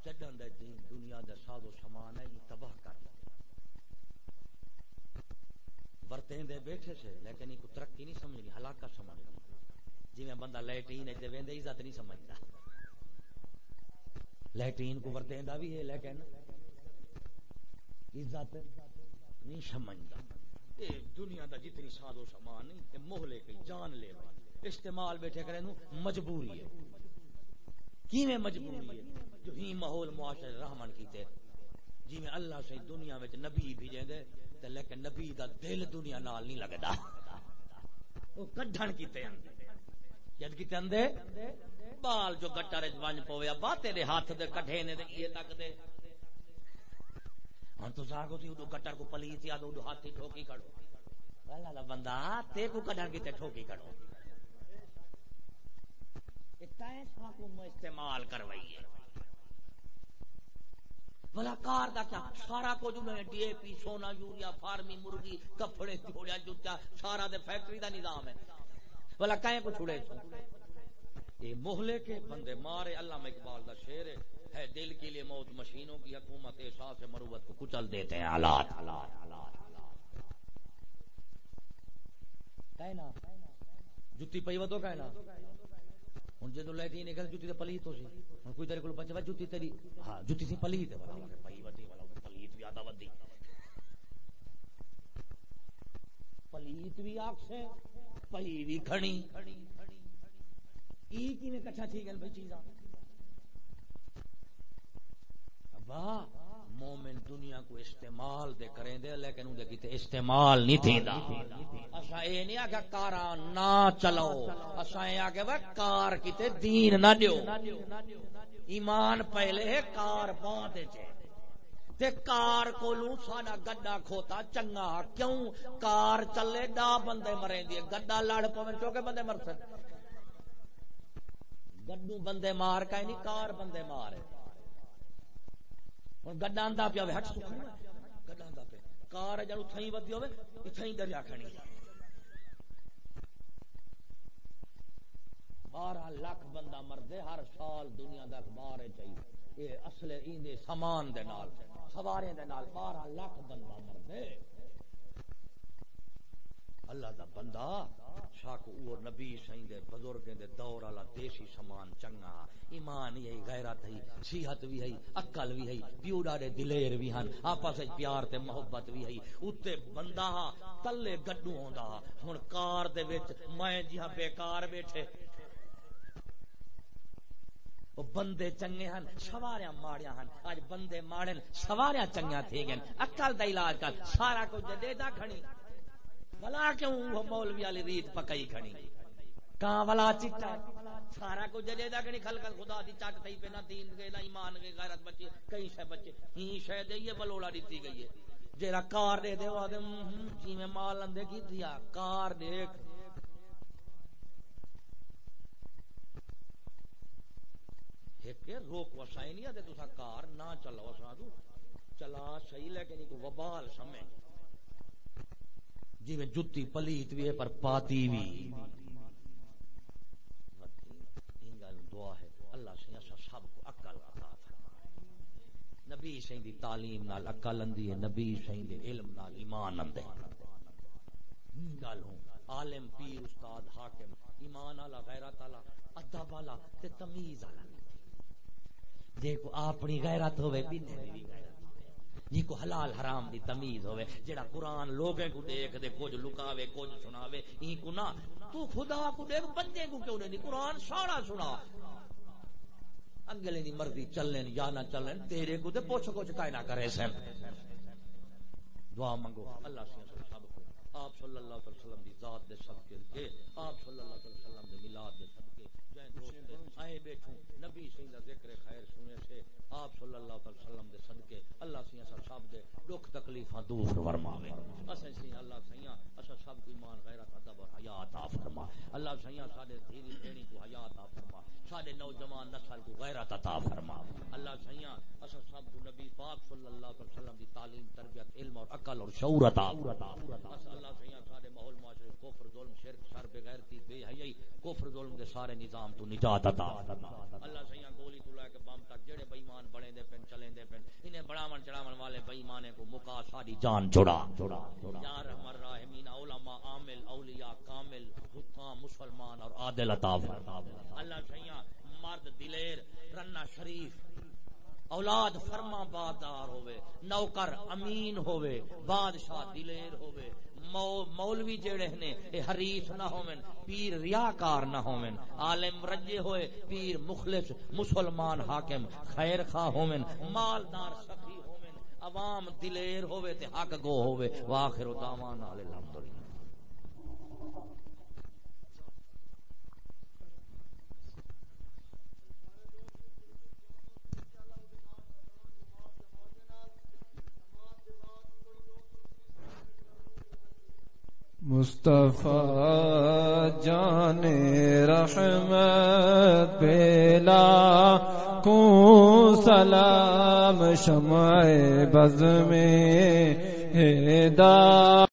S1: چڈن دے دین دنیا دے ساز و سامان ہے تباہ کر ورتیں دے بیٹھے سے، لیکن کو ترقی نہیں سمجھنی ہلاکت سمجھنی جی میں بندہ لیٹرین ہے ویندے، عزت نہیں سمجھتا۔ لیٹرین کو ورتیں دا بھی ہے، لیکن عزت نہیں سمجھتا۔ دنیا دا جتنی ساز و سامان نہیں مہلے کی جان لے استعمال بیٹھے کرے نو، مجبوری ہے۔ کیویں مجبوری ہے؟ جو ہی ماحول معاشرے رحمان کیتے جی میں اللہ سے دنیا وچ نبی بھیجے دے تے لیکن نبی دا دل دنیا نال نہیں لگدا۔ او کڈھن کیتے اندے جد کیتے اندے بال جو گٹر وچ ونج پویا با تیرے ہاتھ دے، کڈھے نے تے یہ تک دے۔ ہن تو ساگو تی اودو گٹر کو پلیت یاد اودو ہاتھ ٹھوکی کھڑو اللہ بندہ تے کو کڈھن کیتے ٹھوکی کڑو استعمال کروائی ہے۔ بلا کار دا کیا؟ سارا کچھ انہیں ڈی اے پی، سونا، یوریا، فارمی، مرغی، کپڑے، جوڑیا، جوتا، سارا دے فیکٹری دا نظام ہے۔ بلا کہیں کو چھڑے سو یہ محلے کے بندے مارے اللہ اقبال دا شیر ہے۔ ہے دل کے لیے موت، مشینوں کی حکومت، احساس مروت کو کچل دیتے ہیں حالات۔ کہنا جتی پئی ودو کہنا ہوں جدو لے کے نکل جتی پلیت ہو سی۔ ہوں کوئی تیرے کو پچھا جتی تیری۔ ہاں جتی سی پلیت۔ پلیت بھی آدھا ودی۔ پلیت بھی آخ پلی بھی کھڑی۔ ای کی میں کچھا ٹھیک ہے بھائی چیزاں؟ واہ مومن دنیا کو استعمال دے کریں دے، لیکن ان دے کیتے استعمال نہیں تھی دا اسا اے نہیں آگا کارا نہ چلو اسا اے آگے وہ کار کیتے دین نہ دیو۔ ایمان پہلے ہے، کار بعد چے تے کار کولو ساڈا گڈا کھوتا چنگا، کیوں؟ کار چلے، دا بندے مریں دی گڈا لڑ پویں چوکے بندے مر سن گڈو بندے مار کہیں نہیں، کار بندے مار گڈا آندا پیا ہٹ گڈا آندا پیا۔ کار جڑ ودی ہوے دریا کھڑی بارہ لاکھ بندہ مردے ہر سال دنیا دا اخبار چاہیے یہ اصل ایندے سامان دے نال سوارے دے نال بارہ لاکھ بندہ مردے اللہ دا بندہ۔ شاک اور نبی سائیں دے بزرگیں دے دور والا دیسی سامان چنگا۔ ایمان ہی غیرت ہی صحت بھی ہے، عقل بھی ہے پیو ڈاڑے دلیر بھی ہن۔ آپس وچ پیار تے محبت بھی ہے۔ اوتے بندہ تلے گڈو ہوندا۔ ہن کار دے وچ میں جہاں بیکار بیٹھے۔ بندے چنگے ہن، سواریاں ماڑیاں ہن۔ اج بندے ماڑن سواریاں چنگیاں تھی گئے۔ عقل دا علاج کر، سارا کچھ دے دا کھڑی۔ بلا کیوں وہ مولوی والی ریت پکئی کھڑی۔ کاں والا چٹا۔ سارا کچھ ججے دا کہ کھل کل خدا دی چک تھی پہ نہ دین گے نہ ایمان گے غیرت بچے کئی شے بچے۔ ہی شے دے یہ بلوڑا دیتی گئی ہے۔ جیرا کار دے دے وا دے جی میں مال اندے کی دیا۔ کار دیکھ۔ ایک روک وسائی نہیں آتے تسا کار نہ چلاو سادو۔ چلا صحیح، لیکن ایک وبال سمجھ۔ جی میں جتی پلیت بھی ہے، پر پاتی بھی دعا ہے۔ اللہ سے سب کو عقل عطا فرمائے۔ نبی سائیں دی تعلیم نال عقل اندی ہے، نبی سائیں دے علم نال ایمان اندے گل ہوں۔ عالم، پیر، استاد، حاکم، ایمان والا، غیرت والا، ادب والا تے تمیز والا۔ جے کو اپنی غیرت ہوے بینے دی غیرت۔ جی کو حلال حرام دی تمیز ہوئے جڑا قرآن لوگیں کو دیکھ دے، کچھ لکاوے، کچھ سناوے، این کو نہ۔ تو خدا کو دیکھ، بندے کو کیوں نہیں؟ قرآن سارا سنا۔ اگلے دی مرضی چلن یا نہ چلن تیرے کو تے پوچھ کچھ کائے نہ کرے سن۔ دعا منگو۔ اللہ سے سب کو آپ صلی اللہ علیہ وسلم دی ذات دے صدقے کے آپ صلی اللہ علیہ وسلم دے میلاد دے صدقے۔ جائیں دوست آئے بیٹھوں۔ نبی سید ذکر خیر سنے آپ صلی اللہ علیہ وسلم دے صدقے، اللہ سیاں سب دے دکھ تکلیفاں دور فرماوے۔ اسیں سی اللہ سیاں اساں سب کو ایمان، غیرت، ادب اور حیا عطا فرما۔ اللہ سیاں ساڈے دھیری دینی کو حیا عطا فرما۔ ساڈے نوجوان نسل کو غیرت عطا فرما۔ اللہ سیاں اسا اچھا سب کو نبی پاک صلی اللہ علیہ وسلم دی تعلیم، تربیت، علم اور عقل اور شعور عطا اچھا اللہ سیاں ساڈے ماحول معاشرے کفر، ظلم، شرک سر بے غیرتی بے حیائی، کفر، ظلم دے سارے نظام تو نجات عطا اللہ سیاں گولی تو لے کے بم تک جڑے بے ایمان بڑے دے پن چلے دے پن، انہیں بڑاون چڑھاون والے بے ایمانے کو مکا، ساری جان چھڑا۔ چھڑا یا رحم الراحمین علماء عامل، اولیاء کامل حکام مسلمان اور عادل عطا فرما اللہ سیاں مرد دلیر، رنا شریف، اولاد فرما بادار ہوئے نوکر امین ہوئے بادشاہ دلیر ہوئے مولوی جڑے نے اے حریف نہ ہومن پیر ریاکار نہ ہومن عالم رجے ہوئے، پیر مخلص، مسلمان حاکم خیر خواہ ہومن مالدار سخی عوام دلیر ہوئے تے حق گو ہوئے واخر دعوانا الحمدللہ
S3: مصطفیٰ جان رحمت بیلا کو سلام شمع بز میں ہدا